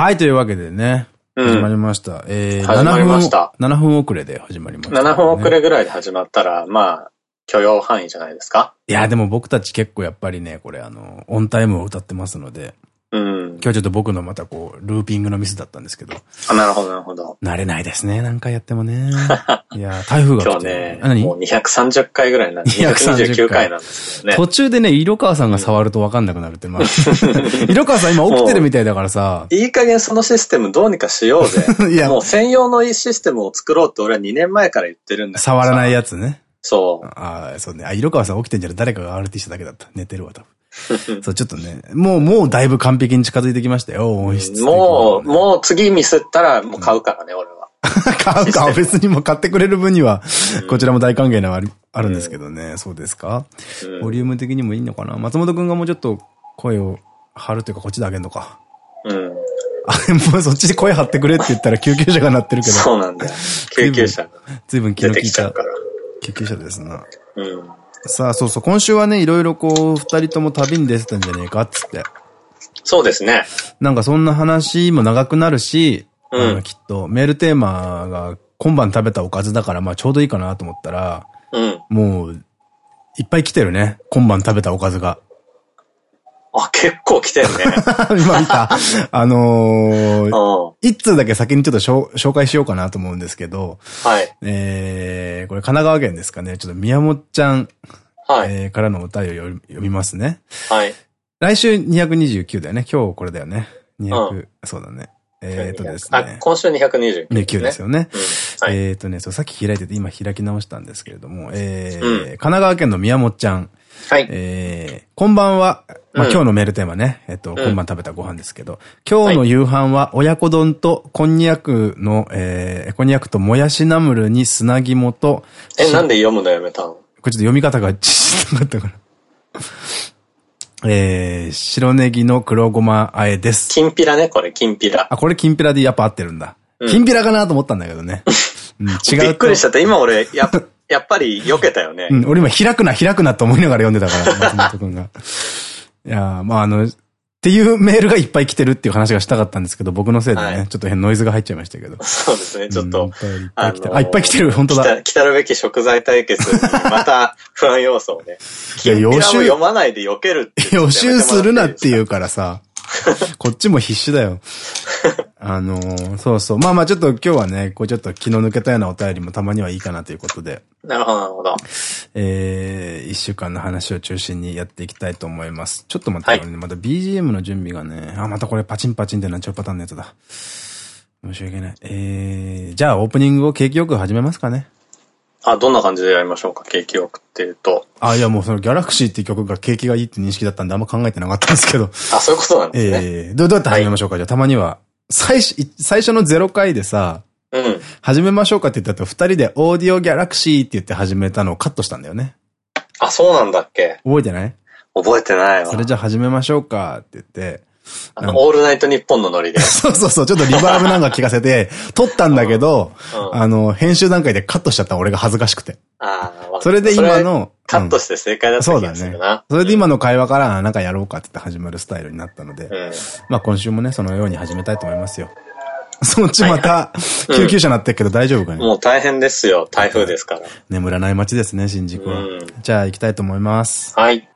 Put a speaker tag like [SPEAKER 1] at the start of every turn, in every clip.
[SPEAKER 1] はい、というわけでね。始まりました。えー、
[SPEAKER 2] 始まりました。
[SPEAKER 1] 7分遅れで始まりました、
[SPEAKER 2] 7分遅れぐらいで始まったら、まあ、許容範囲じゃないですか？
[SPEAKER 1] いや、でも僕たち結構やっぱりね、これあの、オンタイムを歌ってますので、
[SPEAKER 2] うん。
[SPEAKER 1] 今日ちょっと僕のまたこう、ルーピングのミスだったんですけど。
[SPEAKER 2] あ、なるほど、なるほど。
[SPEAKER 1] 慣れないですね、何回やってもね。いや、台風が
[SPEAKER 2] 今日ね、何？もう230回ぐらいなんで、229回なんですけどね。
[SPEAKER 1] 途中でね、色川さんが触るとわかんなくなるって、まあ。色川さん今起きてるみたいだからさ。
[SPEAKER 2] いい加減そのシステムどうにかしようぜ。いや、もう専用のいいシステムを作ろうって俺は2年前から言ってるんだけど。
[SPEAKER 1] 触らないやつね。
[SPEAKER 2] そう。
[SPEAKER 1] ああ、そうね。あ、色川さん起きてんじゃない誰かが RT しただけだった。寝てるわ、多分。そう、ちょっとね、もう、もうだいぶ完璧に近づいてきましたよ、音質、
[SPEAKER 2] もう、もう次ミスったらもう買うからね、俺は。
[SPEAKER 1] 買うか、別にも買ってくれる分には、こちらも大歓迎なあるあるんですけどね、そうですか？ボリューム的にもいいのかな？松本くんがもうちょっと声を張るというか、こっちであげるのか。
[SPEAKER 2] うん。
[SPEAKER 1] あれ、もうそっちで声張ってくれって言ったら救急車が鳴ってるけど。
[SPEAKER 2] そうなんだよ。救急車。
[SPEAKER 1] ずいぶん気の利いた救急車ですな。
[SPEAKER 2] うん。
[SPEAKER 1] さあ、そうそう、今週はね、いろいろこう、二人とも旅に出てたんじゃねえかっつって。
[SPEAKER 2] そうですね。
[SPEAKER 1] なんかそんな話も長くなるし、うん、きっとメールテーマが今晩食べたおかずだからまあちょうどいいかなと思ったら、
[SPEAKER 2] うん、
[SPEAKER 1] もう、いっぱい来てるね。今晩食べたおかずが。
[SPEAKER 2] あ、結構来てるね。
[SPEAKER 1] 今見た。あのー、一通だけ先にちょっと紹介しようかなと思うんですけど、
[SPEAKER 2] はい。
[SPEAKER 1] えー、これ神奈川県ですかね。ちょっと宮本ちゃん、
[SPEAKER 2] はい。
[SPEAKER 1] えー、からのお便りを読みますね。
[SPEAKER 2] はい。
[SPEAKER 1] 来週229だよね。今日これだよね。200、うん、そうだね。えっとですね。
[SPEAKER 2] あ、今週229、
[SPEAKER 1] ね。29ですよね。うんはい、えっとね、そう、さっき開いてて今開き直したんですけれども、えー、うん、神奈川県の宮本ちゃん。
[SPEAKER 2] はい。
[SPEAKER 1] えー、こんばんは。まあ、今日のメールテーマね。えっと、今晩食べたご飯ですけど、今日の夕飯は親子丼とこんにゃくの、えー、こんにゃくともやしナムルに砂肝と。
[SPEAKER 2] え、なんで読むのやめたのこ
[SPEAKER 1] れちょっと読み方がちしなかったから。えー、白ネギの黒ごまあえです。
[SPEAKER 2] きんぴらね、これ、きんぴら。
[SPEAKER 1] あ、これきんぴらでやっぱ合ってるんだ。きんぴらかなと思ったんだけどね。
[SPEAKER 2] うん、違う。びっくりしちゃった。今俺、やっやっぱり避けたよね。
[SPEAKER 1] うん、俺今開くな、開くなと思いながら読んでたから、松本くんが。いやまああの、っていうメールがいっぱい来てるっていう話がしたかったんですけど、僕のせいでね、はい、ちょっと変ノイズが入っちゃいましたけど。
[SPEAKER 2] そうですね、ちょっと。
[SPEAKER 1] あ、いっぱい来てる、本当だ。
[SPEAKER 2] 来たるべき食材対決に、また不安要素をね。いや、予習。読まないで避ける
[SPEAKER 1] って。予習するなって言うからさ。こっちも必死だよ。あのー、そうそう。まあまあちょっと今日はね、こうちょっと気の抜けたようなお便りもたまにはいいかなということで。
[SPEAKER 2] なるほど、なるほど。
[SPEAKER 1] えー、一週間の話を中心にやっていきたいと思います。ちょっと待って、ね、はい、また BGM の準備がね、あ、またこれパチンパチンってなっちゃうパターンのやつだ。申し訳ない。えー、じゃあオープニングを景気よく始めますかね。
[SPEAKER 2] あ、どんな感じでやりましょうか、景気よくっていうと。
[SPEAKER 1] あ、いやもうそのギャラクシーっていう曲が景気がいいって認識だったんであんま考えてなかったんですけど。あ、
[SPEAKER 2] そういうことなんですね。え
[SPEAKER 1] えー、どうやって始めましょうか、はい、じゃあたまには。最初、最初の0回でさ、
[SPEAKER 2] うん。
[SPEAKER 1] 始めましょうかって言ったと、二人でオーディオギャラクシーって言って始めたのをカットしたんだよね。
[SPEAKER 2] あ、そうなんだっけ
[SPEAKER 1] 覚えてない？
[SPEAKER 2] 覚えてないわ。
[SPEAKER 1] それじゃあ始めましょうかって言って、
[SPEAKER 2] あの、オールナイトニッポンのノリで。
[SPEAKER 1] そうそうそう、ちょっとリバーブなんか聞かせて、撮ったんだけど、うん、あの、編集段階でカットしちゃった俺が恥ずかしくて。
[SPEAKER 2] あ
[SPEAKER 1] あ、それで今の、
[SPEAKER 2] カットして正解だった
[SPEAKER 1] 気がするな、そうだね。それで今の会話からなんかやろうかってって始まるスタイルになったので、
[SPEAKER 2] うん、
[SPEAKER 1] まあ今週もね、そのように始めたいと思いますよ。そっちまた、救急車なってるけど大丈夫かね、
[SPEAKER 2] もう大変ですよ。台風ですから。
[SPEAKER 1] 眠らない街ですね、新宿は。じゃあ行きたいと思います。
[SPEAKER 2] はい。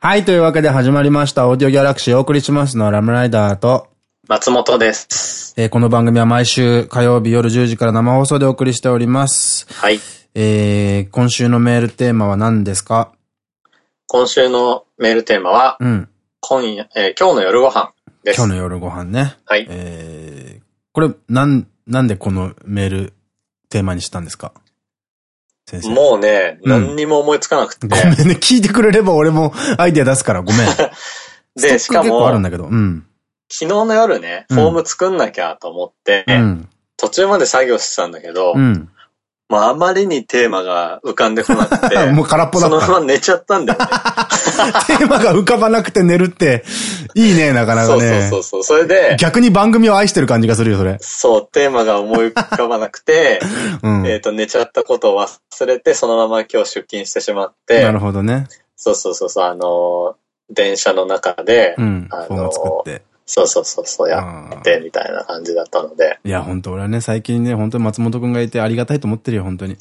[SPEAKER 1] はい、というわけで始まりました。オーディオギャラクシーお送りしますのはラムライダーと、
[SPEAKER 2] 松本です。
[SPEAKER 1] えー、この番組は毎週火曜日夜10時から生放送でお送りしております。
[SPEAKER 2] はい。
[SPEAKER 1] えー、今週のメールテーマは何ですか？
[SPEAKER 2] 今週のメールテーマは、
[SPEAKER 1] うん。
[SPEAKER 2] 今夜、えー、今日の夜ご飯です。
[SPEAKER 1] 今日の夜ご飯ね。
[SPEAKER 2] はい。
[SPEAKER 1] えー、これ、なん、なんでこのメールテーマにしたんですか？
[SPEAKER 2] 先生。もうね、何にも思いつかなくて。ご
[SPEAKER 1] めんね、聞いてくれれば俺もアイディア出すからごめん。
[SPEAKER 2] で、しかも、結
[SPEAKER 1] 構あるんだけど、うん。
[SPEAKER 2] 昨日の夜ね、フォーム作んなきゃと思って、うん、途中まで作業してたんだけど、
[SPEAKER 1] うん、
[SPEAKER 2] まあ、あまりにテーマが浮かんでこなくて、
[SPEAKER 1] もう空っぽだった。
[SPEAKER 2] そのまま寝ちゃったんだよね。
[SPEAKER 1] テーマが浮かばなくて寝るって、いいね、なかなか
[SPEAKER 2] ね。そうそうそう。それで、
[SPEAKER 1] 逆に番組を愛してる感じがするよ、それ。
[SPEAKER 2] そう、テーマが思い浮かばなくて、うん、えっと、寝ちゃったことを忘れて、そのまま今日出勤してしまって。
[SPEAKER 1] なるほどね。
[SPEAKER 2] そうそうそうそう、あの、電車の中で、
[SPEAKER 1] うん、あの、
[SPEAKER 2] そうそうそう、そうやって、みたいな感じだったので。
[SPEAKER 1] いや、本当俺はね、最近ね、本当に松本くんがいてありがたいと思ってるよ、本当に。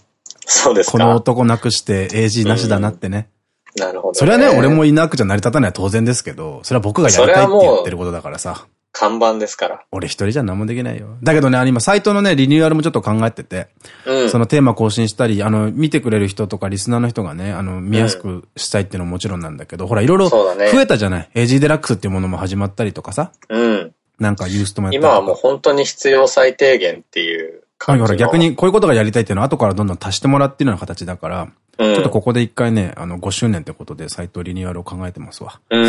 [SPEAKER 2] そうですか。
[SPEAKER 1] この男なくして AG なしだなってね。
[SPEAKER 2] なるほど、
[SPEAKER 1] それはね、俺もいなくちゃ成り立たないは当然ですけど、それは僕がやりたいって言ってることだからさ。
[SPEAKER 2] 看板ですから。
[SPEAKER 1] 俺一人じゃ何もできないよ。だけどね、今サイトのね、リニューアルもちょっと考えてて、うん、そのテーマ更新したり、あの、見てくれる人とかリスナーの人がね、あの、見やすくしたいっていうのももちろんなんだけど、うん、ほら、いろいろ増えたじゃない、ね、?AG デラックスっていうものも始まったりとかさ。
[SPEAKER 2] うん。
[SPEAKER 1] なんかユーストもやった
[SPEAKER 2] 今はもう本当に必要最低限っていう感じほ
[SPEAKER 1] ら、逆にこういうことがやりたいっていうのは後からどんどん足してもらってるような形だから、うん、ちょっとここで一回ね、あの、5周年ってことでサイトリニューアルを考えてますわ。
[SPEAKER 2] うん。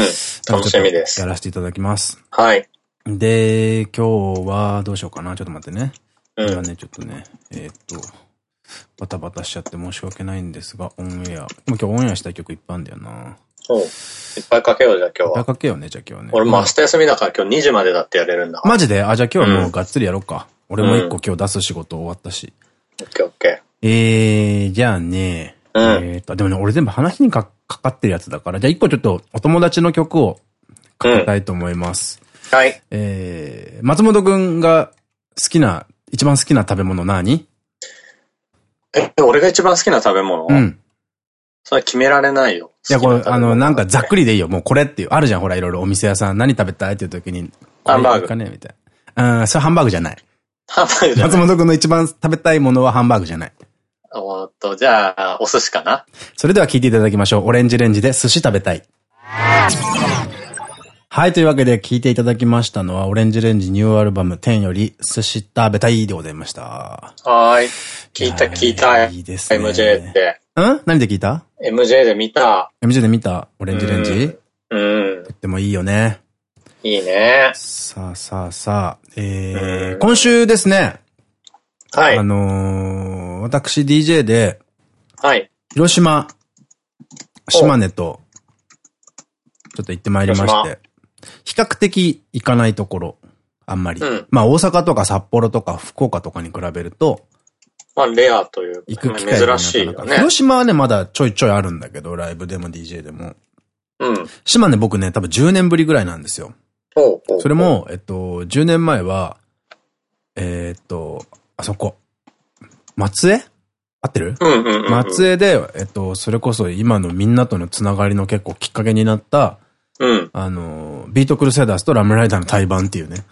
[SPEAKER 2] 楽しみです。
[SPEAKER 1] やらせていただきます。
[SPEAKER 2] はい。
[SPEAKER 1] で、今日はどうしようかな。ちょっと待ってね。うん。今ね、ちょっとね、えー、っと、バタバタしちゃって申し訳ないんですが、オンエア。今日オンエアしたい曲いっぱいあるんだよな。
[SPEAKER 2] そう。いっぱいかけようじゃあ今日は。
[SPEAKER 1] いっぱいかけようね、じゃあ今日ね。
[SPEAKER 2] 俺も明日休みだから今日2時までだってやれるんだ。
[SPEAKER 1] マジで？あ、じゃあ今日はもうがっつりやろうか。うん、俺も一個今日出す仕事終わったし。
[SPEAKER 2] オッケーオッケ
[SPEAKER 1] ー。えー、じゃあね、うん、えっと、でもね、俺全部話にかかかってるやつだから、じゃあ一個ちょっとお友達の曲をかけたいと思います。
[SPEAKER 2] うん、はい。
[SPEAKER 1] えー、松本くんが好きな、一番好きな食べ物何？
[SPEAKER 2] え、俺が一番好きな食べ物？うん。それ決められないよ。
[SPEAKER 1] いや、これ、あの、なんかざっくりでいいよ。もうこれっていう、あるじゃん、ほら、いろいろお店屋さん、何食べたいっていう時に。
[SPEAKER 2] ハンバーグ。か
[SPEAKER 1] ねみたいな。うん、それハンバーグじゃない。
[SPEAKER 2] ハンバーグじゃない。
[SPEAKER 1] 松本くんの一番食べたいものはハンバーグじゃない。
[SPEAKER 2] おっと、じゃあ、お寿司かな？
[SPEAKER 1] それでは聞いていただきましょう。オレンジレンジで寿司食べたい。はい、というわけで聞いていただきましたのは、オレンジレンジニューアルバム10より寿司食べたいでございました。
[SPEAKER 2] はい。聞いた、聞いた。いいですね。MJ って。
[SPEAKER 1] ん？何で聞いた
[SPEAKER 2] ?MJ で見た。
[SPEAKER 1] MJ で見た？オレンジレンジ？
[SPEAKER 2] うん。
[SPEAKER 1] とってもいいよね。
[SPEAKER 2] いいね。
[SPEAKER 1] さあさあさあ、えー、今週ですね。
[SPEAKER 2] はい。
[SPEAKER 1] あのー、私 DJ で、
[SPEAKER 2] はい。
[SPEAKER 1] 広島、島根と、ちょっと行ってまいりまして、比較的行かないところ、あんまり。うん、まあ大阪とか札幌とか福岡とかに比べると、
[SPEAKER 2] まあレアというか、
[SPEAKER 1] 行く機会
[SPEAKER 2] 珍しいよね。
[SPEAKER 1] 広島はね、まだちょいちょいあるんだけど、ライブでも DJ でも。
[SPEAKER 2] うん。
[SPEAKER 1] 島根僕ね、多分10年ぶりぐらいなんですよ。それも、えっと、10年前は、えー、っと、あそこ。松江？合ってる？松江で、えっと、それこそ今のみんなとのつながりの結構きっかけになった、
[SPEAKER 2] うん、
[SPEAKER 1] あの、ビートクルセダースとラムライダーの対バンっていうね。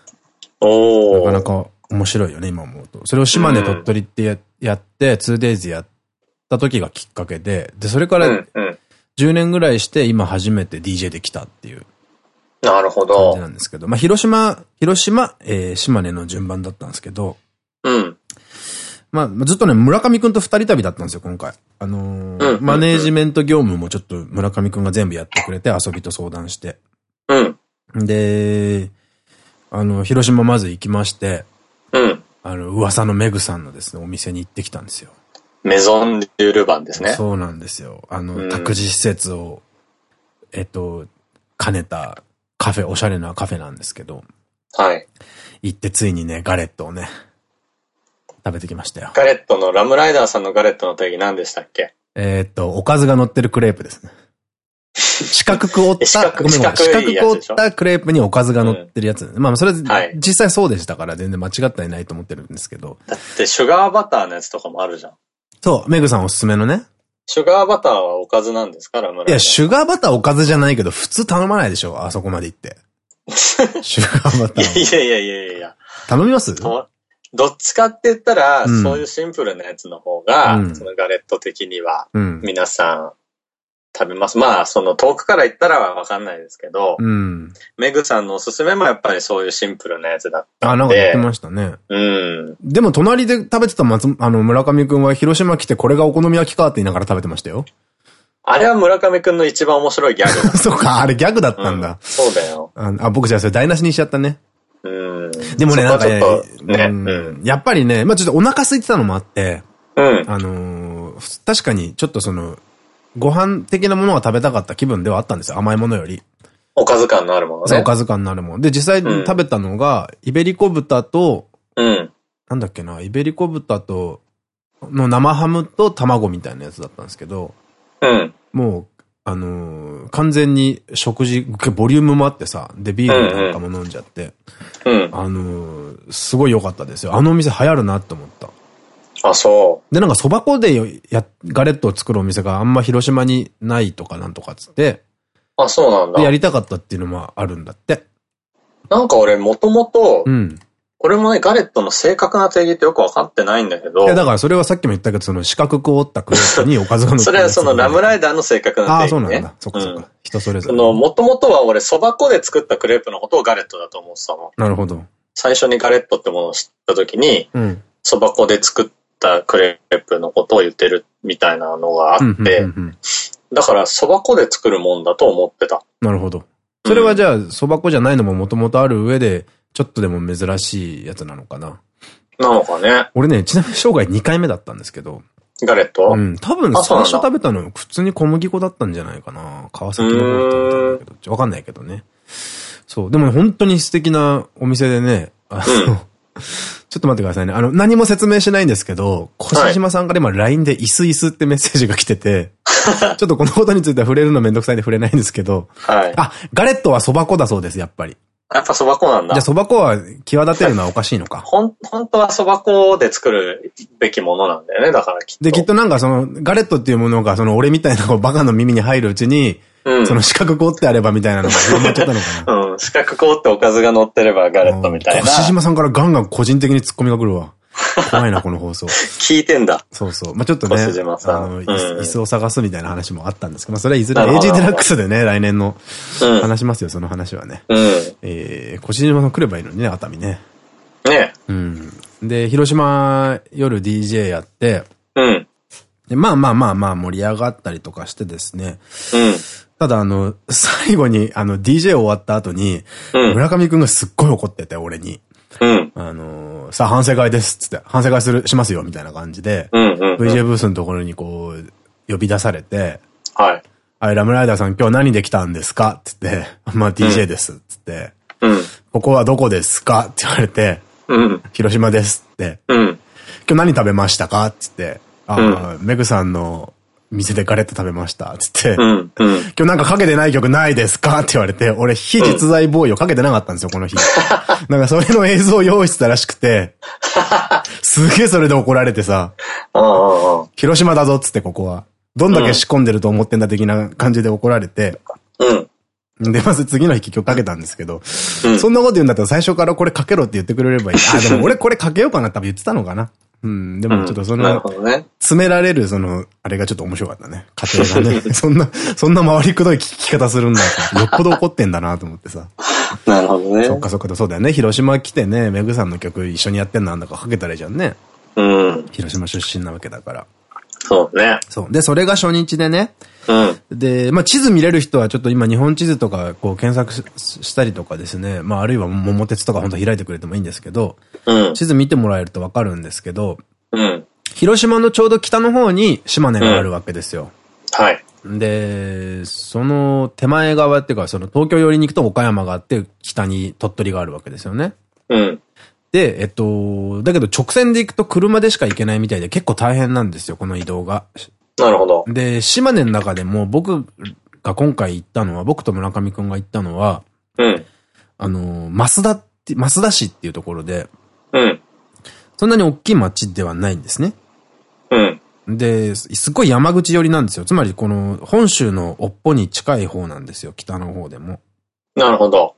[SPEAKER 2] お
[SPEAKER 1] なかなか面白いよね、今思うと。それを島根、鳥取ってややって、2days やった時がきっかけで、で、それから10年ぐらいして今初めて DJ で来たっていう。
[SPEAKER 2] なるほど。
[SPEAKER 1] 感じなんですけど。まあ、広島、広島、えー、島根の順番だったんですけど。
[SPEAKER 2] うん。
[SPEAKER 1] まあ、ずっとね、村上くんと二人旅だったんですよ、今回。あのー、マネージメント業務もちょっと村上くんが全部やってくれて、遊びと相談して。
[SPEAKER 2] うん。
[SPEAKER 1] で、あの、広島まず行きまして、
[SPEAKER 2] うん。
[SPEAKER 1] あの、噂のメグさんのですね、お店に行ってきたんですよ。
[SPEAKER 2] メゾンデュールバンですね。
[SPEAKER 1] そうなんですよ。あの、託児施設を、えっと、兼ねたカフェ、おしゃれなカフェなんですけど。
[SPEAKER 2] はい。
[SPEAKER 1] 行ってついにね、ガレットをね、食べてきましたよ。
[SPEAKER 2] ガレットの、ラムライダーさんのガレットの定義何でしたっけ？
[SPEAKER 1] えっと、おかずが乗ってるクレープですね。四角く折った、ごめん四角く折ったクレープにおかずが乗ってるやつ。うん、まあ、それ、はい、実際そうでしたから全然間違ってはいないと思ってるんですけど。
[SPEAKER 2] だって、シュガーバターのやつとかもあるじゃん。
[SPEAKER 1] そう、メグさんおすすめのね。
[SPEAKER 2] シュガーバターはおかずなんですか？ラムライ。
[SPEAKER 1] いや、シュガーバターおかずじゃないけど、普通頼まないでしょ？あそこまで行って。シュガーバター。
[SPEAKER 2] いやいやいやいやいや。
[SPEAKER 1] 頼みます？
[SPEAKER 2] どっちかって言ったら、うん、そういうシンプルなやつの方が、うん、そのガレット的には、皆さん食べます。まあ、その遠くから言ったらわかんないですけど、
[SPEAKER 1] うん、
[SPEAKER 2] メグさんのおすすめもやっぱりそういうシンプルなやつだった。
[SPEAKER 1] あ、なんか言ってましたね。
[SPEAKER 2] うん。
[SPEAKER 1] でも隣で食べてた松、あの、村上くんは広島来てこれがお好み焼きかって言いながら食べてましたよ。
[SPEAKER 2] あれは村上くんの一番面白いギャグ。
[SPEAKER 1] そうか、あれギャグだったんだ。うん、
[SPEAKER 2] そうだよ。
[SPEAKER 1] あ、僕じゃあそれ台無しにしちゃったね。
[SPEAKER 2] うん。
[SPEAKER 1] でもね、なんかやっぱりね、まあちょっとお腹空いてたのもあって、
[SPEAKER 2] うん。
[SPEAKER 1] あのー、確かにちょっとその、ご飯的なものが食べたかった気分ではあったんですよ。甘いものより。
[SPEAKER 2] おかず感のあるものね。
[SPEAKER 1] そう、おかず感のあるもの。で、実際食べたのが、イベリコ豚と、
[SPEAKER 2] うん。
[SPEAKER 1] なんだっけな、イベリコ豚と、の生ハムと卵みたいなやつだったんですけど、
[SPEAKER 2] うん。
[SPEAKER 1] もう、あのー、完全に食事、ボリュームもあってさ、で、ビールなんかも飲んじゃって、うん、あのー、すごい良かったですよ。あのお店流行るなって思った。
[SPEAKER 2] あ、そ
[SPEAKER 1] う。で、なんか蕎麦粉でや、ガレットを作るお店があんま広島にないとかなんとかっつって、
[SPEAKER 2] あ、そうなんだ。
[SPEAKER 1] やりたかったっていうのもあるんだって。
[SPEAKER 2] なんか俺もともと、うん。俺もね、ガレットの正確な定義ってよくわかってないんだけど。い
[SPEAKER 1] や、だからそれはさっきも言ったけど、その四角く折ったクレープにおかずが乗って
[SPEAKER 2] それはそのラムライダーの正確な定義、ね。ああ、
[SPEAKER 1] そうなんだ。そっかそっか。うん、人それぞれ。
[SPEAKER 2] その、もともとは俺、蕎麦粉で作ったクレープのことをガレットだと思ってたの。
[SPEAKER 1] なるほど。
[SPEAKER 2] 最初にガレットってものを知った時に、蕎麦粉で作ったクレープのことを言ってるみたいなのがあって、だから蕎麦粉で作るもんだと思ってた。
[SPEAKER 1] なるほど。それはじゃあ、蕎麦粉じゃないのももともとある上で、ちょっとでも珍しいやつなのかな。
[SPEAKER 2] なのかね。
[SPEAKER 1] 俺ね、ちなみに生涯2回目だったんですけど。
[SPEAKER 2] ガレット？
[SPEAKER 1] うん。多分最初食べたの普通に小麦粉だったんじゃないかな。川崎の方だったんだけど。わかんないけどね。そう。でも本当に素敵なお店でね、あの、うん、ちょっと待ってくださいね。あの、何も説明しないんですけど、小島さんから今 LINE でイスイスってメッセージが来てて、ちょっとこのことについては触れるのめんどくさいんで触れないんですけど、はい。あ、ガレットは蕎麦粉だそうです、やっぱり。
[SPEAKER 2] やっぱ蕎麦粉なんだ。
[SPEAKER 1] じゃあ蕎麦粉は際立てるのはおかしいのか。
[SPEAKER 2] ほん、本当は蕎麦粉で作るべきものなんだよね、だからきっと。
[SPEAKER 1] で、きっとなんかその、ガレットっていうものが、その俺みたいなこうバカの耳に入るうちに、うん、その四角粉ってあればみたいなのが広 まっちゃったのか
[SPEAKER 2] な。うん、四角粉っておかずが乗ってればガレットみたいな。
[SPEAKER 1] 牛島さんからガンガン個人的に突っ込みが来るわ。怖いな、この放送。
[SPEAKER 2] 聞いてんだ。
[SPEAKER 1] そうそう。まあちょっとね、あの、椅子を探すみたいな話もあったんですけど、まあそれはいずれ AG デラックスでね、来年の、話しますよ、その話はね。うん。えー、小島さん来ればいいのにね、熱海ね。
[SPEAKER 2] ね
[SPEAKER 1] うん。で、広島夜 DJ やって、
[SPEAKER 2] うん。
[SPEAKER 1] で、まあまあまあまあ盛り上がったりとかしてですね。うん。ただあの、最後にあの DJ 終わった後に、村上くんがすっごい怒ってて、俺に。うん。あの、さあ反省会ですつって、反省会する、しますよみたいな感じで、VJ ブースのところにこう、呼び出されて、
[SPEAKER 2] はい。
[SPEAKER 1] はい、ラムライダーさん今日何で来たんですか？つって、まあ DJ です。つって、
[SPEAKER 2] うん。
[SPEAKER 1] ここはどこですか？って言われて、
[SPEAKER 2] うん。
[SPEAKER 1] 広島ですって、
[SPEAKER 2] うん。
[SPEAKER 1] 今日何食べましたか？つって、あ、うん、メグさんの店でガレット食べました。つって、うんうん、今日なんかかけてない曲ないですか？って言われて、俺非実在ボーイをかけてなかったんですよ、この日。なんかそれの映像を用意してたらしくて、すげえそれで怒られてさ、広島だぞっつってここは。どんだけ仕込んでると思ってんだ的な感じで怒られて、
[SPEAKER 2] うん。
[SPEAKER 1] で、まず次の日結局かけたんですけど、うん、そんなこと言うんだったら最初からこれかけろって言ってくれればいい。あ、でも俺これかけようかなって多分言ってたのかな。うん、でもちょっとその、詰められるその、あれがちょっと面白かったね。家庭がね。そんな、そんな回りくどい聞き方するんだよっぽど怒ってんだなと思ってさ。
[SPEAKER 2] なるほどね。
[SPEAKER 1] そっかそっか、そうだよね。広島来てね、メグさんの曲一緒にやってんのなんだかかけたらいいじゃんね。
[SPEAKER 2] うん。
[SPEAKER 1] 広島出身なわけだから。
[SPEAKER 2] そうね。
[SPEAKER 1] そう。で、それが初日でね。
[SPEAKER 2] うん。
[SPEAKER 1] で、まあ、地図見れる人はちょっと今日本地図とかこう検索したりとかですね。まあ、あるいは桃鉄とか本当開いてくれてもいいんですけど。うん。地図見てもらえるとわかるんですけど。
[SPEAKER 2] うん。
[SPEAKER 1] 広島のちょうど北の方に島根があるわけですよ。
[SPEAKER 2] うん、はい。
[SPEAKER 1] で、その手前側っていうか、その東京寄りに行くと岡山があって、北に鳥取があるわけですよね。
[SPEAKER 2] うん。
[SPEAKER 1] で、えっと、だけど直線で行くと車でしか行けないみたいで結構大変なんですよ、この移動が。
[SPEAKER 2] なるほど。
[SPEAKER 1] で、島根の中でも僕が今回行ったのは、僕と村上くんが行ったのは、
[SPEAKER 2] うん。
[SPEAKER 1] あの、増田って、増田市っていうところで、
[SPEAKER 2] うん。
[SPEAKER 1] そんなに大きい町ではないんですね。
[SPEAKER 2] うん。
[SPEAKER 1] で、すっごい山口寄りなんですよ。つまりこの本州の尾っぽに近い方なんですよ。北の方でも。
[SPEAKER 2] なるほど。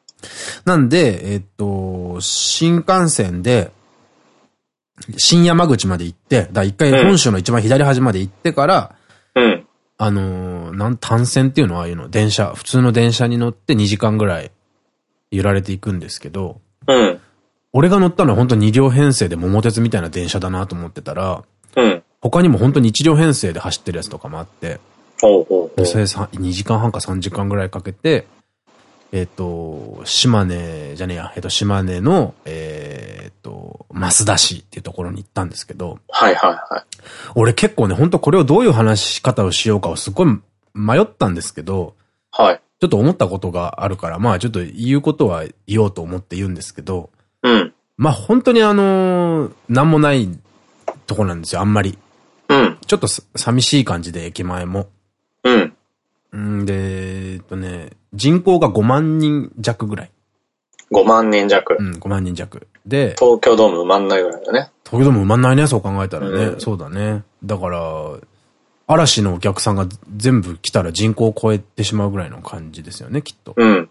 [SPEAKER 1] なんで、えっと、新幹線で、新山口まで行って、だ一回本州の一番左端まで行ってから、
[SPEAKER 2] うん。
[SPEAKER 1] あのー、なん、単線っていうのはああいうの、電車、普通の電車に乗って2時間ぐらい揺られていくんですけど、
[SPEAKER 2] うん。
[SPEAKER 1] 俺が乗ったのは本当2両編成で桃鉄みたいな電車だなと思ってたら、
[SPEAKER 2] うん。
[SPEAKER 1] 他にも本当に1両編成で走ってるやつとかもあって、
[SPEAKER 2] ほうほう
[SPEAKER 1] で、それ2時間半か3時間ぐらいかけて、えっ、と、島根じゃねえや、えっ、と、島根の、えっ、と、増田市っていうところに行ったんですけど。
[SPEAKER 2] はいはいはい。
[SPEAKER 1] 俺結構ね、本当これをどういう話し方をしようかをすごい迷ったんですけど。
[SPEAKER 2] はい。
[SPEAKER 1] ちょっと思ったことがあるから、まあちょっと言うことは言おうと思って言うんですけど。
[SPEAKER 2] うん。
[SPEAKER 1] まあ本当にあのー、なんもないとこなんですよ、あんまり。
[SPEAKER 2] うん。
[SPEAKER 1] ちょっと寂しい感じで、駅前も。
[SPEAKER 2] うん。
[SPEAKER 1] うんで、えっとね、人口が5万人弱ぐらい。
[SPEAKER 2] 5万人弱。
[SPEAKER 1] うん、5万人弱。で、
[SPEAKER 2] 東京ドーム埋まんないぐらいだね。
[SPEAKER 1] 東京ドーム埋まんないね、そう考えたらね。うん、そうだね。だから、嵐のお客さんが全部来たら人口を超えてしまうぐらいの感じですよね、きっと。
[SPEAKER 2] うん。うん。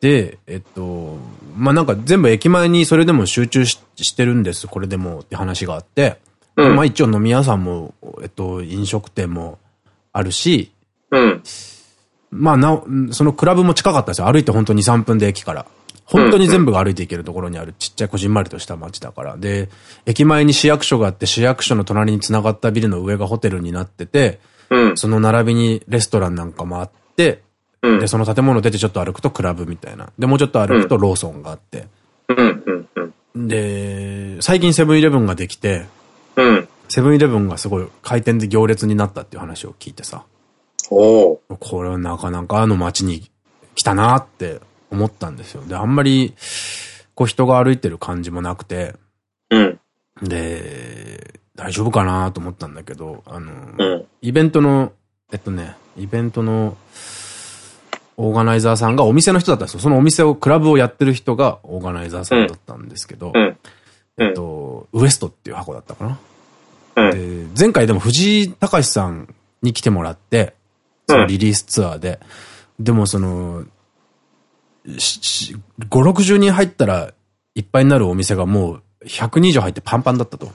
[SPEAKER 1] で、えっと、まあ、なんか全部駅前にそれでも集中ししてるんです、これでもって話があって、うん、まあ一応飲み屋さんも、えっと、飲食店もあるし、
[SPEAKER 2] うん。
[SPEAKER 1] まあな、そのクラブも近かったですよ。歩いて本当に2、3分で駅から。本当に全部が歩いていけるところにあるちっちゃいこじんまりとした街だから。で、駅前に市役所があって、市役所の隣に繋がったビルの上がホテルになってて、
[SPEAKER 2] うん、
[SPEAKER 1] その並びにレストランなんかもあって、うん、で、その建物出てちょっと歩くとクラブみたいな。で、もうちょっと歩くとローソンがあって。で、最近セブンイレブンができて、セブンイレブンがすごい開店で行列になったっていう話を聞いてさ。
[SPEAKER 2] こ
[SPEAKER 1] れはなかなかあの街に来たなって思ったんですよ。で、あんまり、こう人が歩いてる感じもなくて、
[SPEAKER 2] うん。
[SPEAKER 1] で、大丈夫かなと思ったんだけど、あの、
[SPEAKER 2] うん、
[SPEAKER 1] イベントの、えっとね、イベントの、オーガナイザーさんがお店の人だったんですよ。そのお店を、クラブをやってる人がオーガナイザーさんだったんですけど、
[SPEAKER 2] うん、
[SPEAKER 1] えっと、ウエストっていう箱だったかな。
[SPEAKER 2] うん、
[SPEAKER 1] で、前回でも藤井隆さんに来てもらって、そのリリースツアーで、でもその、5、60人入ったらいっぱいになるお店がもう100人以上入ってパンパンだったと。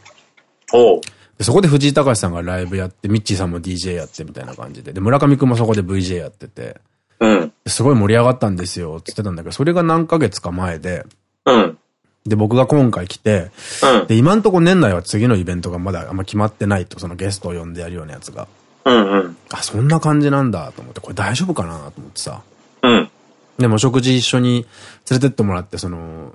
[SPEAKER 1] でそこで藤井隆さんがライブやって、ミッチーさんも DJ やってみたいな感じで。で、村上くんもそこで VJ やってて。
[SPEAKER 2] うん。
[SPEAKER 1] すごい盛り上がったんですよ、つってたんだけど、それが何ヶ月か前で。
[SPEAKER 2] うん。
[SPEAKER 1] で、僕が今回来て、
[SPEAKER 2] うん、
[SPEAKER 1] で、今んとこ年内は次のイベントがまだあんま決まってないと、そのゲストを呼んでやるようなやつが。
[SPEAKER 2] うんうん。
[SPEAKER 1] あ、そんな感じなんだと思って、これ大丈夫かなと思ってさ。
[SPEAKER 2] うん。
[SPEAKER 1] でも食事一緒に連れてってもらって、その、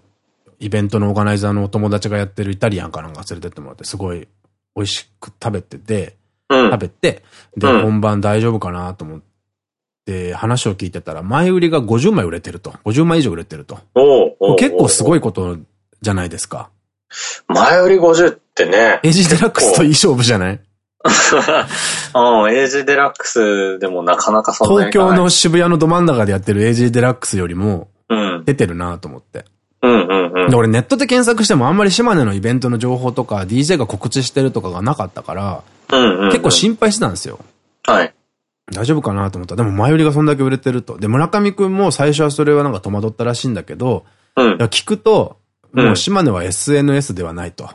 [SPEAKER 1] イベントのオーガナイザーのお友達がやってるイタリアンかなんか連れてってもらって、すごい美味しく食べてて、
[SPEAKER 2] うん、
[SPEAKER 1] 食べて、で、本番大丈夫かなと思って、話を聞いてたら、前売りが50枚売れてると。50枚以上売れてると。結構すごいことじゃないですか。
[SPEAKER 2] 前売り50ってね。
[SPEAKER 1] エイジデラックスといい勝負じゃない？
[SPEAKER 2] うん、エイジデラックスでもなかなかそ
[SPEAKER 1] んな東京の渋谷のど真ん中でやってるエイジデラックスよりも、出てるなと思って。
[SPEAKER 2] うんうんうん。
[SPEAKER 1] で、俺ネットで検索してもあんまり島根のイベントの情報とか、DJ が告知してるとかがなかったから、結構心配してたんですよ。
[SPEAKER 2] はい。
[SPEAKER 1] 大丈夫かなと思った。でも前売りがそんだけ売れてると。で、村上くんも最初はそれはなんか戸惑ったらしいんだけど、
[SPEAKER 2] うん、
[SPEAKER 1] 聞くと、もう島根は SNS ではないと。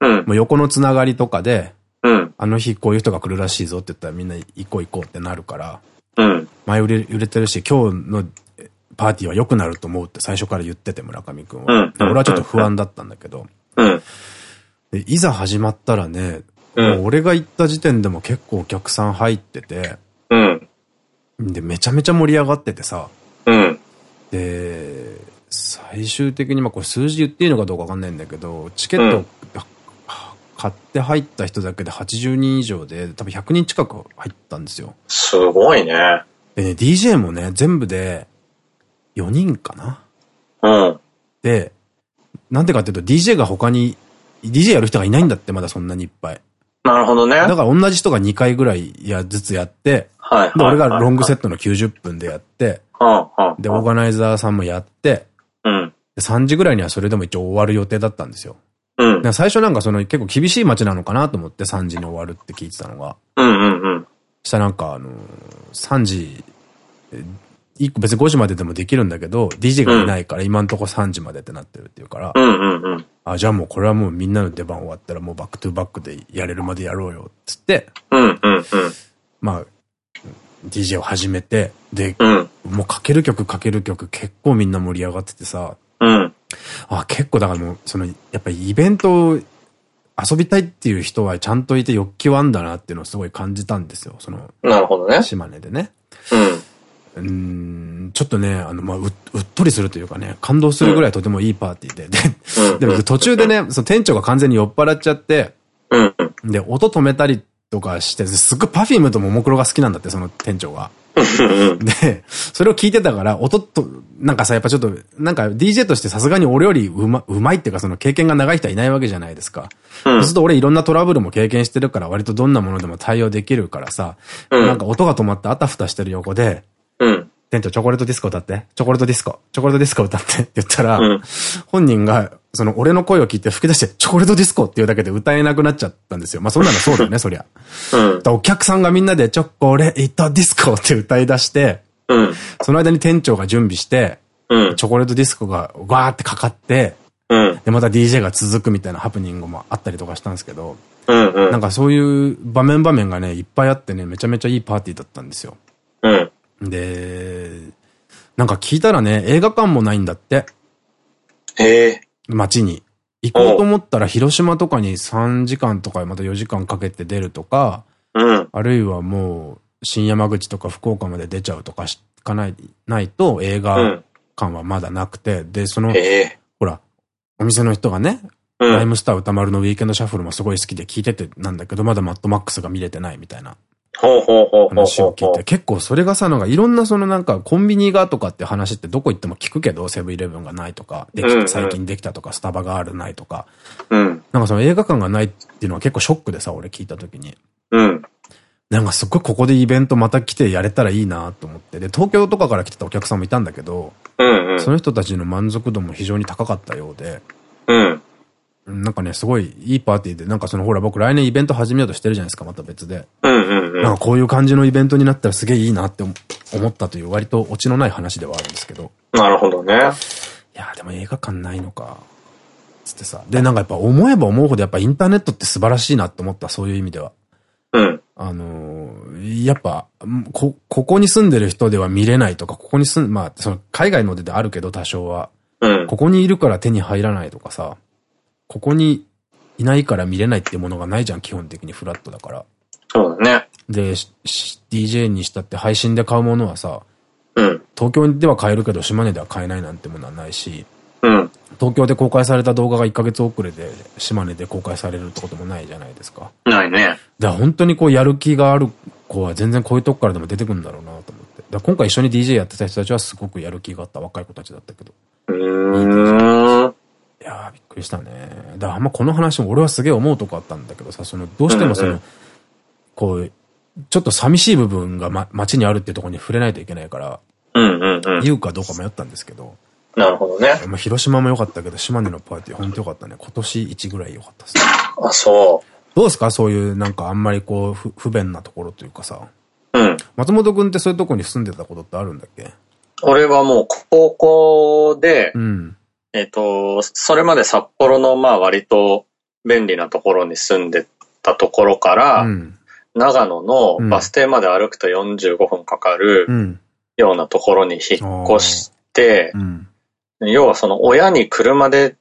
[SPEAKER 2] うん、
[SPEAKER 1] もう横のつながりとかで、
[SPEAKER 2] うん、
[SPEAKER 1] あの日こういう人が来るらしいぞって言ったらみんな行こう行こうってなるから、
[SPEAKER 2] うん、
[SPEAKER 1] 前売れ売れてるし、今日のパーティーは良くなると思うって最初から言ってて、村上くん。は。俺はちょっと不安だったんだけど、
[SPEAKER 2] うん、
[SPEAKER 1] でいざ始まったらね、もう俺が行った時点でも結構お客さん入ってて、
[SPEAKER 2] うん、
[SPEAKER 1] で、めちゃめちゃ盛り上がっててさ、
[SPEAKER 2] うん、
[SPEAKER 1] で、最終的に、まあこれ数字言っていいのかどうかわかんないんだけど、チケット買って入った人だけで80人以上で、多分100人近く入ったんですよ。
[SPEAKER 2] すごいね。
[SPEAKER 1] でね、DJ もね、全部で4人かな？
[SPEAKER 2] うん。
[SPEAKER 1] で、なんでかっていうと DJ が他に、DJ やる人がいないんだって、まだそんなにいっぱい。
[SPEAKER 2] なるほどね。
[SPEAKER 1] だから同じ人が2回ぐらいやずつやって、
[SPEAKER 2] はい。
[SPEAKER 1] で、俺がロングセットの90分でやって、で、オーガナイザーさんもやって、
[SPEAKER 2] うん。
[SPEAKER 1] で、3時ぐらいにはそれでも一応終わる予定だったんですよ。
[SPEAKER 2] うん。
[SPEAKER 1] 最初なんかその結構厳しい街なのかなと思って3時に終わるって聞いてたのが。
[SPEAKER 2] うんうんうん。
[SPEAKER 1] したらなんかあのー、3時、一個別に5時まででもできるんだけど、DJ がいないから今んとこ3時までってなってるっていうから、
[SPEAKER 2] うんうんうん。
[SPEAKER 1] あ、じゃあもうこれはもうみんなの出番終わったらもうバックトゥバックでやれるまでやろうよ、っつって、
[SPEAKER 2] うんうんうん。
[SPEAKER 1] まあ、DJ を始めて、で、
[SPEAKER 2] うん、
[SPEAKER 1] もうかける曲かける曲結構みんな盛り上がっててさ、
[SPEAKER 2] うん。
[SPEAKER 1] あ、結構だからもう、その、やっぱりイベント遊びたいっていう人はちゃんといて欲求あんだなっていうのをすごい感じたんですよ。その、
[SPEAKER 2] なるほどね。
[SPEAKER 1] 島根でね。
[SPEAKER 2] うん。
[SPEAKER 1] うん、ちょっとね、あの、まあう、うっとりするというかね、感動するぐらいとてもいいパーティーで。で、でも途中でね、その店長が完全に酔っ払っちゃって、
[SPEAKER 2] うん。
[SPEAKER 1] で、音止めたりとかして、すっごいパフィームとももクロが好きなんだって、その店長が。で、それを聞いてたから、音と、なんかさ、やっぱちょっと、なんか DJ としてさすがに俺よりうま、うまいっていうかその経験が長い人はいないわけじゃないですか。うん、そうすると俺いろんなトラブルも経験してるから割とどんなものでも対応できるからさ、うん、なんか音が止まってあたふたしてる横で、うん、店長チョコレートディスコ歌って、チョコレートディスコ、チョコレートディスコ歌って。って言ったら、うん、本人が、その俺の声を聞いて吹き出して、チョコレートディスコっていうだけで歌えなくなっちゃったんですよ。まあそんなのそうだよね、そりゃ。うん、お客さんがみんなでチョコレートディスコって歌い出して、うん、その間に店長が準備して、うん、チョコレートディスコがわーってかかって、うん、で、また DJ が続くみたいなハプニングもあったりとかしたんですけど、なんかそういう場面場面がね、いっぱいあってね、めちゃめちゃいいパーティーだったんですよ。うん、で、なんか聞いたらね、映画館もないんだって。
[SPEAKER 2] へえ。
[SPEAKER 1] 街に。行こうと思ったら広島とかに3時間とかまた4時間かけて出るとか、うん、あるいはもう新山口とか福岡まで出ちゃうとかしかない、ないと映画館はまだなくて、で、その、ほら、お店の人がね、うん、ライムスター歌丸のウィーケンドシャッフルもすごい好きで聞いててなんだけど、まだマッドマックスが見れてないみたいな。話を聞いて、結構それがさ、なんかいろんなそのなんかコンビニがとかって話ってどこ行っても聞くけど、セブンイレブンがないとか、できた、最近できたとか、スタバがあるないとか。うん。なんかその映画館がないっていうのは結構ショックでさ、俺聞いた時に。うん。なんかすっごいここでイベントまた来てやれたらいいなと思って。で、東京とかから来てたお客さんもいたんだけど、うんうん、その人たちの満足度も非常に高かったようで、うん。なんかね、すごいいいパーティーで、なんかそのほら僕来年イベント始めようとしてるじゃないですか、また別で。なんかこういう感じのイベントになったらすげえいいなって思ったという割とオチのない話ではあるんですけど。
[SPEAKER 2] なるほどね。い
[SPEAKER 1] や、でも映画館ないのか。つってさ。で、なんかやっぱ思えば思うほどやっぱインターネットって素晴らしいなって思った、そういう意味では。うん。あのー、やっぱ、こ、ここに住んでる人では見れないとか、ここに住ん、まあ、その海外のでであるけど多少は。うん。ここにいるから手に入らないとかさ。ここにいないから見れないってものがないじゃん、基本的にフラットだから。
[SPEAKER 2] そうだね。
[SPEAKER 1] で、DJ にしたって配信で買うものはさ、うん。東京では買えるけど島根では買えないなんてものはないし、うん。東京で公開された動画が1ヶ月遅れで島根で公開されるってこともないじゃないですか。
[SPEAKER 2] ないね。
[SPEAKER 1] だから本当にこうやる気がある子は全然こういうとこからでも出てくるんだろうなと思って。だ今回一緒に DJ やってた人たちはすごくやる気があった若い子たちだったけど。うん。いやー、びっくりしたね。だからあんまこの話も俺はすげえ思うとこあったんだけどさ、その、どうしてもその、うんうん、こう、ちょっと寂しい部分が、ま、街にあるっていうところに触れないといけないから、うんうんうん。言うかどうか迷ったんですけど。
[SPEAKER 2] なるほどね。
[SPEAKER 1] まあ広島も良かったけど、島根のパーティー本当良かったね。今年1ぐらい良かったっす、
[SPEAKER 2] ね。あ、そう。
[SPEAKER 1] どうですか？そういうなんかあんまりこう不、不便なところというかさ。うん。松本くんってそういうとこに住んでたことってあるんだっけ？
[SPEAKER 2] 俺はもう高校で、うん。えっと、それまで札幌のまあ割と便利なところに住んでたところから、うん、長野のバス停まで歩くと45分かかるようなところに引っ越して、うん、要はその親に車で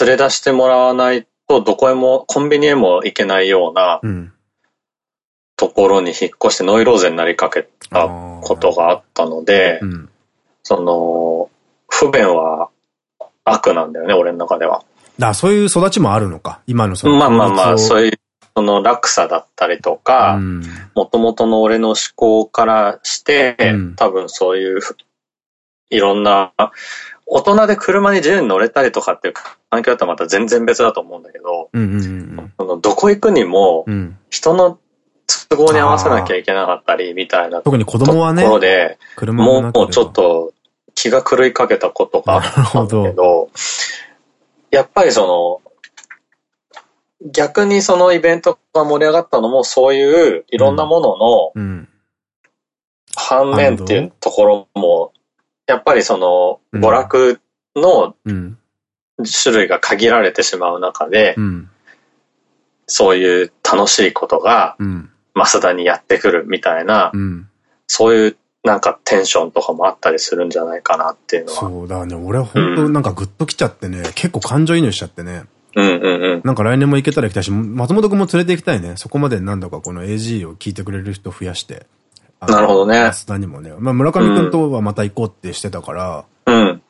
[SPEAKER 2] 連れ出してもらわないとどこへもコンビニへも行けないようなところに引っ越してノイローゼになりかけたことがあったので、その不便は悪なんだよね、俺の中では。
[SPEAKER 1] だそういう育ちもあるのか、今のそ
[SPEAKER 2] の。まあまあまあ、そういう、その落差だったりとか、もともとの俺の思考からして、うん、多分そういう、いろんな、大人で車に自由に乗れたりとかっていう環境だったらまた全然別だと思うんだけど、どこ行くにも、人の都合に合わせなきゃいけなかったりみたいな
[SPEAKER 1] 特に子供はね、
[SPEAKER 2] ところで、もうちょっと気が狂いかけたことがあったけど、やっぱりその、逆にそのイベントが盛り上がったのもそういういろんなものの反面っていうところも、やっぱりその娯楽の種類が限られてしまう中で、そういう楽しいことが、増田にやってくるみたいな、そういうなんかテンションとかもあったりするんじゃないかなっていうのは。
[SPEAKER 1] そうだね。俺は本当なんかグッときちゃってね、うん、結構感情移入しちゃってね。うんうんうん。なんか来年も行けたら行きたいし、松本くんも連れて行きたいね。そこまで何度かこの AG を聞いてくれる人増やして。
[SPEAKER 2] なるほどね。
[SPEAKER 1] 安田にもね。まあ村上くんとはまた行こうってしてたから、うん。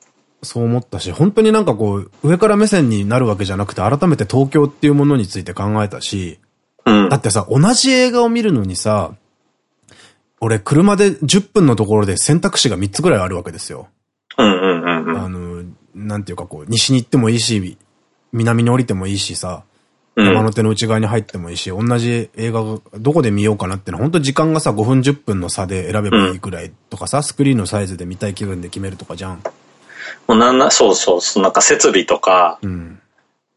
[SPEAKER 1] そう思ったし、本当になんかこう、上から目線になるわけじゃなくて、改めて東京っていうものについて考えたし、うん、だってさ、同じ映画を見るのにさ、俺車で10分のところで選択肢が3つぐらいあるわけですよ。
[SPEAKER 2] うんうんうんうん。
[SPEAKER 1] あの、なんていうかこう、西に行ってもいいし、南に降りてもいいしさ、山手の内側に入ってもいいし、同じ映画がどこで見ようかなってのは、本当時間がさ、5分10分の差で選べばいいくらいとかさ、スクリーンのサイズで見たい気分で決めるとかじゃん。
[SPEAKER 2] もうなんな、そうそう、なんか設備とか、うん、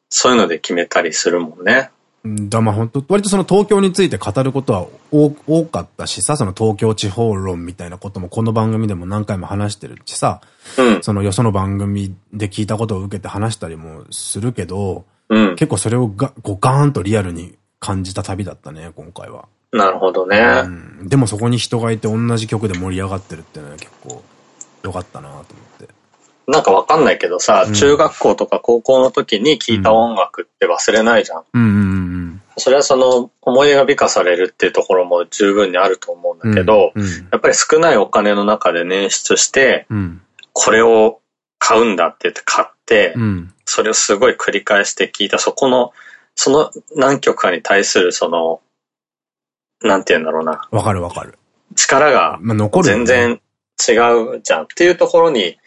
[SPEAKER 2] そういうので決めたりするもんね。
[SPEAKER 1] だ、まあ本当割とその東京について語ることは多かったしさ、その東京地方論みたいなこともこの番組でも何回も話してるしさ、うん、そのよその番組で聞いたことを受けて話したりもするけど、うん、結構それをがこうガーンとリアルに感じた旅だったね、今回は。
[SPEAKER 2] なるほどね、
[SPEAKER 1] うん。でもそこに人がいて同じ曲で盛り上がってるっていうのは結構良かったなと思って。
[SPEAKER 2] なんかわかんないけどさ、うん、中学校とか高校の時に聴いた音楽って忘れないじゃんうんうんそれはその思い出が美化されるっていうところも十分にあると思うんだけど、うんうん、やっぱり少ないお金の中で捻出して、これを買うんだって言って買って、それをすごい繰り返して聞いた、そこの、その何曲かに対するその、なんて言うんだろうな。
[SPEAKER 1] わかるわかる。
[SPEAKER 2] 力が全然違うじゃんっていうところに、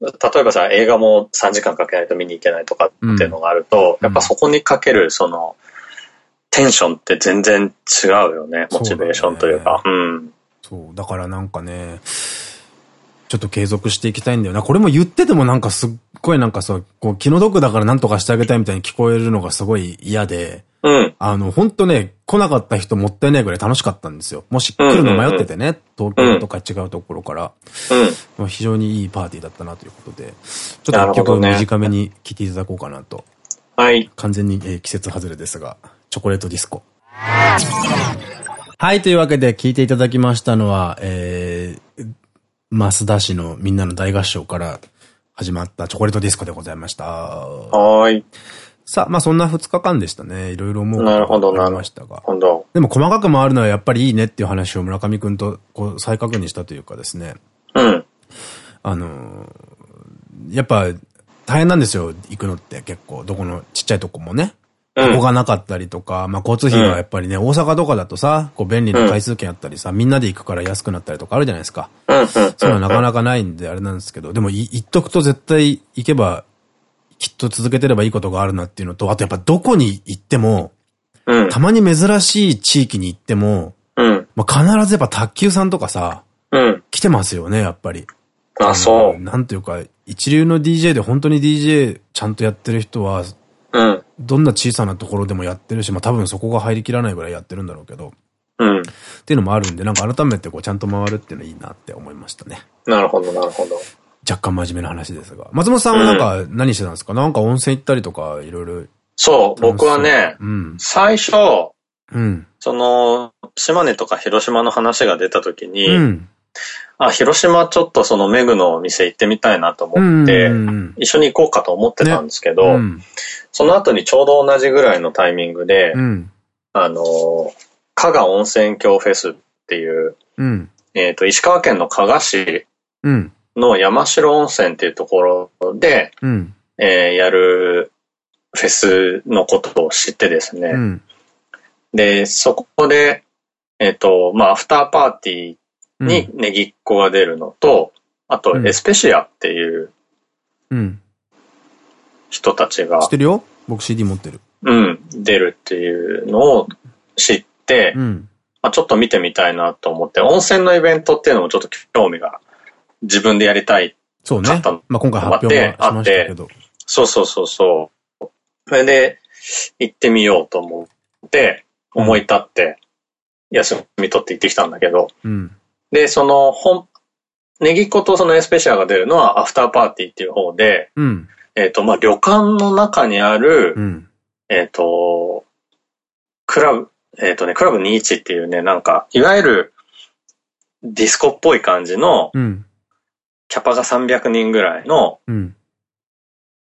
[SPEAKER 2] 例えばさ、映画も3時間かけないと見に行けないとかっていうのがあると、うん、やっぱそこにかける、その、テンションって全然違うよね。モチベーションというか。うね、うん。
[SPEAKER 1] そう。だからなんかね、ちょっと継続していきたいんだよな。これも言っててもなんかすっごいなんかそう、こう気の毒だからなんとかしてあげたいみたいに聞こえるのがすごい嫌で、うん。あの、本当ね、来なかった人もったいないぐらい楽しかったんですよ。もし来るの迷っててね、東京とか違うところから。うん。非常にいいパーティーだったなということで、ちょっと一曲短めに聴いていただこうかなと。
[SPEAKER 2] はい。
[SPEAKER 1] 完全に、えー、季節外れですが、チョコレートディスコ。はい、というわけで聴いていただきましたのは、えー、増田市のみんなの大合唱から始まったチョコレートディスコでございました。
[SPEAKER 2] はい。
[SPEAKER 1] さあ、まあそんな2日間でしたね。いろいろ思う
[SPEAKER 2] ことがあり
[SPEAKER 1] ましたが。でも細かく回るのはやっぱりいいねっていう話を村上くんとこう再確認したというかですね。
[SPEAKER 2] うん。
[SPEAKER 1] あのー、やっぱ大変なんですよ、行くのって結構。どこのちっちゃいとこもね。ここがなかったりとか、まあ交通費はやっぱりね、大阪とかだとさ、こう便利な回数券あったりさ、みんなで行くから安くなったりとかあるじゃないですか。そういうのはなかなかないんであれなんですけど、でも行っとくと絶対行けばきっと続けてればいいことがあるなっていうのと、あとやっぱどこに行っても、うん、たまに珍しい地域に行っても、うん、まあ必ずやっぱ卓球さんとかさ、うん、来てますよね、やっぱり。
[SPEAKER 2] あ、そう。
[SPEAKER 1] なんていうか、一流の DJ で本当に DJ ちゃんとやってる人は、うん、どんな小さなところでもやってるし、まあ多分そこが入りきらないぐらいやってるんだろうけど、うん。っていうのもあるんで、なんか改めてこうちゃんと回るっていうのいいなって思いましたね。
[SPEAKER 2] なるほど、なるほど。
[SPEAKER 1] 若干真面目な話ですが。松本さんはなんか何してたんですか、うん、なんか温泉行ったりとかいろいろ。
[SPEAKER 2] そう、僕はね、うん、最初、うん、その、島根とか広島の話が出た時に、うん、あ、広島ちょっとそのメグのお店行ってみたいなと思って、一緒に行こうかと思ってたんですけど、ね、その後にちょうど同じぐらいのタイミングで、あの、加賀温泉郷フェスっていう、えっと、石川県の加賀市の山城温泉っていうところで、うん、えー、やるフェスのことを知ってですね。うん、で、そこで、えっ、ー、と、まあ、アフターパーティーにネギっ子が出るのと、あと、エスペシアっていう人たちが、
[SPEAKER 1] 知ってるよ？僕 CD 持ってる。
[SPEAKER 2] うん、出るっていうのを知って、うん、まあ、ちょっと見てみたいなと思って、温泉のイベントっていうのもちょっと興味が自分でやりたい。
[SPEAKER 1] そうね。まあ今回発表もしましたけど。
[SPEAKER 2] そうそうそうそう。それで、行ってみようと思って、思い立って、休み取って行ってきたんだけど、うん、で、その、本、ネギっ子とそのエスペシャルが出るのはアフターパーティーっていう方で、うん、えっと、まあ、旅館の中にある、うん、えっと、クラブ、えっ、ー、とね、クラブ21っていうね、なんか、いわゆるディスコっぽい感じの、うん。キャパが300人ぐらいの、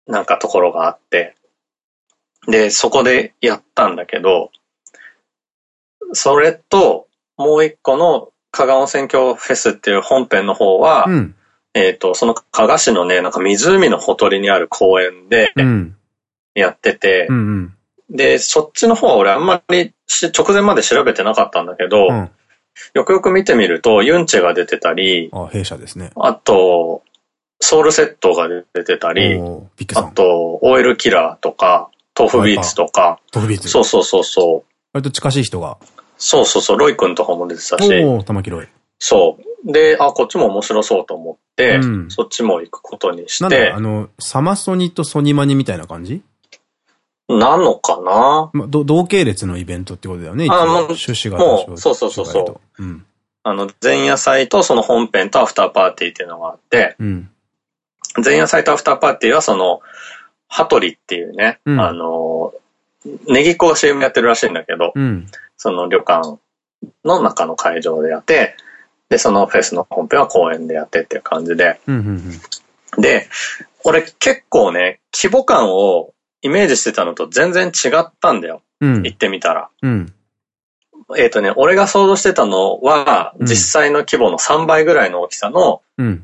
[SPEAKER 2] なんかところがあって、で、そこでやったんだけど、それと、もう一個の加賀温泉郷フェスっていう本編の方は、うん、えっと、その加賀市のね、なんか湖のほとりにある公園で、やってて、うんうん、で、そっちの方は俺あんまり直前まで調べてなかったんだけど、うんよくよく見てみると、ユンチェが出てたり、
[SPEAKER 1] あ、弊社ですね。
[SPEAKER 2] あと、ソウルセットが出てたり、あと、オイルキラーとか、豆腐ビーツとか、
[SPEAKER 1] 豆腐ビーツ
[SPEAKER 2] そうそうそうそう。
[SPEAKER 1] 割と近しい人が。
[SPEAKER 2] そうそうそう、ロイ君とかも出てたし。
[SPEAKER 1] お玉木ロイ。
[SPEAKER 2] そう。で、あ、こっちも面白そうと思って、うん、そっちも行くことにして。なんだ
[SPEAKER 1] あの、サマソニとソニマニみたいな感じ？
[SPEAKER 2] なのかな？
[SPEAKER 1] まあ、同系列のイベントってことだよね。
[SPEAKER 2] あ、もう、趣旨がもう、そうそうそうそう。うん。あの、前夜祭とその本編とアフターパーティーっていうのがあって、うん。前夜祭とアフターパーティーはその、ハトリっていうね、うん、あの、ネギコ CM やってるらしいんだけど、うん、その旅館の中の会場でやって、で、そのフェスの本編は公園でやってっていう感じで、で、これ結構ね、規模感をイメージしてたのと全然違ったんだよ。うん、行ってみたら。うん、えっとね、俺が想像してたのは、実際の規模の3倍ぐらいの大きさの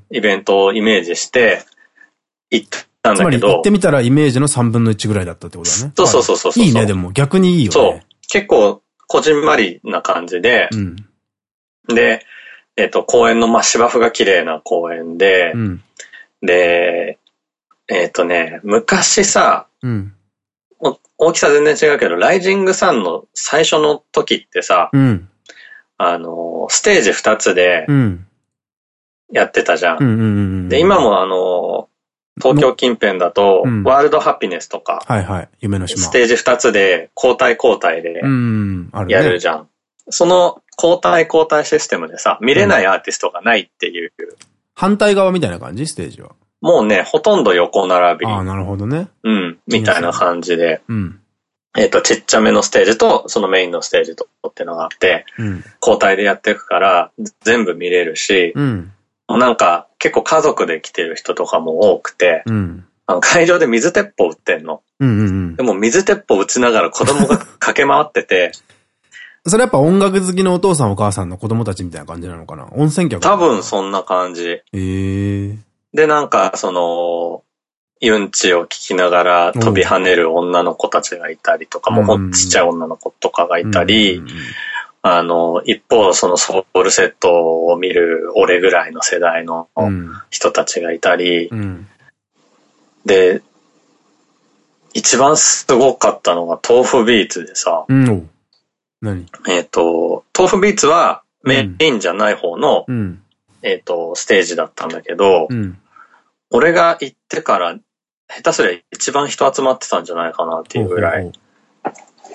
[SPEAKER 2] イベントをイメージして行ったんだけど。
[SPEAKER 1] 行ってみたらイメージの3分の1ぐらいだったってことだね。
[SPEAKER 2] そうそうそうそう
[SPEAKER 1] いいね、でも逆にいいよね。
[SPEAKER 2] そう。結構、こじんまりな感じで、うん、で、えっ、と、公園の、まあ、芝生が綺麗な公園で、うん、で、えっ、とね、昔さ、うん、大きさ全然違うけど、ライジングサンの最初の時ってさ、うん、あの、ステージ2つで、やってたじゃん。で、今もあの、東京近辺だと、ワールドハピネスとか、
[SPEAKER 1] はいはい、夢の
[SPEAKER 2] 島。ステージ2つで、交代交代で、やるじゃん。その交代交代システムでさ、見れないアーティストがないっていう。
[SPEAKER 1] 反対側みたいな感じ？ステージは。
[SPEAKER 2] もうね、ほとんど横並び。
[SPEAKER 1] ああ、なるほどね。
[SPEAKER 2] うん、みたいな感じで。うん。えっと、ちっちゃめのステージと、そのメインのステージとってのがあって、うん、交代でやっていくから、全部見れるし、うん、なんか、結構家族で来てる人とかも多くて、うん、あの会場で水鉄砲撃ってんの。でも水鉄砲撃ちながら子供が駆け回ってて、
[SPEAKER 1] それやっぱ音楽好きのお父さんお母さんの子供たちみたいな感じなのかな？温泉客。
[SPEAKER 2] 多分そんな感じ。へえ。で、なんか、その、ユンチを聞きながら飛び跳ねる女の子たちがいたりとか、もうほんちっちゃい女の子とかがいたり、あの、一方、そのソウルセットを見る俺ぐらいの世代の人たちがいたり、うん、で、一番すごかったのが豆腐ビーツでさ、うん、
[SPEAKER 1] 何
[SPEAKER 2] えっと、豆腐ビーツはメインじゃない方の、うん、えっと、ステージだったんだけど、俺が行ってから下手すりゃ一番人集まってたんじゃないかなっていうぐらい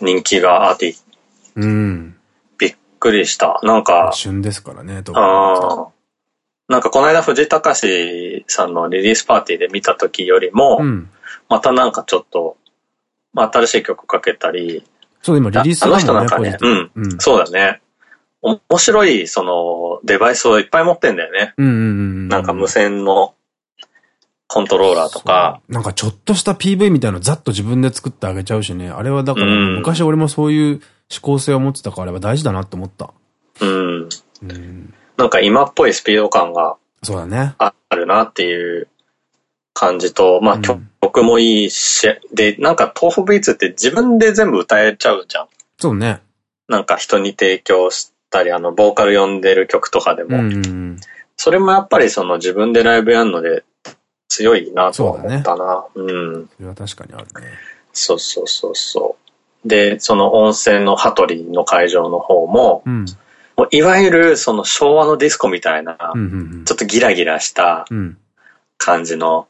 [SPEAKER 2] 人気があって、うん。くりした。なんか。
[SPEAKER 1] 旬ですからね、
[SPEAKER 2] ああ。なんかこの間藤隆さんのリリースパーティーで見た時よりも、うん、またなんかちょっと、まあ、新しい曲かけたり。
[SPEAKER 1] そう、今リリース
[SPEAKER 2] あの人なんかね、うん、うん、そうだね。面白い、その、デバイスをいっぱい持ってんだよね。なんか無線のコントローラーとか。
[SPEAKER 1] なんかちょっとした PV みたいなのざっと自分で作ってあげちゃうしね。あれはだから、昔俺もそういう思考性を持ってたからあれは大事だなって思った。
[SPEAKER 2] うん。うん、なんか今っぽいスピード感が。
[SPEAKER 1] そうだね。
[SPEAKER 2] あるなっていう感じと、まあ、曲もいいし、で、なんか豆腐ビーツって自分で全部歌えちゃうじゃん。
[SPEAKER 1] そうね。
[SPEAKER 2] なんか人に提供したり、あの、ボーカル呼んでる曲とかでも。うんそれもやっぱりその自分でライブやるので強いなと思ったな。うね、うん。
[SPEAKER 1] それは確かにあるね。
[SPEAKER 2] そうそうそうそう。で、その温泉の羽鳥の会場の方も、うん、もういわゆるその昭和のディスコみたいな、ちょっとギラギラした感じの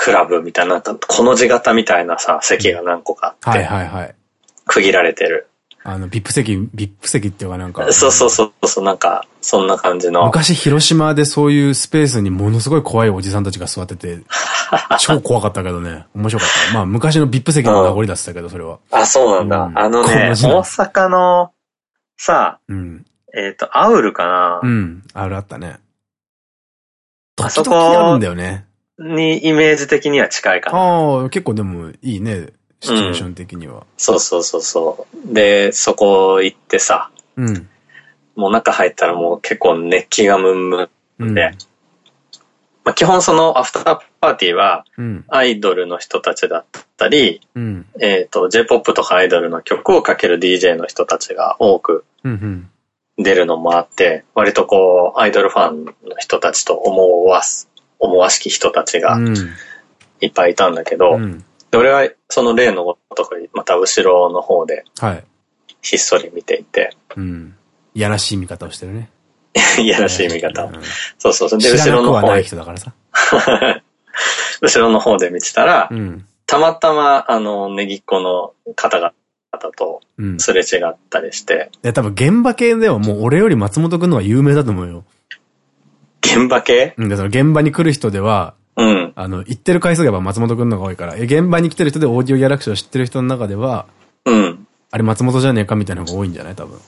[SPEAKER 2] クラブみたいな、この字型みたいなさ、席が何個かあって、区切られてる。
[SPEAKER 1] あの、ビップ席、ビップ席っていうかなんか。
[SPEAKER 2] そうそうそうそう、なんか、そんな感じの。
[SPEAKER 1] 昔広島でそういうスペースにものすごい怖いおじさんたちが座ってて、超怖かったけどね。面白かった。まあ昔のビップ席の名残だってたけど、それは。
[SPEAKER 2] あ、そうなんだ。うん、あのね、大阪の、さ、うん、えっと、アウルかな？
[SPEAKER 1] うん、アウルあったね。あそこあるんだよね。
[SPEAKER 2] にイメージ的には近いかな。
[SPEAKER 1] ああ、結構でもいいね。シチュエーション的には。うん、
[SPEAKER 2] そうそうそうそう。で、そこ行ってさ、うん、もう中入ったらもう結構熱気がムンムンで、うん、まあ、基本そのアフターパーティーは、アイドルの人たちだったり、うん、えっと、J-POP とかアイドルの曲をかける DJ の人たちが多く出るのもあって、割とこう、アイドルファンの人たちと思わす、思わしき人たちがいっぱいいたんだけど、うん、俺はその例のごとくまた後ろの方で、ひっそり見ていて、
[SPEAKER 1] うん。いやらしい見方をしてるね。
[SPEAKER 2] いやらしい見方を。そうそうそう。で、後ろの方。人だからさ。後ろの方で見てたら、うん、たまたま、あの、ネギっ子の方々とすれ違ったりして。
[SPEAKER 1] いや、多分現場系ではもう俺より松本くんのは有名だと思うよ。
[SPEAKER 2] 現場系？
[SPEAKER 1] うん、だから現場に来る人では、うん。あの、行ってる回数が松本くんのが多いから、現場に来てる人でオーディオギャラクシーを知ってる人の中では、うん。あれ松本じゃねえかみたいなのが多いんじゃない？多分。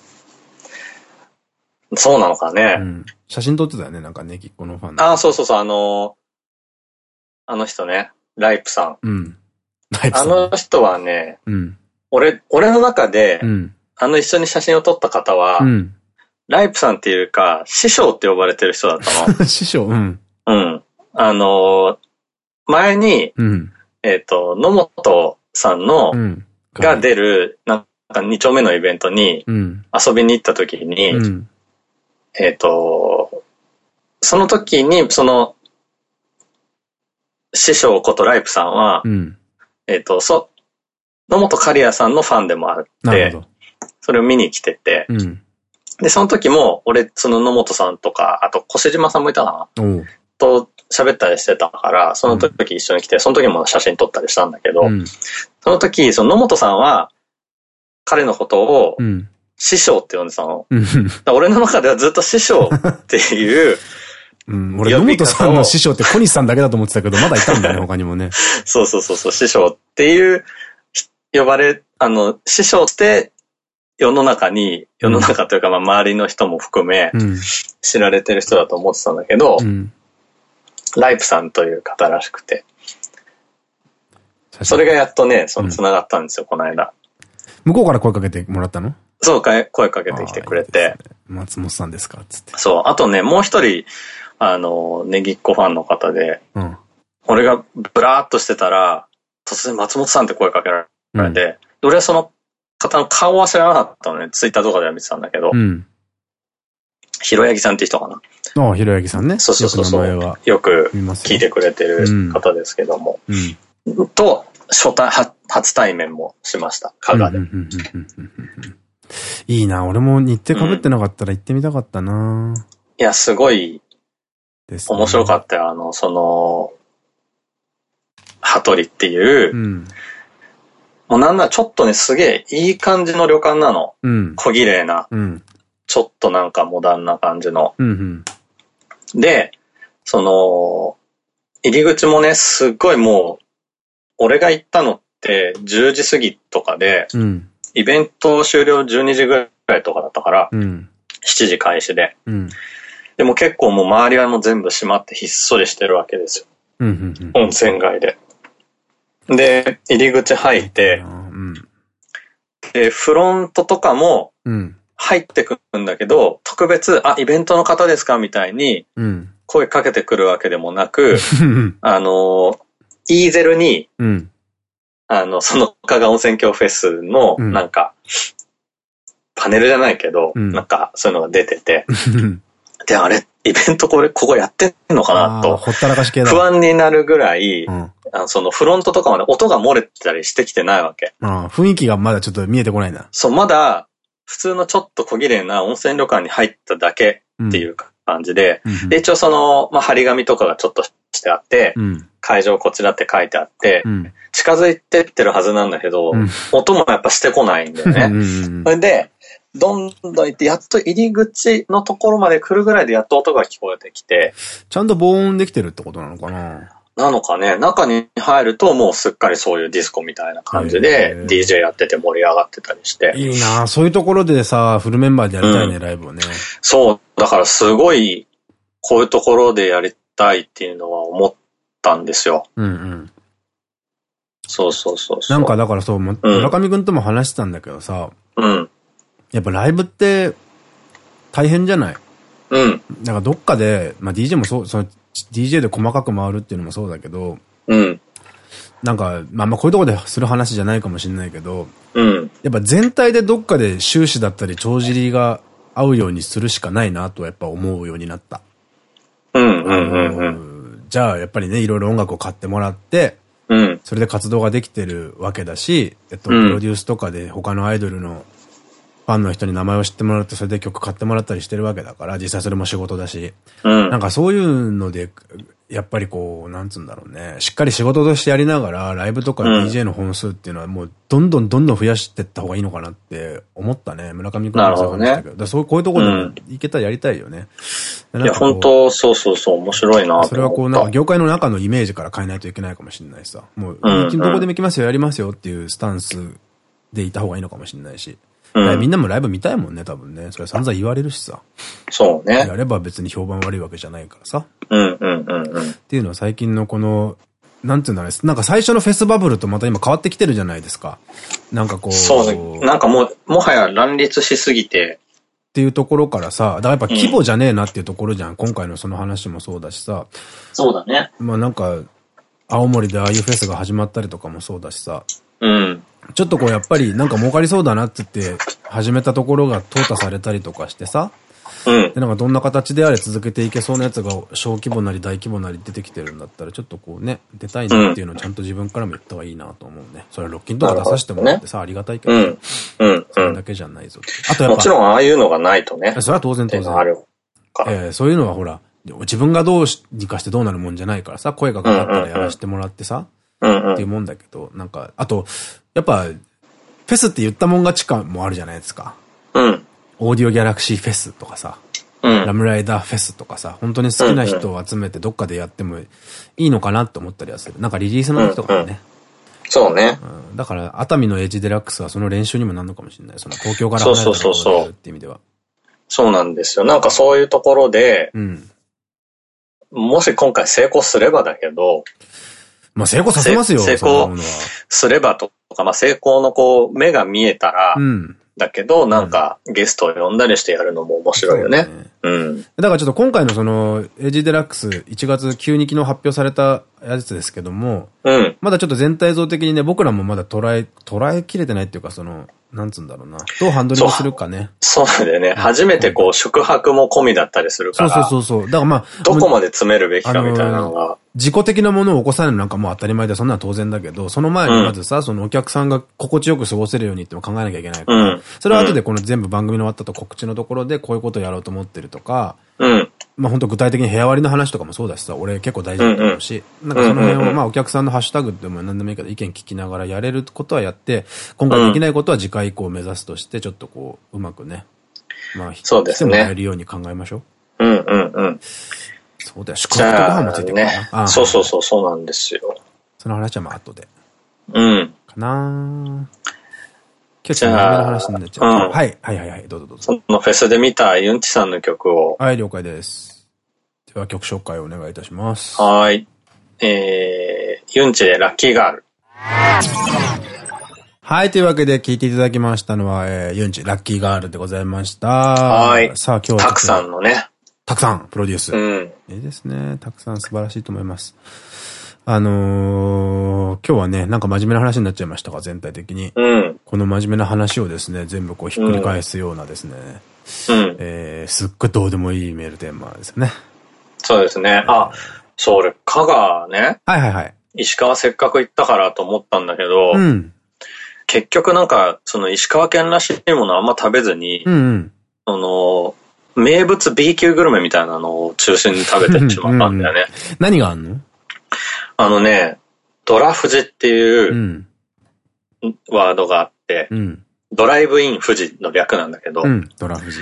[SPEAKER 2] そうなのかね。う
[SPEAKER 1] ん。写真撮ってたよね、なんかね、ぎっこのファン
[SPEAKER 2] ああ、そうそうそう、あのあの人ね、ライプさん。うん。ライプさん。あの人はね、うん。俺、俺の中で、うん、あの一緒に写真を撮った方は、うん、ライプさんっていうか、師匠って呼ばれてる人だったの。
[SPEAKER 1] 師匠？うん。
[SPEAKER 2] うん。あのー、前に、うん、えっと、野本さんの、うん、が出る、なんか2丁目のイベントに、遊びに行った時に、うん、えっと、その時に、その、師匠ことライプさんは、えっと、そ、野本刈谷さんのファンでもあって、それを見に来てて、うん、で、その時も、俺、その野本さんとか、あと、越島さんもいたかな？と喋ったりしてたから、その時一緒に来て、その時も写真撮ったりしたんだけど、うん、その時、その野本さんは、彼のことを、師匠って呼んでたの。俺の中ではずっと師匠っていう、
[SPEAKER 1] うん、俺、野本さんの師匠って小西さんだけだと思ってたけど、まだいたんだね、他にもね。
[SPEAKER 2] そうそうそうそう、師匠っていう呼ばれ、あの、師匠って世の中に、世の中というか、まあ周りの人も含め、知られてる人だと思ってたんだけど、うん、ライプさんという方らしくて、それがやっとね、その繋がったんですよ、うん、この間。
[SPEAKER 1] 向こうから声かけてもらったの？
[SPEAKER 2] そうか、声かけてきてくれて。
[SPEAKER 1] ね、松本さんですか？つって。
[SPEAKER 2] そう。あとね、もう一人、あの、ネギっ子ファンの方で、うん、俺がブラーっとしてたら、突然松本さんって声かけられうん、で、俺はその方の顔は知らなかったのね。ツイッターとかでは見てたんだけど。うん。ひろやぎさんって人かな。
[SPEAKER 1] ああ、ひろやぎさんね。
[SPEAKER 2] そうそうそうそう。よく聞いてくれてる方ですけども。うん。と、初対、初対面もしました。香川で。
[SPEAKER 1] いいな、俺も日程被ってなかったら行ってみたかったな、うん、い
[SPEAKER 2] や、すごい、面白かったよ。あの、その、羽鳥っていう、うん、もうなんならちょっとね、すげえいい感じの旅館なの。うん、小綺麗な。うん、ちょっとなんかモダンな感じの。うんうん、で、その、入り口もね、すっごいもう、俺が行ったのって10時過ぎとかで、うん、イベント終了12時ぐらいとかだったから、うん、7時開始で。うん、でも結構もう周りはもう全部閉まってひっそりしてるわけですよ。温泉街で。で、入り口入って、で、フロントとかも、入ってくるんだけど、特別、あ、イベントの方ですかみたいに、声かけてくるわけでもなく、あの、E0 に、あの、その加賀温泉郷フェスの、なんか、パネルじゃないけど、なんか、そういうのが出てて、で、あれ、イベントこれ、ここやってんのかなと、
[SPEAKER 1] ほったらかし系
[SPEAKER 2] 不安になるぐらい、うん、あのそのフロントとかまで音が漏れてたりしてきてないわけ。
[SPEAKER 1] 雰囲気がまだちょっと見えてこないな。
[SPEAKER 2] そう、まだ、普通のちょっと小綺麗な温泉旅館に入っただけっていう感じで、うん、で、一応その、まあ、張り紙とかがちょっとしてあって、うん、会場こちらって書いてあって、近づいてってるはずなんだけど、音もやっぱしてこないんだよね。それで、どんどん行って、やっと入り口のところまで来るぐらいでやっと音が聞こえてきて。
[SPEAKER 1] ちゃんと防音できてるってことなのかな？
[SPEAKER 2] なのかね、中に入るともうすっかりそういうディスコみたいな感じで DJ やってて盛り上がってたりして。
[SPEAKER 1] いいなそういうところでさ、フルメンバーでやりたいね、うん、ライブをね。
[SPEAKER 2] そう、だからすごい、こういうところでやりたいっていうのは思ったんですよ。うんうん。そうそうそう
[SPEAKER 1] なんかだからそう、村上くんとも話してたんだけどさ、うん。やっぱライブって大変じゃない？うん。なんかどっかで、まあ DJ もそう、その DJ で細かく回るっていうのもそうだけど、うん。なんか、まあまあこういうとこでする話じゃないかもしれないけど、うん。やっぱ全体でどっかで収支だったり帳尻が会うようにするしかないなとやっぱ思うようになった。
[SPEAKER 2] うんうんうんうん。
[SPEAKER 1] じゃあやっぱりね、いろいろ音楽を買ってもらって、
[SPEAKER 2] うん、
[SPEAKER 1] それで活動ができてるわけだし、えっと、プロデュースとかで他のアイドルのファンの人に名前を知ってもらって、それで曲買ってもらったりしてるわけだから、実際それも仕事だし。
[SPEAKER 2] うん、
[SPEAKER 1] なんかそういうので、やっぱりこう、なんつうんだろうね。しっかり仕事としてやりながら、ライブとか DJ の本数っていうのはもう、どんどんどんどん増やしていった方がいいのかなって思ったね。村上君
[SPEAKER 2] もそう話したけど。
[SPEAKER 1] だそう、こういうところでもいけたらやりたいよね。
[SPEAKER 2] うん、いや、本当そうそうそう、面白いな
[SPEAKER 1] それはこう、なんか業界の中のイメージから変えないといけないかもしれないさ。もう、どこでも行きますよ、やりますよっていうスタンスでいた方がいいのかもしれないし。うん、みんなもライブ見たいもんね、多分ね。それ散々言われるしさ。
[SPEAKER 2] そうね。
[SPEAKER 1] やれば別に評判悪いわけじゃないからさ。
[SPEAKER 2] うんうんうんうん。っ
[SPEAKER 1] ていうのは最近のこの、なんていうんだろう、なんか最初のフェスバブルとまた今変わってきてるじゃないですか。なんかこう。
[SPEAKER 2] そうね。なんかもう、もはや乱立しすぎて。
[SPEAKER 1] っていうところからさ、だからやっぱ規模じゃねえなっていうところじゃん。うん、今回のその話もそうだしさ。
[SPEAKER 2] そうだね。
[SPEAKER 1] まあなんか、青森でああいうフェスが始まったりとかもそうだしさ。
[SPEAKER 2] うん。
[SPEAKER 1] ちょっとこうやっぱりなんか儲かりそうだなって言って始めたところが淘汰されたりとかしてさ。
[SPEAKER 2] うん、
[SPEAKER 1] で、なんかどんな形であれ続けていけそうなやつが小規模なり大規模なり出てきてるんだったら、ちょっとこうね、出たいなっていうのをちゃんと自分からも言った方がいいなと思うね。それはロッキンとか出させてもらってさ、ね、ありがたいけど、うん。
[SPEAKER 2] うん。
[SPEAKER 1] それだけじゃないぞ
[SPEAKER 2] あとやっぱ。もちろんああいうのがないとね。
[SPEAKER 1] それは当然当然。あるえー、そういうのはほら、自分がどうにかしてどうなるもんじゃないからさ、声がかかったらやらせてもらってさ、っていうもんだけど、なんか、あと、やっぱ、フェスって言ったもん勝ち感もあるじゃないですか。
[SPEAKER 2] うん。
[SPEAKER 1] オーディオギャラクシーフェスとかさ。うん、ラムライダーフェスとかさ、本当に好きな人を集めてどっかでやってもいいのかなって思ったりはする。なんかリリースの時とかもね。
[SPEAKER 2] そうね。
[SPEAKER 1] うん、だから、熱海のエッジデラックスはその練習にもなるのかもしれない。その東京から離れたところでって意味では。
[SPEAKER 2] そうなんですよ。なんかそういうところで、うん、もし今回成功すればだけど、
[SPEAKER 1] まあ成功させますよ、
[SPEAKER 2] 成功すればとか、まあ成功のこう、目が見えたら、うん、だけど、なんか、ゲストを呼んだりしてやるのも面白いよね。うん。
[SPEAKER 1] だからちょっと今回のその、エイジデラックス1月急に昨日発表されたやつですけども、
[SPEAKER 2] うん。
[SPEAKER 1] まだちょっと全体像的にね、僕らもまだ捉え、捉えきれてないっていうか、その、なんつうんだろうな。どうハンドリングするかね。
[SPEAKER 2] そうなんだよね。初めてこう、宿泊も込みだったりするから。
[SPEAKER 1] そうそうそうそう。だからまあ。
[SPEAKER 2] どこまで詰めるべきかみたいなのが。
[SPEAKER 1] 自己的なものを起こさないのなんかもう当たり前で、そんなの当然だけど、その前にまずさ、うん、そのお客さんが心地よく過ごせるようにっても考えなきゃいけないから、うん、それは後でこの全部番組の終わったと告知のところでこういうことをやろうと思ってるとか、
[SPEAKER 2] うん。
[SPEAKER 1] まあ本当具体的に部屋割りの話とかもそうだしさ、俺結構大事だと思うし、なんかその辺をまあお客さんのハッシュタグでも何でもいいけど意見聞きながらやれることはやって、今回できないことは次回以降目指すとして、ちょっとこう、うまくね、まあ、
[SPEAKER 2] そうですね。
[SPEAKER 1] えるように考えましょ
[SPEAKER 2] う。うんうんうん。
[SPEAKER 1] そうだよ、宿泊とかもついてくる
[SPEAKER 2] ね。そうそうそう、そうなんですよ。
[SPEAKER 1] その話はまあ後で。
[SPEAKER 2] うん。
[SPEAKER 1] かな今日ちょっと話になっちゃう。はい、はいはいはい、どうぞどうぞ。
[SPEAKER 2] そのフェスで見たユンチさんの曲を。
[SPEAKER 1] はい、了解です。では曲紹介をお願いいたします。
[SPEAKER 2] はい。えー、ユンチでラッキーガール。
[SPEAKER 1] はい。というわけで聞いていただきましたのは、えー、ユンチ、ラッキーガールでございました。
[SPEAKER 2] はい。
[SPEAKER 1] さあ今日は。
[SPEAKER 2] たくさんのね。
[SPEAKER 1] たくさん、プロデュース。う
[SPEAKER 2] ん。
[SPEAKER 1] いいですね。たくさん素晴らしいと思います。あのー、今日はね、なんか真面目な話になっちゃいましたが、全体的に。
[SPEAKER 2] うん。
[SPEAKER 1] この真面目な話をですね、全部こうひっくり返すようなですね。
[SPEAKER 2] うん。
[SPEAKER 1] えー、すっごいどうでもいいメールテーマですよね。
[SPEAKER 2] そうですね。あ、そう、俺、香川ね。
[SPEAKER 1] はいはいはい。
[SPEAKER 2] 石川せっかく行ったからと思ったんだけど、
[SPEAKER 1] うん。
[SPEAKER 2] 結局なんか、その石川県らしいものあんま食べずに、
[SPEAKER 1] うん、うん、
[SPEAKER 2] その、名物 B 級グルメみたいなのを中心に食べてしまったんだよね。
[SPEAKER 1] うん、何があんの？
[SPEAKER 2] あのね、ドラフジっていうワードがあって、
[SPEAKER 1] うん、
[SPEAKER 2] ドライブイン富士の略なんだけど、う
[SPEAKER 1] ん、ドラフジ。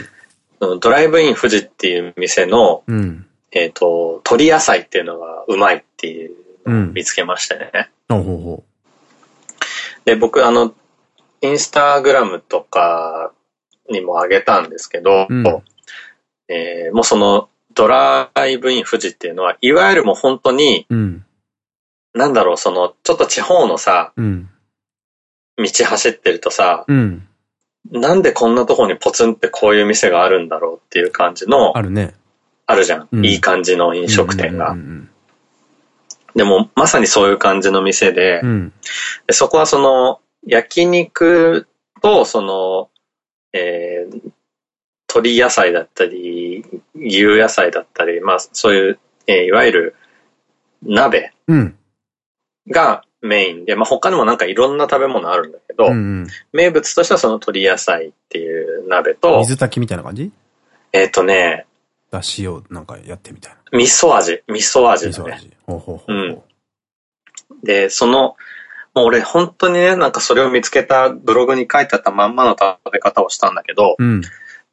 [SPEAKER 2] ドライブイン富士っていう店の、
[SPEAKER 1] うん、
[SPEAKER 2] えっと、鶏野菜っていうのがうまいっていうのを見つけましてね。
[SPEAKER 1] ほうほうほ
[SPEAKER 2] う。で、僕あの、インスタグラムとかにもあげたんですけど、えー、もうそのドライブイン富士っていうのは、いわゆるもう本当に、
[SPEAKER 1] うん、
[SPEAKER 2] なんだろう、その、ちょっと地方のさ、
[SPEAKER 1] うん、
[SPEAKER 2] 道走ってるとさ、
[SPEAKER 1] うん、
[SPEAKER 2] なんでこんなとこにポツンってこういう店があるんだろうっていう感じの、
[SPEAKER 1] あるね。
[SPEAKER 2] あるじゃん。うん、いい感じの飲食店が。でも、まさにそういう感じの店で、
[SPEAKER 1] うん、
[SPEAKER 2] でそこはその、焼肉と、その、えー、鶏野菜だったり、牛野菜だったり、まあそういう、えー、いわゆる鍋がメインで、まあ他にもなんかいろんな食べ物あるんだけど、うんうん、名物としてはその鶏野菜っていう鍋と、
[SPEAKER 1] 水炊きみたいな感じ？
[SPEAKER 2] えっとね、
[SPEAKER 1] だしをなんかやってみたいな。
[SPEAKER 2] 味噌味、味噌味だね。味噌味。ほうほうほう。うん。で、その、もう俺本当にね、なんかそれを見つけたブログに書いてあったまんまの食べ方をしたんだけど、うん、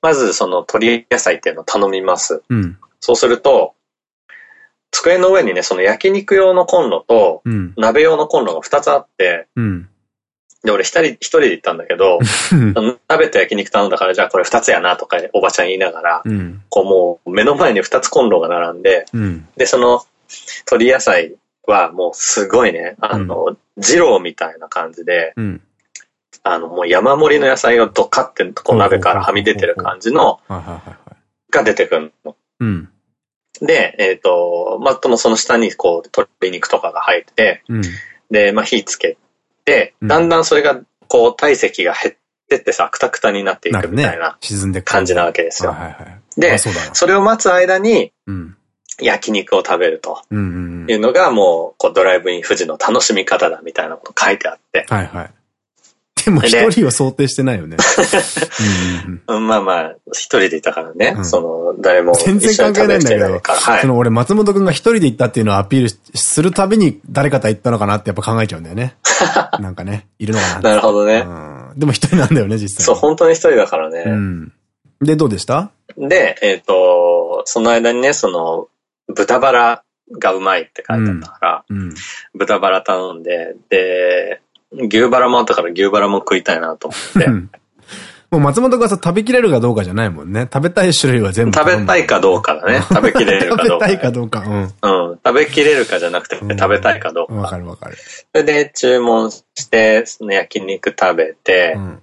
[SPEAKER 2] まずその鶏野菜っていうのを頼みます。うん、そうすると、机の上にね、その焼肉用のコンロと、鍋用のコンロが2つあって、うん、で、俺一人、一人で行ったんだけど、鍋と焼肉頼んだから、じゃあこれ2つやなとかおばちゃん言いながら、こうもう目の前に2つコンロが並んで、で、その鶏野菜はもうすごいね、あの、二郎みたいな感じで、あの、もう山盛りの野菜がドカってこう鍋からはみ出てる感じの、が出てくるの。うん、で、えっ、ー、と、まあ、ともその下にこう、鶏肉とかが入ってて、うん、で、まあ、火つけて、だんだんそれが、こう、体積が減ってってさ、くたくたになっていくみたいな感じなわけですよ。で、それを待つ間に、焼肉を食べると。いうのがもう、こう、ドライブイン富士の楽しみ方だみたいなこと書いてあって。はいはい。
[SPEAKER 1] でも一人は想定してないよね。
[SPEAKER 2] まあまあ、一人でいたからね。うん、その、誰も
[SPEAKER 1] 全然関係ないんだけど、はい、その俺松本くんが一人で行ったっていうのをアピールするたびに誰かと行ったのかなってやっぱ考えちゃうんだよね。なんかね、いるのか
[SPEAKER 2] ななるほどね、
[SPEAKER 1] うん。でも一人なんだよね、実際。
[SPEAKER 2] そう、本当に一人だからね。う
[SPEAKER 1] ん、で、どうでした？
[SPEAKER 2] で、えっ、ー、と、その間にね、その、豚バラがうまいって書いてあったから、うん、豚バラ頼んで、で、牛バラもあったから牛バラも食いたいなと思って。
[SPEAKER 1] もう松本がさ、食べきれるかどうかじゃないもんね。食べたい種類は全部
[SPEAKER 2] 食べたいかどうかだね。食べきれるかどうか。
[SPEAKER 1] 食べたいかどうか。うん。
[SPEAKER 2] うん。食べきれるかじゃなくて、食べたいかどうか。
[SPEAKER 1] わ、かるわかる。
[SPEAKER 2] それで注文して、その焼肉食べて、うん、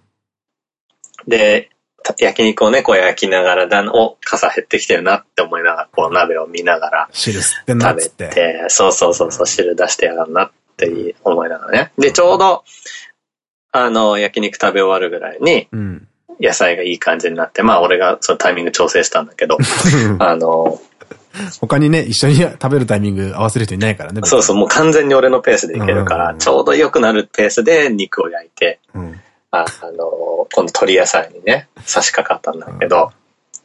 [SPEAKER 2] で、焼肉をね、こう焼きながらだん、お、傘減ってきてるなって思いながら、こう鍋を見ながら。
[SPEAKER 1] 汁吸って食べて。
[SPEAKER 2] そうそうそうそう、汁出してやがるなって思いながらね。で、ちょうど、あの、焼肉食べ終わるぐらいに、野菜がいい感じになって、まあ俺がそのタイミング調整したんだけど、あの、
[SPEAKER 1] 他にね、一緒に 食べるタイミング合わせる人いないからね。
[SPEAKER 2] そうそう、もう完全に俺のペースでいけるから、ちょうど良くなるペースで肉を焼いて、うん、ああの、今度鶏野菜にね、差し掛かったんだけど、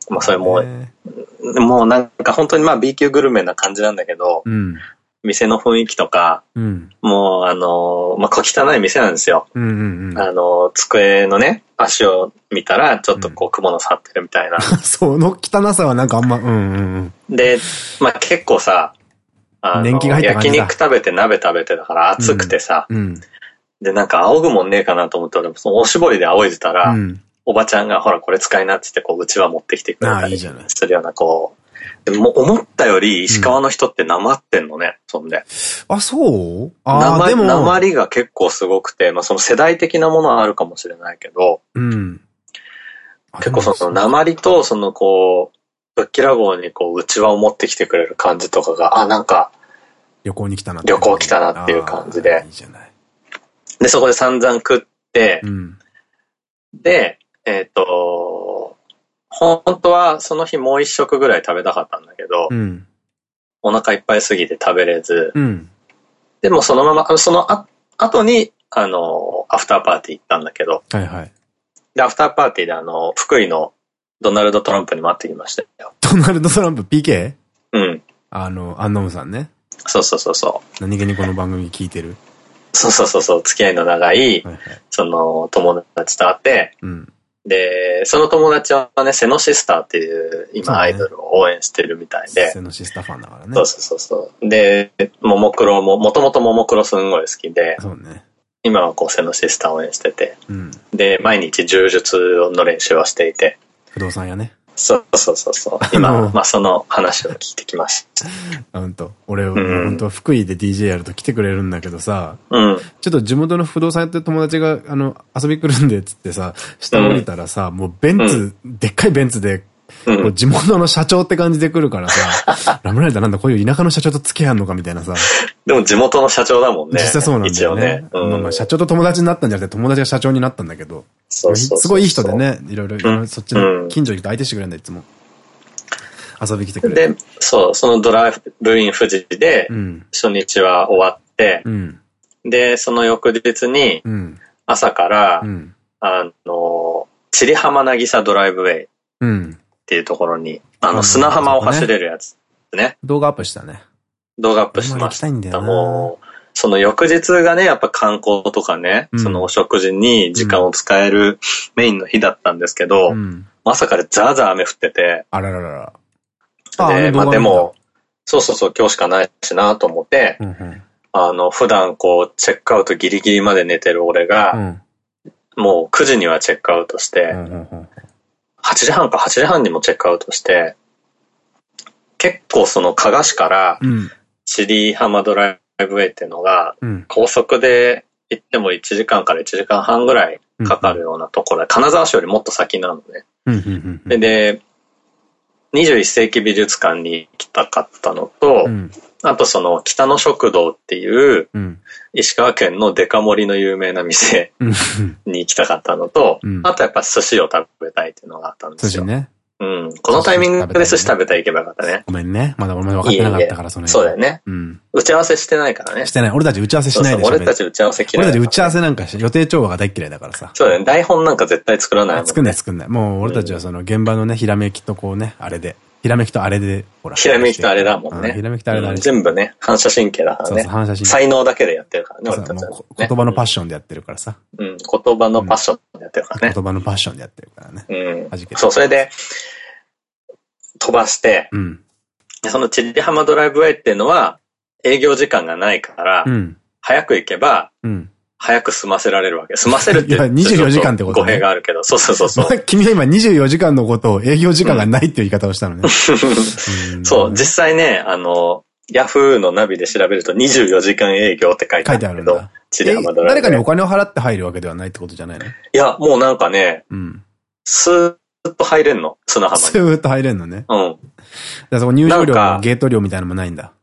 [SPEAKER 2] うん、まあそれもう、もうなんか本当にまあ B 級グルメな感じなんだけど、うん、店の雰囲気とか、うん、もうあの、まあ、小汚い店なんですよ。あの、机のね、足を見たら、ちょっとこう、雲の去ってるみたいな。
[SPEAKER 1] その汚さはなんかあんま、うんうん
[SPEAKER 2] うん。で、まあ、結構さ、あ年季が入った焼肉食べて鍋食べてだから暑くてさ、うん。うん、で、なんか仰ぐもんねえかなと思って俺そのおしぼりで仰いでたら、うん、おばちゃんがほらこれ使いなって言って、こう、うちわ持ってきてくれたりするような、こう、でも思ったより石川の人ってなまってんのね、そんで。
[SPEAKER 1] あ、そう？
[SPEAKER 2] ああ、でも。なまりが結構すごくて、まあその世代的なものはあるかもしれないけど、うん。結構そのなまりと、そのこう、ぶっきらぼうにこう、うちわを持ってきてくれる感じとかが、あ、なんか、
[SPEAKER 1] 旅行に来たな
[SPEAKER 2] 旅行来たなっていう感じで。いいじゃない。で、そこで散々食って、うん、で、えっ、ー、と、本当はその日もう一食ぐらい食べたかったんだけど、うん、お腹いっぱいすぎて食べれず、うん、でもそのまま、そのあ後に、あの、アフターパーティー行ったんだけど、はいはい。で、アフターパーティーであの、福井のドナルド・トランプに待ってきましたよ。
[SPEAKER 1] ドナルド・トランプ？PK?
[SPEAKER 2] うん。
[SPEAKER 1] あの、アンノムさんね。
[SPEAKER 2] そうそうそうそう。
[SPEAKER 1] 何気にこの番組聞いてる
[SPEAKER 2] そうそうそうそう、付き合いの長い、はいはい、その友達と会って、うん、で、その友達はね、セノシスターっていう今アイドルを応援してるみたいで。
[SPEAKER 1] セノシスターファンだからね。
[SPEAKER 2] そうそうそうで、ももクロも、もともとももクロすんごい好きで。そうね。今はこうセノシスターを応援してて。うん、で、毎日柔術の練習をしていて。
[SPEAKER 1] 不動産屋ね。
[SPEAKER 2] そうそうそうそう。今、まあその話を聞いてきました。
[SPEAKER 1] 本当俺、うん、本当福井で DJ やると来てくれるんだけどさ、うん、ちょっと地元の不動産やってる友達が、あの、遊び来るんでっつってさ、下降りたらさ、もうベンツ、うん、でっかいベンツで、もう地元の社長って感じで来るからさ、ラムライダーなんだこういう田舎の社長と付き合うのかみたいなさ。
[SPEAKER 2] でも地元の社長だもんね。
[SPEAKER 1] 実際そうなんだよね。一応ね。うん、まあ社長と友達になったんじゃなくて友達が社長になったんだけど。そうすごいいい人でね、いろいろ、そっちの近所行くと相手してくれるんだ、いつも。遊び来てくれ
[SPEAKER 2] で、そう、そのドライブイン富士で、初日は終わって、うん、で、その翌日に、朝から、うん、あの、千里浜渚ドライブウェイっていうところに、あの、砂浜を走れるやつね。
[SPEAKER 1] 動画アップしたね。
[SPEAKER 2] 動画アップしました。もう、その翌日がね、やっぱ観光とかね、そのお食事に時間を使えるメインの日だったんですけど、まさかでザーザー雨降ってて、
[SPEAKER 1] あららら
[SPEAKER 2] で、まあでも、そうそうそう、今日しかないしなと思って、うんうん、あの、普段こう、チェックアウトギリギリまで寝てる俺が、うん、もう9時にはチェックアウトして、8時半か8時半にもチェックアウトして、結構その加賀市から、チリ浜ドライブウェイっていうのが、高速で行っても1時間から1時間半ぐらいかかるようなところで、金沢市よりもっと先なのね。で、で、21世紀美術館に行きたかったのと、うん、あとその北の食堂っていう、石川県のデカ盛りの有名な店に行きたかったのと、うん、あとやっぱ寿司を食べたいっていうのがあったんですよ。寿司ね。うん。このタイミングで寿司食べたらいけばよかったね。
[SPEAKER 1] ごめんね。まだ俺も分かってなかったから、その
[SPEAKER 2] そうだよね。うん。打ち合わせしてないからね。
[SPEAKER 1] してない。俺たち打ち合わせしないでしょ。
[SPEAKER 2] 俺たち打ち合わせ嫌
[SPEAKER 1] い。俺たち打ち合わせなんかして、予定調和が大嫌いだからさ。
[SPEAKER 2] そうだよね。台本なんか絶対作らないもん。
[SPEAKER 1] 作んない作んない。もう俺たちはその現場のね、ひらめきとこうね、あれで。ひらめきとあれで、
[SPEAKER 2] ほら。ひらめきとあれだもんね。
[SPEAKER 1] ひらめきとあれだね。
[SPEAKER 2] 全部ね、反射神経だからね。反射神経。才能だけでやってるからね、俺たちは。
[SPEAKER 1] 言葉のパッションでやってるからさ。
[SPEAKER 2] うん、言葉のパッションでやってるからね。
[SPEAKER 1] 言葉のパッションでやってるからね。
[SPEAKER 2] うん。そう、それで、飛ばして、うん、そのチリハマドライブウェイっていうのは、営業時間がないから、うん、早く行けば、うん早く済ませられるわけ。済ませるってい
[SPEAKER 1] や、24時間ってこと、
[SPEAKER 2] ね、語弊があるけど。そうそうそうそう。
[SPEAKER 1] 君は今24時間のことを営業時間がないっていう言い方をしたのね。
[SPEAKER 2] そう、実際ね、あの、ヤフーのナビで調べると24時間営業って書いてあるけど。書いてあるんだ。チリハマドラ。
[SPEAKER 1] 誰かにお金を払って入るわけではないってことじゃないの？い
[SPEAKER 2] や、もうなんかね、うん、スーっと入れんの、砂浜に。
[SPEAKER 1] スーッと入れんのね。うん。だそこ入場料、ゲート料みたいなのもないんだ。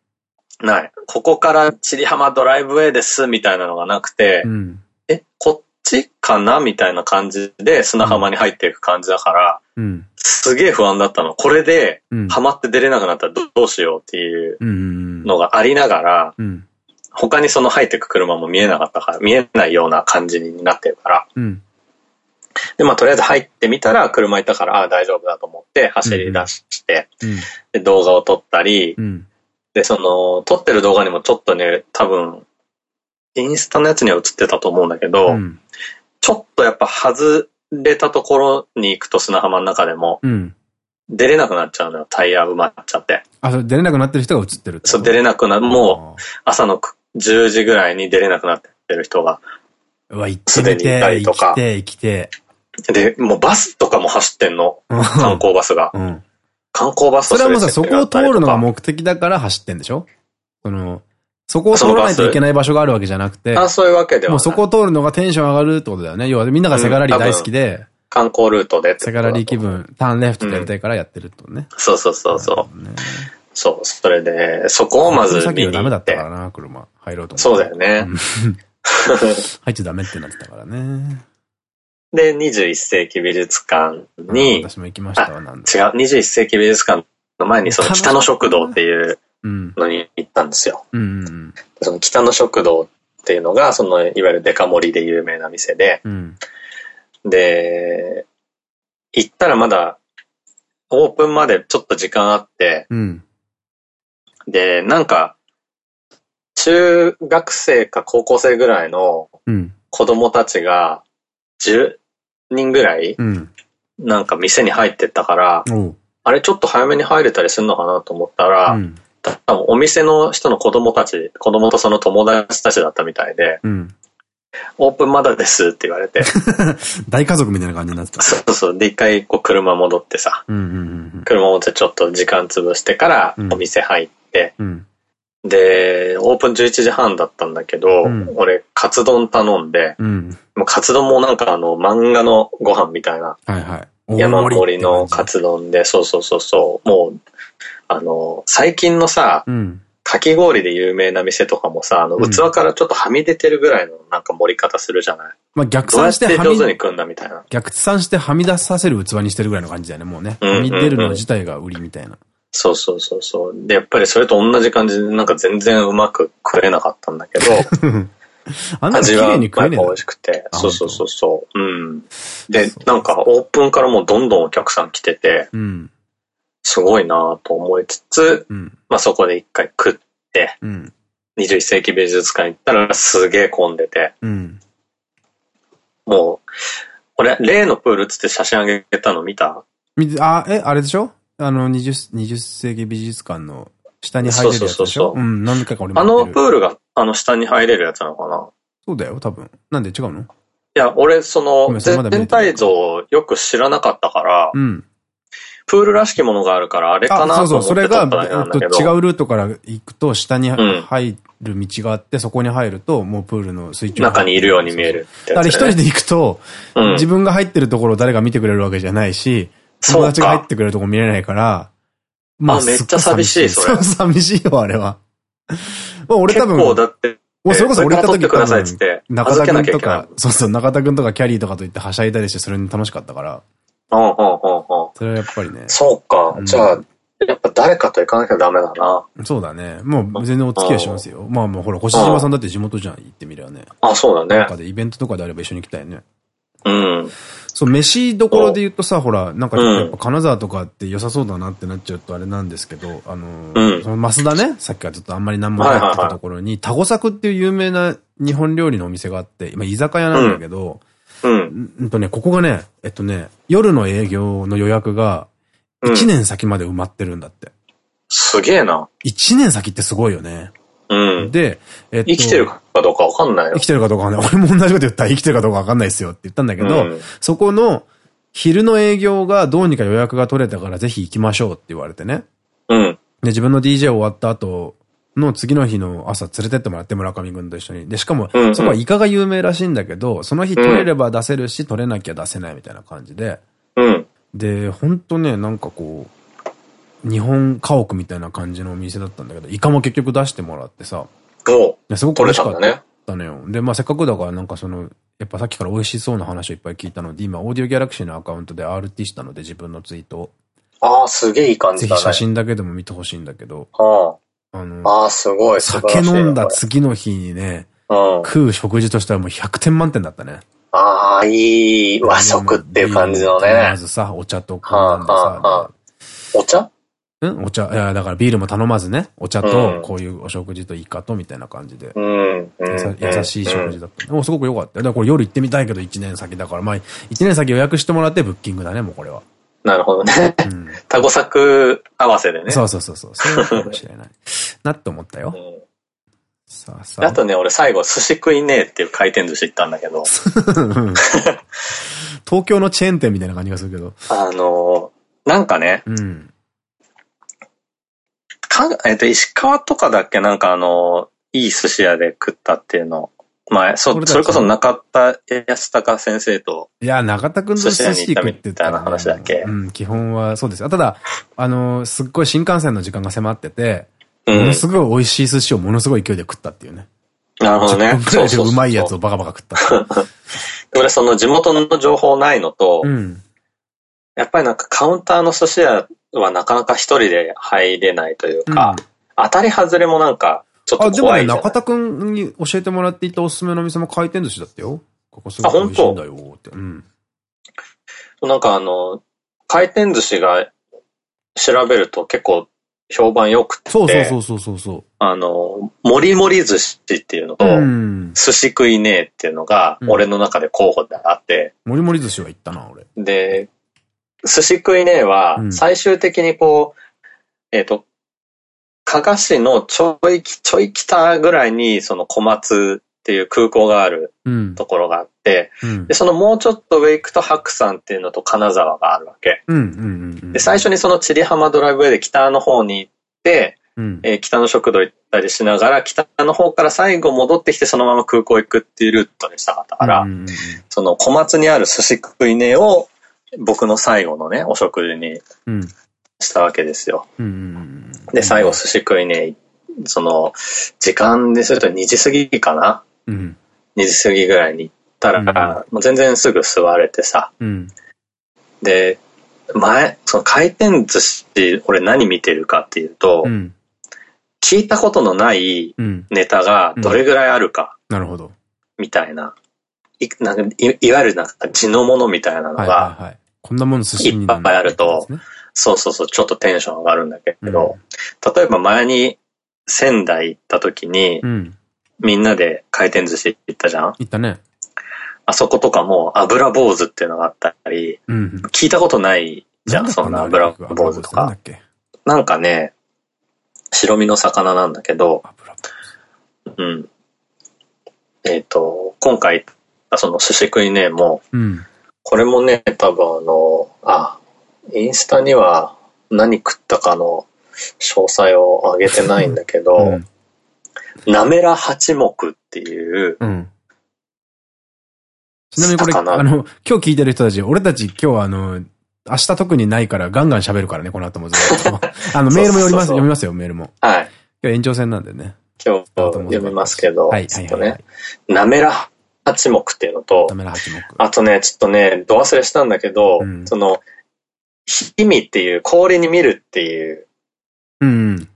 [SPEAKER 2] ない。ここからチリ浜ドライブウェイですみたいなのがなくて、うん、え、こっちかなみたいな感じで砂浜に入っていく感じだから、うん、すげえ不安だったの。これで、ハマって出れなくなったらどうしようっていうのがありながら、他にその入っていく車も見えなかったから、見えないような感じになってるから、うん。で、まあ、とりあえず入ってみたら、車いたから、ああ、大丈夫だと思って走り出して、うん、で動画を撮ったり、うん、で、その、撮ってる動画にもちょっとね、多分、インスタのやつには映ってたと思うんだけど、うん、ちょっとやっぱ外れたところに行くと砂浜の中でも、出れなくなっちゃうのよ、タイヤ埋まっちゃって。
[SPEAKER 1] あ、それ出れなくなってる人が映ってる
[SPEAKER 2] そう、出れなくな、もう、朝の10時ぐらいに出れなくなってる人が、
[SPEAKER 1] すでにいたりとか。生きて、
[SPEAKER 2] 生きて。で、もうバスとかも走ってんの。観光バスが。うん観光バス
[SPEAKER 1] それはもうさ、そこを通るのが目的だから走ってんでしょ？その、そこを通らないといけない場所があるわけじゃなくて。
[SPEAKER 2] あ、そういうわけでは
[SPEAKER 1] もうそこを通るのがテンション上がるってことだよね。要はみんながセガラリー大好きで。
[SPEAKER 2] 観光ルートで。
[SPEAKER 1] セガラリー気分、ターンレフトでやりたいからやってるってことね。
[SPEAKER 2] そうそうそうそう。そう、それで、そこをまず見に行って。
[SPEAKER 1] ダメだったからな、車。入ろうと
[SPEAKER 2] 思って。そうだよね。
[SPEAKER 1] 入っちゃダメってなってたからね。
[SPEAKER 2] で、21世紀美術館に、
[SPEAKER 1] 私も行きましたわ、
[SPEAKER 2] なん違う、21世紀美術館の前にその北の食堂っていうのに行ったんですよ。その北の食堂っていうのが、そのいわゆるデカ盛りで有名な店で、うん、で、行ったらまだオープンまでちょっと時間あって、うん、で、なんか、中学生か高校生ぐらいの子供たちが10人ぐらい、なんか店に入ってったから、あれちょっと早めに入れたりするのかなと思ったら、うん、多分お店の人の子供たち、子供とその友達たちだったみたいで、うん、オープンまだですって言われて。
[SPEAKER 1] 大家族みたいな感じになってた。
[SPEAKER 2] そうそう。で、一回こう車戻ってさ、車戻ってちょっと時間潰してからお店入って、うん、で、オープン11時半だったんだけど、俺、カツ丼頼んで、もうカツ丼もなんかあの漫画のご飯みたいな。はいはい。山盛りのカツ丼で、そうそうそうそう、もう、あの、最近のさ、うん、かき氷で有名な店とかもさ、あの、器からちょっとはみ出てるぐらいのなんか盛り方するじゃない、
[SPEAKER 1] まあ逆算して
[SPEAKER 2] はみ、上手に組んだみたいな。
[SPEAKER 1] 逆算してはみ出させる器にしてるぐらいの感じだよね、もうね。はみ出るの自体が売りみたいな。
[SPEAKER 2] そうそうそうそう。で、やっぱりそれと同じ感じで、なんか全然うまく食えなかったんだけど、
[SPEAKER 1] あんな
[SPEAKER 2] 味はやっぱ美味しくて。そうそうそうそう。うん。で、なんかオープンからもうどんどんお客さん来てて、うん、すごいなと思いつつ、うん、まあそこで一回食って、うん、21世紀美術館行ったらすげえ混んでて、うん、もう、俺、例のプールつって写真あげたの見た？
[SPEAKER 1] あ、え、あれでしょ？あの20、20世紀美術館の下に入れるやつでしょ？そうん、何回か俺
[SPEAKER 2] もあのプールが、あの下に入れるやつなのかな？
[SPEAKER 1] そうだよ、多分。なんで違うの？い
[SPEAKER 2] や、俺、その、全体像をよく知らなかったから、うん。プールらしきものがあるから、あれかなそうそう、それが、えっと、
[SPEAKER 1] 違うルートから行くと、下に入る道があって、そこに入ると、もうプールの水中
[SPEAKER 2] 中にいるように見える、
[SPEAKER 1] ね。あれ一人で行くと、うん、自分が入ってるところを誰が見てくれるわけじゃないし、友達が入ってくれるとこ見れないから、
[SPEAKER 2] まあ、めっちゃ寂しい、それ。
[SPEAKER 1] 寂しいよ、あれは。まあ、俺多分。
[SPEAKER 2] 結構だって、
[SPEAKER 1] もうそれこそ俺行った時
[SPEAKER 2] くださいって。
[SPEAKER 1] 中田くんとか、そうそう、中田くんとかキャリーとかと言ってはしゃいだりして、それに楽しかったから。
[SPEAKER 2] うんうんうんうん。
[SPEAKER 1] それはやっぱりね。
[SPEAKER 2] そうか。じゃあ、やっぱ誰かと行かなきゃダメだな。
[SPEAKER 1] そうだね。もう全然お付き合いしますよ。まあもうほら、星島さんだって地元じゃん、行ってみればね。
[SPEAKER 2] あ、そうだね。
[SPEAKER 1] なんかでイベントとかであれば一緒に行きたいね。
[SPEAKER 2] うん。
[SPEAKER 1] そう、飯どころで言うとさ、ほら、なんかやっぱ金沢とかって良さそうだなってなっちゃうとあれなんですけど、あの、うん、その増田ね、さっきからちょっとあんまり何もないってたところに、タゴサクっていう有名な日本料理のお店があって、今居酒屋なんだけど、うん。うんとね、ここがね、えっとね、夜の営業の予約が、1年先まで埋まってるんだって。
[SPEAKER 2] すげえな。
[SPEAKER 1] 1年先ってすごいよね。
[SPEAKER 2] うん。
[SPEAKER 1] で、
[SPEAKER 2] えっと、生きてるかどうかわかんないよ。
[SPEAKER 1] 生きてるかどうかわかんない。俺も同じこと言ったら生きてるかどうかわかんないですよって言ったんだけど、うん、そこの昼の営業がどうにか予約が取れたからぜひ行きましょうって言われてね。
[SPEAKER 2] うん。
[SPEAKER 1] で、自分の DJ 終わった後の次の日の朝連れてってもらって村上君と一緒に。で、しかも、そこはイカが有名らしいんだけど、その日取れれば出せるし、取れなきゃ出せないみたいな感じで。
[SPEAKER 2] うん。
[SPEAKER 1] で、ほんとね、なんかこう、日本家屋みたいな感じのお店だったんだけど、イカも結局出してもらってさ。すごく美味しかったのよ。で、まあせっかくだからなんかその、やっぱさっきから美味しそうな話をいっぱい聞いたので、今、オーディオギャラクシーのアカウントで RT したので、自分のツイートを。
[SPEAKER 2] ああ、すげえいい感じ
[SPEAKER 1] だね。ぜひ写真だけでも見てほしいんだけど。
[SPEAKER 2] ああ。あの、ああ、すごい。
[SPEAKER 1] 酒飲んだ次の日にね、食う食事としてはもう100点満点だったね。
[SPEAKER 2] ああ、いい和食っていう感じのね。
[SPEAKER 1] まずさ、お茶とかんでさ。
[SPEAKER 2] お茶？
[SPEAKER 1] ん？お茶、いや、だからビールも頼まずね、お茶と、こういうお食事とイカとみたいな感じで。優しい食事だった。でもすごく良かったよ。だからこれ夜行ってみたいけど1年先だから、まあ、1年先予約してもらってブッキングだね、もうこれは。
[SPEAKER 2] なるほどね。タコ作合わせでね。
[SPEAKER 1] そうそうそうそう。そういうかもしれない。なって思ったよ。
[SPEAKER 2] さあさあ。あとね、俺最後、寿司食いねえっていう回転寿司行ったんだけど。
[SPEAKER 1] 東京のチェーン店みたいな感じがするけど。
[SPEAKER 2] あのなんかね、うん、か、えっと、石川とかだっけなんかあの、いい寿司屋で食ったっていうの。前、そ、それこそ中田康隆先生と。
[SPEAKER 1] いや、中田くんと寿司食って
[SPEAKER 2] たな話だっけ
[SPEAKER 1] うん、基本はそうですよ。ただ、あの、すっごい新幹線の時間が迫ってて、ものすごい美味しい寿司をものすごい勢いで食ったっていうね。
[SPEAKER 2] なるほどね。
[SPEAKER 1] ぐらいでうまいやつをバカバカ食った。
[SPEAKER 2] 俺その地元の情報ないのと、うん、やっぱりなんかカウンターの寿司屋はなかなか一人で入れないというか、うん、当たり外れもなんか、ちょっと怖いあ、でもね、
[SPEAKER 1] 中田くんに教えてもらっていたおすすめの店も回転寿司だったよ。ここすごい美味しいんだよって。うん。
[SPEAKER 2] なんかあの、回転寿司が調べると結構評判良くて。
[SPEAKER 1] そうそうそうそうそう。
[SPEAKER 2] あの、もりもり寿司っていうのと、うん、寿司食いねえっていうのが、俺の中で候補であって。
[SPEAKER 1] もりもり寿司は行ったな、俺。
[SPEAKER 2] で、寿司食いねえは、最終的にこう、えっ、と、加賀市のちょい、ちょい北ぐらいに、その小松っていう空港があるところがあって、で、そのもうちょっと上行くと白山っていうのと金沢があるわけ。で、最初にその千里浜ドライブウェイで北の方に行って、うん、えー、北の食堂行ったりしながら、北の方から最後戻ってきてそのまま空港行くっていうルートにしたかったから、その小松にある寿司食いねを僕の最後のね、お食事にしたわけですよ。で、最後寿司食いねその、時間ですると2時過ぎかな？うん。2時過ぎぐらいに行ったら、うん、もう全然すぐ座れてさ。うん、で、前、その回転寿司って俺何見てるかっていうと、うん、聞いたことのないネタがどれぐらいあるか。
[SPEAKER 1] なるほど。
[SPEAKER 2] みたいな。いなんかいいわゆるなんか地のものみたいなのが、
[SPEAKER 1] こんなもの寿司
[SPEAKER 2] にいっぱいあると、そうそうそう、ちょっとテンション上がるんだけど、例えば前に仙台行った時に、みんなで回転寿司行ったじゃん？
[SPEAKER 1] 行ったね。
[SPEAKER 2] あそことかも油坊主っていうのがあったり、うん、聞いたことないじゃん、そんな油坊主とか。なんかね、白身の魚なんだけど、うん。えっ、ー、と、今回、その寿司食いねも、うん、これもね、多分あの、あ、インスタには何食ったかの詳細を上げてないんだけど、うん、なめら八目っていう、うん、
[SPEAKER 1] ちなみにこれ、あの、今日聞いてる人たち、俺たち今日あの、明日特にないからガンガン喋るからね、この後もずっと。あの、メールも読みます、読みますよ、メールも。はい。今日延長戦なんでね。
[SPEAKER 2] 今日読みますけど、はい、はい、はい。なめら八目っていうのと。あとね、ちょっとね、ど忘れしたんだけど、うん、その、氷見っていう、氷に見るっていう。
[SPEAKER 1] うん。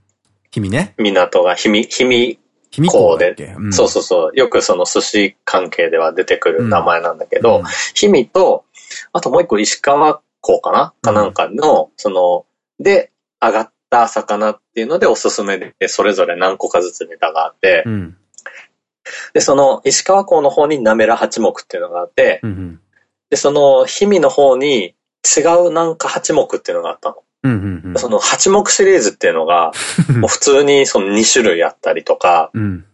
[SPEAKER 1] 氷見ね。
[SPEAKER 2] 港が、氷見、氷見港で、うん、そうそうそう、よくその寿司関係では出てくる名前なんだけど、氷見と、あともう一個石川港かな？かなんかの、その、で、上がった魚っていうのでおすすめで、それぞれ何個かずつネタがあって、うん、で、その石川港の方になめら八目っていうのがあって、うんうん、で、その氷見の方に違うなんか八目っていうのがあったの。その八目シリーズっていうのが、もう普通にその2種類あったりとか、うん、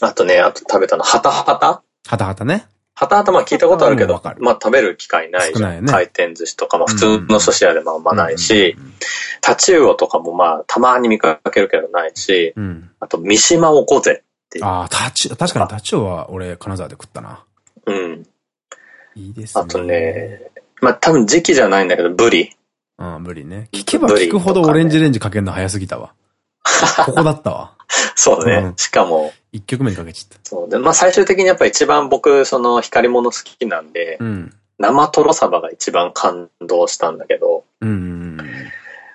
[SPEAKER 2] あとね、あと食べたの、ハタハタ？
[SPEAKER 1] ハタハタね。
[SPEAKER 2] ハタハタまあ聞いたことあるけど、まあ食べる機会ないじゃん。ね、回転寿司とか、まあ普通の寿司屋でもあんまないし、タチウオとかもまあたまに見かけるけどないし、うん、あと三島おこぜ。
[SPEAKER 1] ああ、タチ、確かにタチウオは俺金沢で食ったな。うん。いいですね。
[SPEAKER 2] あとね、まあ多分時期じゃないんだけど、ブリ。
[SPEAKER 1] うん、ブリね。聞けば聞くほどオレンジレンジかけるの早すぎたわ。ここだったわ。
[SPEAKER 2] そうね。うん、しかも。
[SPEAKER 1] 一曲目にかけちゃった。
[SPEAKER 2] そうで、まあ最終的にやっぱ一番僕、その光り物好きなんで、うん、生トロサバが一番感動したんだけど、うん。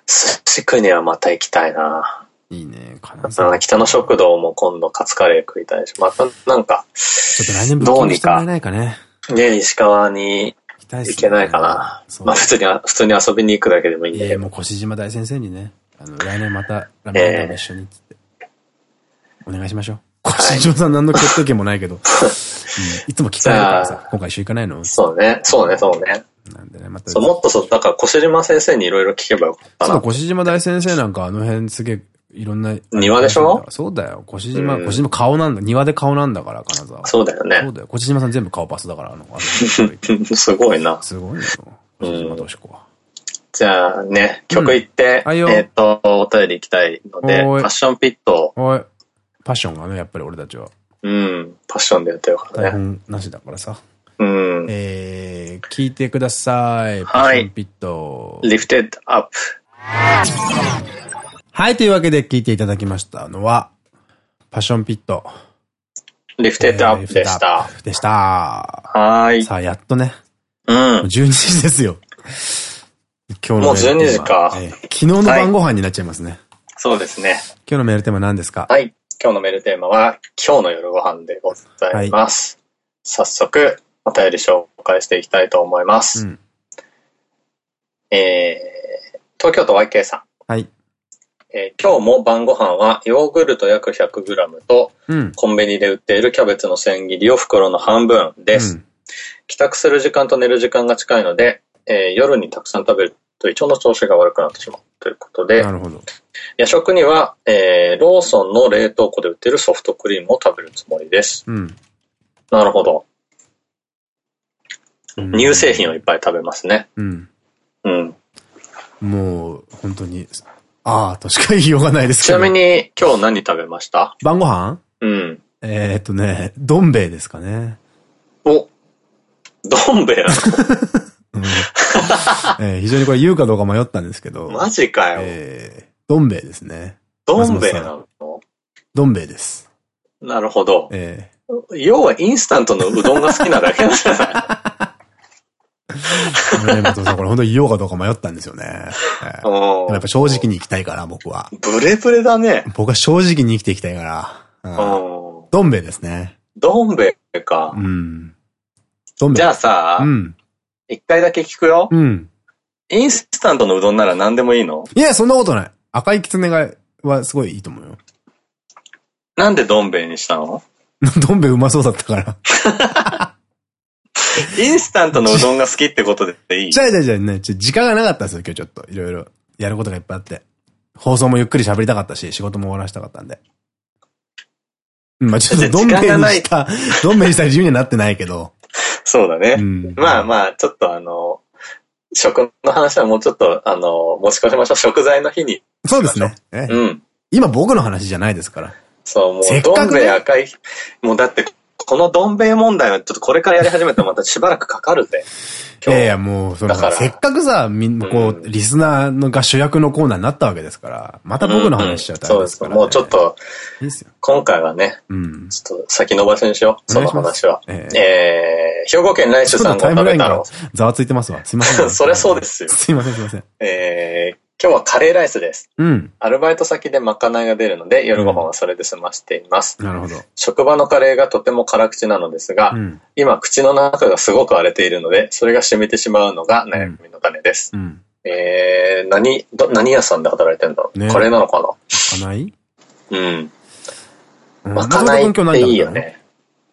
[SPEAKER 2] 寿司食いにはまた行きたいな。
[SPEAKER 1] いいね、
[SPEAKER 2] 金沢。北の食堂も今度カツカレー食いたいし、またなんか、
[SPEAKER 1] ちょっと来年どうにか。ないかね。
[SPEAKER 2] ね、石川に行けないかな。まあ普通に、普通に遊びに行くだけでもいいんで。え
[SPEAKER 1] え、もう越島大先生にね、あの、来年またラメラも一緒にっつって。お願いしましょう。越島さん何の決定権もないけど。いつも聞かないからさ、今回一緒行かないの？
[SPEAKER 2] そうね、そうね、そうね。なんでね、また。そう、もっとそう、だから越島先生にいろいろ聞けばよかったな。そう、
[SPEAKER 1] 越島大先生なんかあの辺すげえ、いろんな。
[SPEAKER 2] 庭でしょ？
[SPEAKER 1] そうだよ。越島、越島顔なんだ。庭で顔なんだから、金沢。
[SPEAKER 2] そうだよね。
[SPEAKER 1] そうだよ。越島さん全部顔パスだから、あの、あ
[SPEAKER 2] の すごいな。
[SPEAKER 1] すごいよ。越島どうしこ
[SPEAKER 2] じゃあね、曲いって、えっと、お便り行きたいので、ファッションピット。
[SPEAKER 1] はい。パッションがね、やっぱり俺たちは。
[SPEAKER 2] うん。パッションでやってるからね。
[SPEAKER 1] 台本なしだからさ。うん。えー、聞いてください。パッションピット。
[SPEAKER 2] lifted up.
[SPEAKER 1] はい、というわけで聞いていただきましたのは、パッションピット。
[SPEAKER 2] リフテッドアップでした。
[SPEAKER 1] でした。
[SPEAKER 2] はい。
[SPEAKER 1] さあ、やっとね。
[SPEAKER 2] うん。
[SPEAKER 1] 12時ですよ。
[SPEAKER 2] 今日のもう12時か、
[SPEAKER 1] えー、昨日の晩ご飯になっちゃいますね。はい、
[SPEAKER 2] そうですね。
[SPEAKER 1] 今日のメールテーマ何ですか？
[SPEAKER 2] はい。今日のメールテーマは、今日の夜ご飯でございます。はい、早速、お便り紹介していきたいと思います。うん、えー、東京都 YK さん。
[SPEAKER 1] はい。
[SPEAKER 2] えー、今日も晩ご飯はヨーグルト約 100g と、うん、コンビニで売っているキャベツの千切りを袋の半分です。うん、帰宅する時間と寝る時間が近いので、えー、夜にたくさん食べると胃腸の調子が悪くなってしまうということで、夜食には、えー、ローソンの冷凍庫で売っているソフトクリームを食べるつもりです。うん、なるほど。乳製品をいっぱい食べますね。うん。うん。
[SPEAKER 1] もう、本当に、ああ、としか言いようがないです
[SPEAKER 2] けど。ちなみに、今日何食べました？
[SPEAKER 1] 晩ご飯？
[SPEAKER 2] うん。
[SPEAKER 1] えっとね、どん兵衛ですかね。
[SPEAKER 2] おどん兵衛なの？
[SPEAKER 1] 非常にこれ言うかどうか迷ったんですけど。
[SPEAKER 2] マジかよ。
[SPEAKER 1] えー、どん兵衛ですね。
[SPEAKER 2] どん兵衛なの？
[SPEAKER 1] どん兵衛です。
[SPEAKER 2] なるほど。ええー、要はインスタントのうどんが好きなだけなんじゃない
[SPEAKER 1] ね、松さん、これ本当に言おうかどうか迷ったんですよね。えー、やっぱ正直に生きたいから、僕は。
[SPEAKER 2] ブレブレだね。
[SPEAKER 1] 僕は正直に生きていきたいから。うん。どん兵衛ですね。
[SPEAKER 2] どん兵衛か。うん。どん兵衛。じゃあさ、うん。一回だけ聞くよ。うん。インスタントのうどんなら何でもいいの？
[SPEAKER 1] いや、そんなことない。赤いきつねが、はすごいいいと思うよ。
[SPEAKER 2] なんでどん兵衛にしたの？
[SPEAKER 1] どん兵衛うまそうだったから。
[SPEAKER 2] インスタントのうどんが好きってことでいい？
[SPEAKER 1] じゃあじゃあじゃあね、時間がなかったんですよ、今日ちょっと。いろいろ。やることがいっぱいあって。放送もゆっくり喋りたかったし、仕事も終わらせたかったんで。まあちょっとどん兵衛にした、どん兵衛にした理由にはなってないけど。
[SPEAKER 2] そうだね。うん、まあまあ、ちょっとあの、食の話はもうちょっと、あの、持ち越しましょう。食材の日に。
[SPEAKER 1] そうですね。うん。今僕の話じゃないですから。
[SPEAKER 2] そう、もう、どん兵衛赤い、もうだってこのどん兵衛問題はちょっとこれからやり始めたらまたしばらくかかるぜ。
[SPEAKER 1] いやいや、もう、そのせっかくさ、みんな、こう、リスナーのが主役のコーナーになったわけですから、また僕の話しちゃうと
[SPEAKER 2] そうですかもうちょっと、今回はね、ちょっと先延ばしにしよう、その話は。ええ兵庫県来週さんが食べたの。
[SPEAKER 1] ざわついてますわ。すいません。
[SPEAKER 2] それそうですよ。
[SPEAKER 1] すいません、すいません。
[SPEAKER 2] えー、今日はカレーライスです。うん。アルバイト先でまかないが出るので、夜ご飯はそれで済ましています。
[SPEAKER 1] うん、なるほど。
[SPEAKER 2] 職場のカレーがとても辛口なのですが、うん、今口の中がすごく荒れているので、それが染みてしまうのが悩みの種です。うん。えー、何、ど、何屋さんで働いてんだろう、ね、カレーなのかな？ま
[SPEAKER 1] かない？
[SPEAKER 2] うん。まかないっていいよね。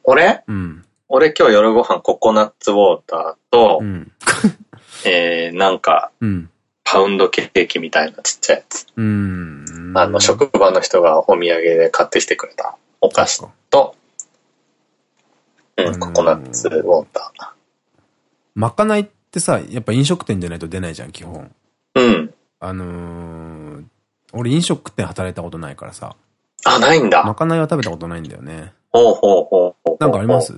[SPEAKER 2] 俺？うん。俺今日夜ご飯ココナッツウォーターと、うん、えー、なんか、うんパウンドケーキみたいなちっちゃいやつ。うん。あの、職場の人がお土産で買ってきてくれたお菓子と、うん、ココナッツウォーター。
[SPEAKER 1] まかないってさ、やっぱ飲食店じゃないと出ないじゃん、基本。うん。あのー、俺飲食店働いたことないからさ。
[SPEAKER 2] あ、ないんだ。
[SPEAKER 1] まかないは食べたことないんだよね。
[SPEAKER 2] ほうほうほうほ
[SPEAKER 1] う。なんかあります？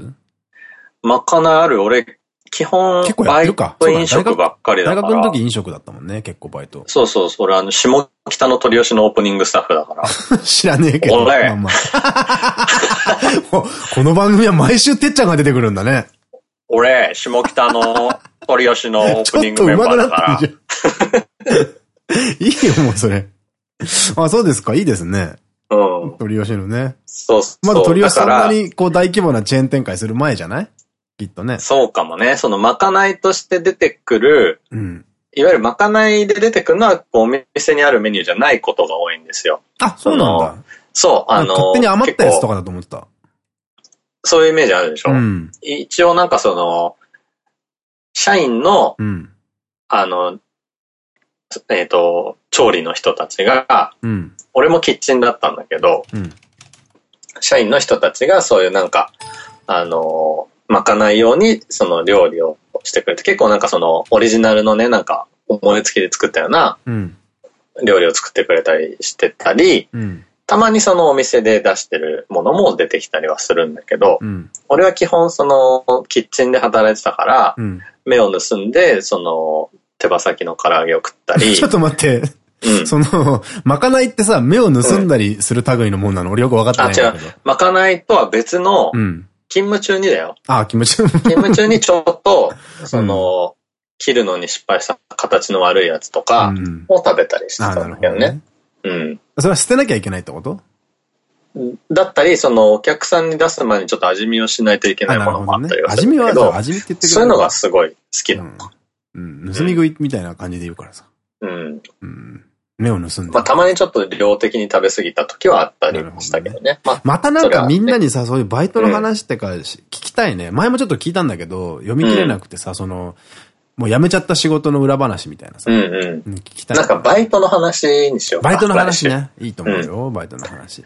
[SPEAKER 2] まかないある俺、基本、結構やってるか。飲食ばっかりだ
[SPEAKER 1] から。大学の時飲食だったもんね、結構バイト。
[SPEAKER 2] そうそうそれあの、下北の鳥吉のオープニングスタッフだから。
[SPEAKER 1] 知らねえけど。俺、まあ この番組は毎週てっちゃんが出てくるんだね。
[SPEAKER 2] 俺、下北の鳥吉のオープニングメンバーだから。
[SPEAKER 1] いいよ、もうそれ。あ、そうですか、いいですね。うん。鳥吉のね。
[SPEAKER 2] そうそう。
[SPEAKER 1] まだ鳥吉そんなにこう大規模なチェーン展開する前じゃない？きっとね。
[SPEAKER 2] そうかもね。そのまかないとして出てくる、うん、いわゆるまかないで出てくるのは、お店にあるメニューじゃないことが多いんですよ。
[SPEAKER 1] あ、そうなんだ。
[SPEAKER 2] そう、あの、
[SPEAKER 1] 勝手に余ったやつとかだと思った。
[SPEAKER 2] そういうイメージあるでしょ。うん、一応なんかその、社員の、うん、あの、えっ、ー、と、調理の人たちが、うん、俺もキッチンだったんだけど、うん、社員の人たちがそういうなんか、あの、まかないようにその料理をしてくれて、結構なんかそのオリジナルのね、なんか思いつきで作ったような料理を作ってくれたりしてたり、うん、たまにそのお店で出してるものも出てきたりはするんだけど、うん、俺は基本そのキッチンで働いてたから、うん、目を盗んでその手羽先の唐揚げを食ったり。
[SPEAKER 1] ちょっと待って。うん、その、まかないってさ、目を盗んだりする類のもんなの、俺よく分かってないんだけど。あ、違う。
[SPEAKER 2] まかないとは別の、うん勤務中にだよ。
[SPEAKER 1] ああ、勤務
[SPEAKER 2] 中勤務中にちょっと、その、切るのに失敗した形の悪いやつとかを食べたりしてたんだけどね。うん。
[SPEAKER 1] それは捨てなきゃいけないってこと？
[SPEAKER 2] だったり、その、お客さんに出す前にちょっと味見をしないといけないものもあったりはするけど。味見は、味見って言ってくれそういうのがすごい好きだ。
[SPEAKER 1] うん。盗み食いみたいな感じで言うからさ。うん。うん。目を盗んで。
[SPEAKER 2] まあたまにちょっと量的に食べ過ぎた時はあったりもしたけどね。
[SPEAKER 1] ままたなんかみんなにさ、そういうバイトの話ってか、聞きたいね。前もちょっと聞いたんだけど、読み切れなくてさ、その、もう辞めちゃった仕事の裏話みたいなさ。うんうん。聞
[SPEAKER 2] きたい。なんかバイトの話にしよう
[SPEAKER 1] バイトの話ね。いいと思うよ、バイトの話。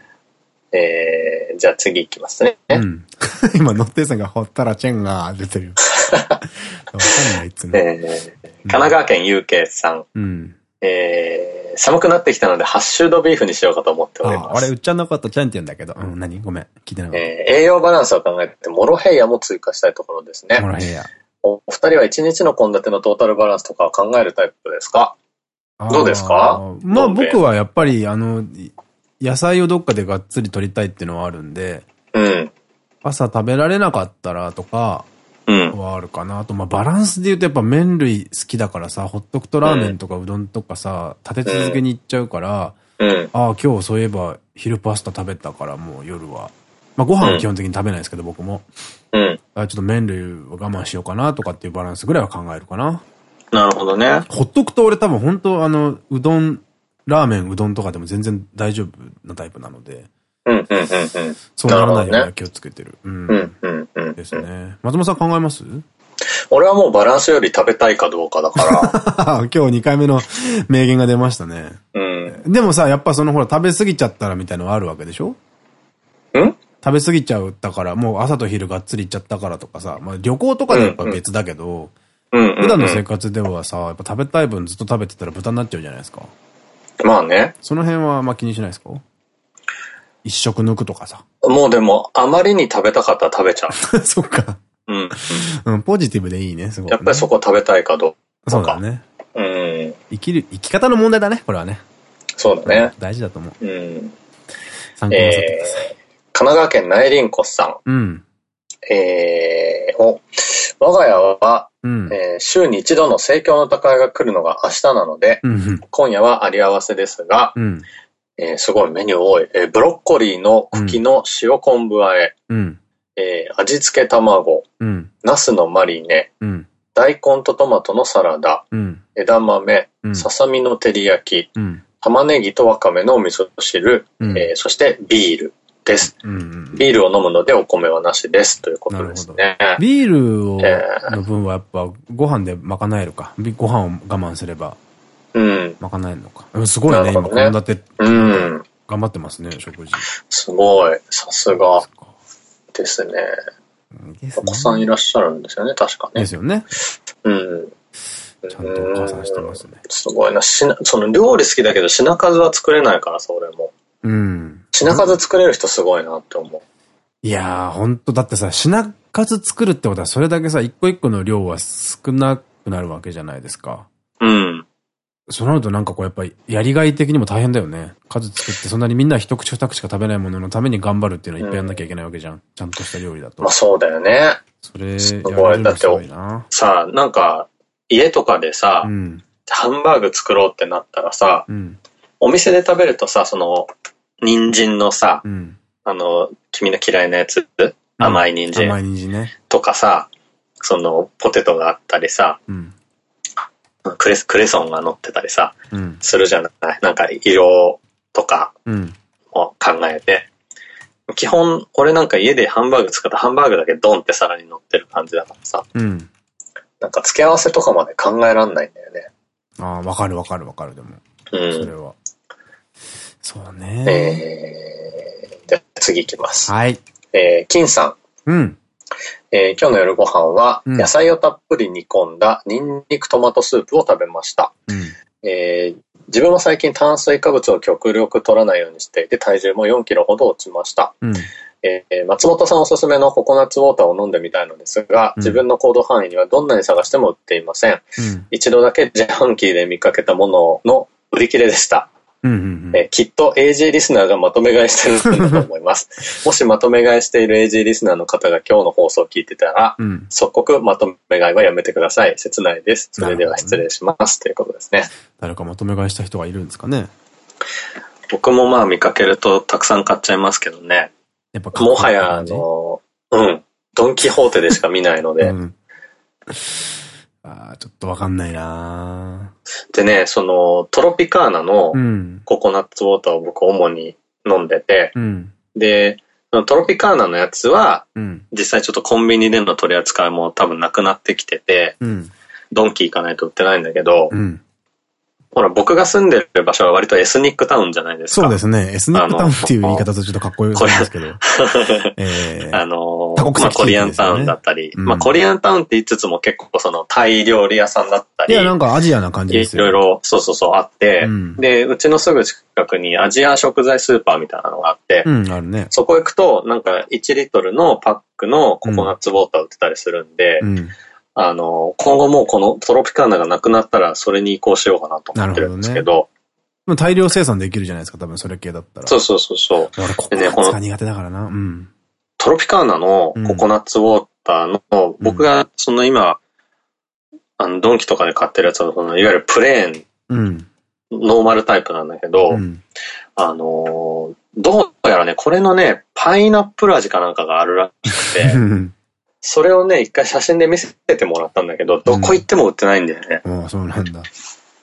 [SPEAKER 2] えー、じゃあ次行きますね。うん。
[SPEAKER 1] 今、ノッテイさんがほったらチェンが出てる。わかんないっつね。
[SPEAKER 2] えー、神奈川県 UK さん。うん。えー、寒くなってきたので、ハッシュドビーフにしようかと思っております。
[SPEAKER 1] あれ、うっちゃんなかったちゃんって言うんだけど。うん、何？ごめん。聞いてなかった。
[SPEAKER 2] えー、栄養バランスを考えて、モロヘイヤも追加したいところですね。
[SPEAKER 1] モロヘイヤ。
[SPEAKER 2] お二人は一日の献立のトータルバランスとか考えるタイプですか？どうですか？
[SPEAKER 1] まあ僕はやっぱり、あの、野菜をどっかでがっつり取りたいっていうのはあるんで、
[SPEAKER 2] うん。
[SPEAKER 1] 朝食べられなかったらとか、はあるかな。あと、まあ、バランスで言うとやっぱ麺類好きだからさ、ホットクトラーメンとかうどんとかさ、立て続けにいっちゃうから、うん、ああ、今日そういえば昼パスタ食べたからもう夜は。まあ、ご飯は基本的に食べないですけど、僕も。うん。あちょっと麺類を我慢しようかなとかっていうバランスぐらいは考えるかな。
[SPEAKER 2] なるほどね。
[SPEAKER 1] ほっとくと俺多分本当あの、うどん、ラーメン、うどんとかでも全然大丈夫なタイプなので。
[SPEAKER 2] うんうんうんうん。
[SPEAKER 1] そうならないように気をつけてる。うん。うんうんうん。ですね。松本さん考えます？
[SPEAKER 2] 俺はもうバランスより食べたいかどうかだか
[SPEAKER 1] ら。今日2回目の名言が出ましたね。うん。でもさ、やっぱそのほら食べ過ぎちゃったらみたいなのはあるわけでしょ？ん？食べ過ぎちゃうだから、もう朝と昼がっつり行っちゃったからとかさ、まあ旅行とかでやっぱ別だけど、普段の生活ではさ、やっぱ食べたい分ずっと食べてたら豚になっちゃうじゃないですか。
[SPEAKER 2] まあね。
[SPEAKER 1] その辺はあんま気にしないですか？一食抜くとかさ。
[SPEAKER 2] もうでも、あまりに食べたかったら食べちゃう。
[SPEAKER 1] そっか。うん。うん、ポジティブでいいね、すご
[SPEAKER 2] い、ね。やっぱりそこ食べたいかどう
[SPEAKER 1] か。そうだね。うん。生きる、生き方の問題だね、これはね。
[SPEAKER 2] そうだね。
[SPEAKER 1] 大事だと思う。うん。
[SPEAKER 2] 参考にさせてください。えー、神奈川県内林子さん。うん。えー、お、我が家は、うん、えー、週に一度の盛況の高いが来るのが明日なので、うん、今夜はあり合わせですが、うん、えー、すごいメニュー多い。えー、ブロッコリーの茎の塩昆布和え、うん、えー、味付け卵、うん、ナスのマリネ、うん、大根とトマトのサラダ、うん、枝豆、ささみの照り焼き、うん、玉ねぎとわかめのお味噌汁、うん、えー、そしてビール。です。ビールを飲むのでお米はなしです。ということですね。
[SPEAKER 1] ビールを、の分はやっぱご飯で賄えるか。ご飯を我慢すれば。うん。賄えるのか。すごいね、今、献立。うん。頑張ってますね、食事。
[SPEAKER 2] すごい。さすが。ですね。お子さんいらっしゃるんですよね、確かね。
[SPEAKER 1] ですよね。うん。ちゃんとお母さんしてますね。
[SPEAKER 2] すごいな。しな、その料理好きだけど品数は作れないからさ、俺も。うん。品数作れる人すごいなって思う。
[SPEAKER 1] いやー、ほんと、だってさ、品数作るってことはそれだけさ、一個一個の量は少なくなるわけじゃないですか。うん。そうなるとなんかこうやっぱりやりがい的にも大変だよね。数作ってそんなにみんな一口二口しか食べないもののために頑張るっていうのはいっぱいやんなきゃいけないわけじゃん。うん、ちゃんとした料理だと。
[SPEAKER 2] まあそうだよね。それ、すごい。だって、さあ、なんか、家とかでさ、うん、ハンバーグ作ろうってなったらさ、うん、お店で食べるとさ、その、人参のさ、あの、君の嫌いなやつ、甘い人参。甘い人参ね。とかさ、その、ポテトがあったりさ、クレクレソンが乗ってたりさ、うん、するじゃない？なんか色とかを考えて。基本、俺なんか家でハンバーグ作ったハンバーグだけドンって皿に乗ってる感じだからさ。うん、なんか付け合わせとかまで考えらんないんだよね。
[SPEAKER 1] ああ、わかるわかるわかる、でも。うん。それは。そうね。え
[SPEAKER 2] ー、じゃ次行きます。はい。えー、金さん。うん。えー、今日の夜ご飯は、野菜をたっぷり煮込んだニンニクトマトスープを食べました。うん、えー、自分は最近炭水化物を極力取らないようにしていて、体重も4キロほど落ちました。うんえー、松本さんおすすめのココナッツウォーターを飲んでみたいのですが、自分の行動範囲にはどんなに探しても売っていません。うん、一度だけ自販機で見かけたものの売り切れでした。えきっと AG リスナーがまとめ買いしてるんだと思います。もしまとめ買いしている AG リスナーの方が今日の放送を聞いてたら、うん、即刻まとめ買いはやめてください。切ないです。それでは失礼します。と、いうことですね。
[SPEAKER 1] 誰かまとめ買いした人がいるんですかね
[SPEAKER 2] 僕もまあ見かけるとたくさん買っちゃいますけどね。やっぱもはやあの、うん、ドンキホーテでしか見ないので。うん
[SPEAKER 1] ああ、ちょっとわかんないな
[SPEAKER 2] でね、その、トロピカーナのココナッツウォーターを僕主に飲んでて、うん、で、トロピカーナのやつは、うん、実際ちょっとコンビニでの取り扱いも多分なくなってきてて、うん、ドンキ行かないと売ってないんだけど、ほら、僕が住んでる場所は割とエスニックタウンじゃないです
[SPEAKER 1] か。そうですね。エスニックタウンっていう言い方とちょっとかっこよいですけど。
[SPEAKER 2] えー、あのー、まあコリアンタウンだったり、うん、まあコリアンタウンって言いつつも結構そのタイ料理屋さんだったり。
[SPEAKER 1] いや、なんかアジアな感じです
[SPEAKER 2] よ。いろいろ、そうそうそうあって、うん、で、うちのすぐ近くにアジア食材スーパーみたいなのがあって、うん、あるね。そこ行くと、なんか1リットルのパックのココナッツウォーター売ってたりするんで、うんあの、今後もうこのトロピカーナがなくなったらそれに移行しようかなと思ってるんですけど、ど
[SPEAKER 1] 大量生産できるじゃないですか、多分それ系だったら。
[SPEAKER 2] そうそうそうそう。
[SPEAKER 1] 俺、ココナッツが苦手だからな。うん。
[SPEAKER 2] トロピカーナのココナッツウォーターの、うん、僕がその今、あの、ドンキとかで買ってるやつは、その、いわゆるプレーン、うん、ノーマルタイプなんだけど、うん、あのー、どうやらね、これのね、パイナップル味かなんかがあるらしくて、それをね、一回写真で見せてもらったんだけど、どこ行っても売ってないんだよね。
[SPEAKER 1] ああ、そうなんだ。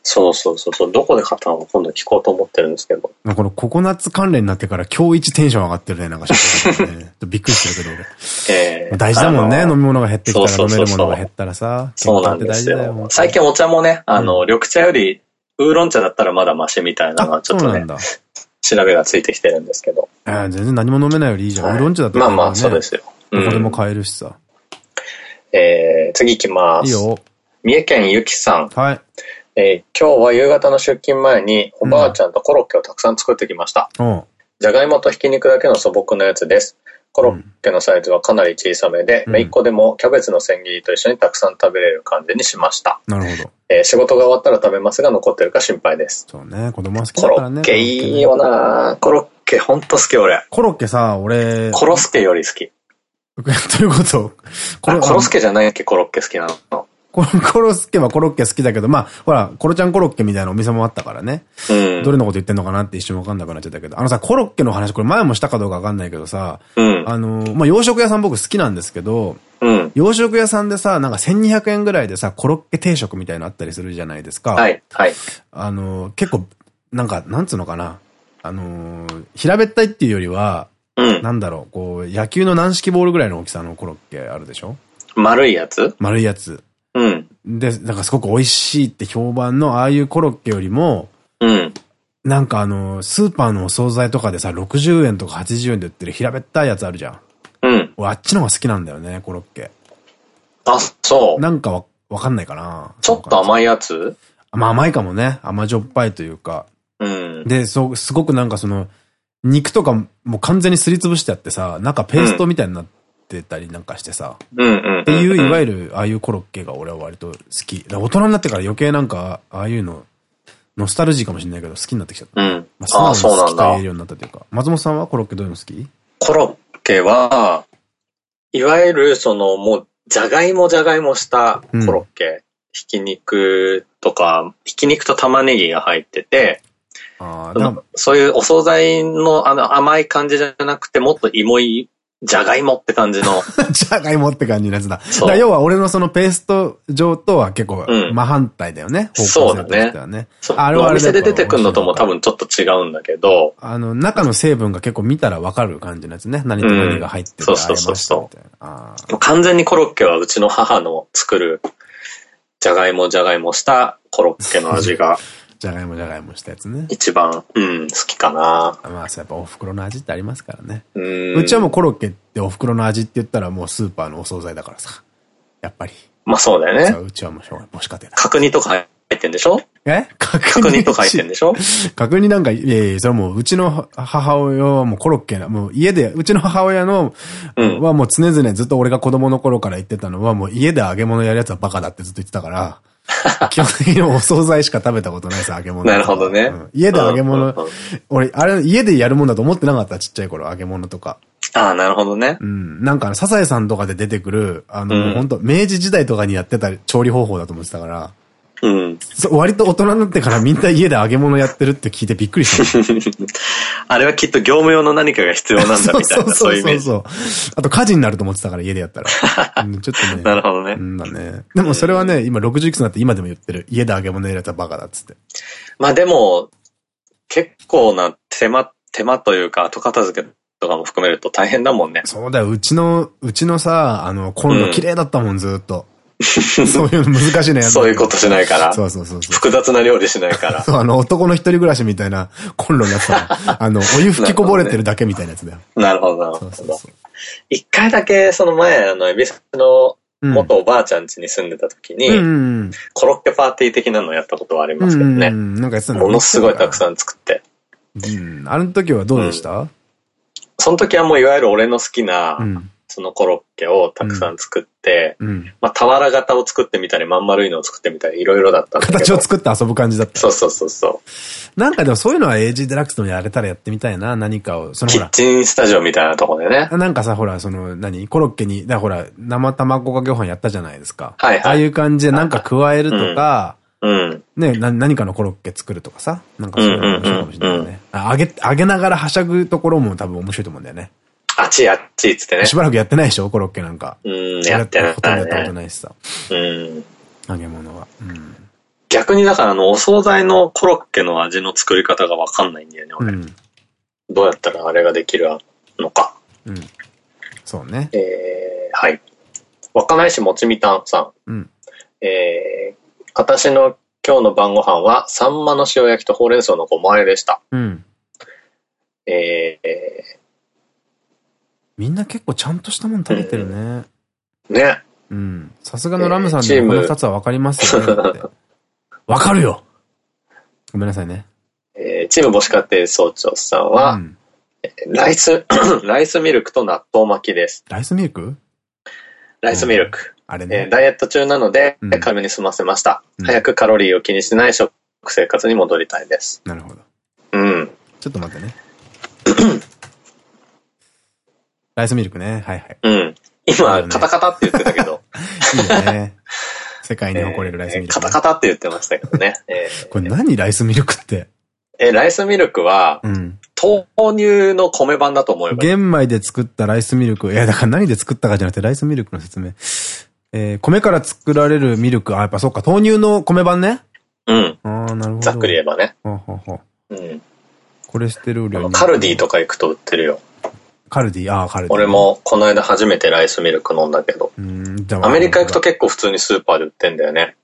[SPEAKER 2] そうそうそうそう。どこで買ったのか今度聞こうと思ってるんですけど。
[SPEAKER 1] このココナッツ関連になってから今日一テンション上がってるね、なんかね。びっくりしてるけど俺。ええー、大事だもんね、飲み物が減ってきたら飲めるものが減ったらさ。
[SPEAKER 2] そうなんですよ。最近お茶もね、あの、緑茶よりウーロン茶だったらまだマシみたいなのはちょっとね、調べがついてきてるんですけど。
[SPEAKER 1] え全然何も飲めないよりいいじゃん。ウーロン茶だった
[SPEAKER 2] ら、まあまあ、そうですよ。
[SPEAKER 1] どこでも買えるしさ。
[SPEAKER 2] えー、次行きます。いいよ。三重県ゆきさん。はい。えー、今日は夕方の出勤前におばあちゃんとコロッケをたくさん作ってきました。うん。じゃがいもとひき肉だけの素朴なやつです。コロッケのサイズはかなり小さめで、めいっ子でもキャベツの千切りと一緒にたくさん食べれる感じにしました。
[SPEAKER 1] なるほど。
[SPEAKER 2] えー、仕事が終わったら食べますが残ってるか心配です。
[SPEAKER 1] そうね、子供は好きだからね。
[SPEAKER 2] コロッケいいよなコロッケほんと好き俺。
[SPEAKER 1] コロッケさ、俺。
[SPEAKER 2] コロスケより好き。
[SPEAKER 1] どういうこと？
[SPEAKER 2] コロコロスケじゃないっけ？コロッケ好きなの。
[SPEAKER 1] コロコロスケはコロッケ好きだけど、まあ、ほら、コロちゃんコロッケみたいなお店もあったからね。うん。どれのこと言ってんのかなって一瞬わかんなくなっちゃったけど。あのさ、コロッケの話、これ前もしたかどうかわかんないけどさ、うん。あの、まあ、洋食屋さん僕好きなんですけど、うん。洋食屋さんでさ、なんか1200円ぐらいでさ、コロッケ定食みたいなのあったりするじゃないですか。
[SPEAKER 2] はい、はい。
[SPEAKER 1] あの、結構、なんか、なんつうのかな。あの平べったいっていうよりは、うん。なんだろう、こう、野球の軟式ボールぐらいの大きさのコロッケあるでしょ？
[SPEAKER 2] 丸いやつ？
[SPEAKER 1] 丸いやつ。うん。で、なんかすごく美味しいって評判のああいうコロッケよりも、うん。なんかあの、スーパーのお惣菜とかでさ、60円とか80円で売ってる平べったいやつあるじゃん。うん。俺あっちの方が好きなんだよね、コロッケ。
[SPEAKER 2] あ、そう。
[SPEAKER 1] なんかわ、わかんないかな。
[SPEAKER 2] ちょっと甘いやつ？
[SPEAKER 1] まあ甘いかもね。甘じょっぱいというか。うん。で、そう、すごくなんかその、肉とかもう完全にすりつぶしてあってさ、なんかペーストみたいになってたりなんかしてさ。っていう、いわゆる、ああいうコロッケが俺は割と好き。大人になってから余計なんか、ああいうの、ノスタルジーかもしれないけど好きになってきちゃった。うん。まあ、素直に好きと言えるようになったというか。松本さんはコロッケどういうの好き？
[SPEAKER 2] コロッケは、いわゆるそのもう、じゃがいもじゃがいもしたコロッケ。うん、ひき肉とか、ひき肉と玉ねぎが入ってて、あそういうお惣菜のあの甘い感じじゃなくて、もっと芋い、じゃがいもって感じの。
[SPEAKER 1] じゃがいもって感じのやつだ。だ要は俺のそのペースト状とは結構真反対だよね。
[SPEAKER 2] うん、そうだね。あれはお店で出てくるのとも多分ちょっと違うんだけど。
[SPEAKER 1] あの、中の成分が結構見たらわかる感じのやつね。何と何が入ってる、
[SPEAKER 2] うん、そうそうそう完全にコロッケはうちの母の作るじゃがいもじゃがいもしたコロッケの味が
[SPEAKER 1] じゃがいもじゃがいもしたやつね。
[SPEAKER 2] 一番、うん、好きかな。
[SPEAKER 1] まあ、そうやっぱお袋の味ってありますからね。うちはもうコロッケってお袋の味って言ったらもうスーパーのお惣菜だからさ。やっぱり。
[SPEAKER 2] まあそうだよね。
[SPEAKER 1] うちはもうしょうがない。母子家庭だ。
[SPEAKER 2] 角煮とか入ってんでしょ？
[SPEAKER 1] え？
[SPEAKER 2] 角煮とか入ってんでしょ？
[SPEAKER 1] 角煮なんか、いやいや、それもう、うちの母親はもうコロッケな、もう家で、うちの母親の、うん、はもう常々ずっと俺が子供の頃から言ってたのは、もう家で揚げ物やるやつはバカだってずっと言ってたから、基本的にお惣菜しか食べたことないです、揚げ物。
[SPEAKER 2] なるほどね。
[SPEAKER 1] 家で揚げ物、俺、あれ、家でやるもんだと思ってなかった、ちっちゃい頃、揚げ物とか。
[SPEAKER 2] ああ、なるほどね。
[SPEAKER 1] うん。なんか、サザエさんとかで出てくる、あの、本当明治時代とかにやってた調理方法だと思ってたから、うん。割と大人になってからみんな家で揚げ物やってるって聞いてびっくりした。
[SPEAKER 2] あれはきっと業務用の何かが必要なんだみたいな、そういうイメージ。そう
[SPEAKER 1] そうあと火事になると思ってたから家でやったら。うん、ちょっとね。
[SPEAKER 2] なるほどね。
[SPEAKER 1] うんだね。でもそれはね、今60いくつになって今でも言ってる。家で揚げ物やるやつはバカだっつって。
[SPEAKER 2] まあでも、結構な手間、手間というか後片付けとかも含めると大変だもんね。
[SPEAKER 1] そうだよ。うちの、うちのさ、あの、コンロ綺麗だったもん、ずっと。そういうの難しいね。
[SPEAKER 2] そういうことしないから。
[SPEAKER 1] そうそうそう
[SPEAKER 2] 複雑な料理しないから。
[SPEAKER 1] そう、あの、男の一人暮らしみたいなコンロのやつ あの、お湯吹きこぼれてるだけみたいなやつだよ。
[SPEAKER 2] なるほど、なるほど。一回だけ、その前、あの、エビスの元おばあちゃん家に住んでた時に、コロッケパーティー的なのやったことはありますけどね。なんかやってたものすごいたくさん作って。
[SPEAKER 1] うん。あの時はどうでした？
[SPEAKER 2] その時はもういわゆる俺の好きな、そのコロッケをたくさん作って、うん、まあ、俵型を作ってみたり、まん丸いのを作ってみたり、いろいろだったんだけど。
[SPEAKER 1] 形を作って遊ぶ感じだった。
[SPEAKER 2] そうそうそうそ
[SPEAKER 1] う。なんかでもそういうのはエイジデラックスでもやれたらやってみたいな、何かを。
[SPEAKER 2] そのキッチンスタジオみたいなとこでね。
[SPEAKER 1] なんかさ、ほら、その、何コロッケに、だほら、生卵かけご飯やったじゃないですか。
[SPEAKER 2] はいはい。あ
[SPEAKER 1] あいう感じでなんか加えるとか、
[SPEAKER 2] うん。
[SPEAKER 1] ね、な、何かのコロッケ作るとかさ。なんかそういうの面白いかもしれないね。あげ、あげながらはしゃぐところも多分面白いと思うんだよね。
[SPEAKER 2] あっちあっちっつってね。
[SPEAKER 1] しばらくやってないでしょ？コロッケなんか。
[SPEAKER 2] うん、やってない、
[SPEAKER 1] ほとんどやったことないしさ。
[SPEAKER 2] うん。
[SPEAKER 1] 揚げ物は。うん。
[SPEAKER 2] 逆にだからあの、お惣菜のコロッケの味の作り方がわかんないんだよね、俺。うん、どうやったらあれができるのか。
[SPEAKER 1] うん。そうね。
[SPEAKER 2] えー、はい。若ないしもちみたんさ
[SPEAKER 1] ん。うん。
[SPEAKER 2] えー、私の今日の晩ご飯は、サンマの塩焼きとほうれん草のごま和えでした。
[SPEAKER 1] うん。
[SPEAKER 2] えー、
[SPEAKER 1] みんな結構ちゃんとしたもの食べてるね。
[SPEAKER 2] ね。
[SPEAKER 1] うん。さすがのラムさんでもこの二つはわかりますよね。わ かるよごめんなさいね。
[SPEAKER 2] えー、チーム母子家庭総長さんは、うん、ライス、ライスミルクと納豆巻きです。
[SPEAKER 1] ライスミルク？
[SPEAKER 2] ライスミルク。
[SPEAKER 1] あれね、
[SPEAKER 2] えー。ダイエット中なので、軽めに済ませました、うん。早くカロリーを気にしない食生活に戻りたいです。
[SPEAKER 1] なるほど。
[SPEAKER 2] うん。
[SPEAKER 1] ちょっと待ってね。ライスミルクね。はいはい。
[SPEAKER 2] うん。今、カタカタって言ってたけど。
[SPEAKER 1] いいよね。世界に誇れるライスミルク、
[SPEAKER 2] カタカタって言ってましたけどね。
[SPEAKER 1] えー、これ何ライスミルクって？
[SPEAKER 2] え、ライスミルクは、
[SPEAKER 1] うん、
[SPEAKER 2] 豆乳の米版だと思えば
[SPEAKER 1] 玄米で作ったライスミルク。いや、だから何で作ったかじゃなくて、ライスミルクの説明。えー、米から作られるミルク。あ、やっぱそっか、豆乳の米版ね。
[SPEAKER 2] うん。
[SPEAKER 1] ああ、なるほど。
[SPEAKER 2] ざっくり言えばね。
[SPEAKER 1] ははは
[SPEAKER 2] うん。
[SPEAKER 1] コレステロール
[SPEAKER 2] カルディとか行くと売ってるよ。
[SPEAKER 1] カルディ、ああ、カルディ。
[SPEAKER 2] 俺もこの間初めてライスミルク飲んだけど。アメリカ行くと結構普通にスーパーで売ってんだよね。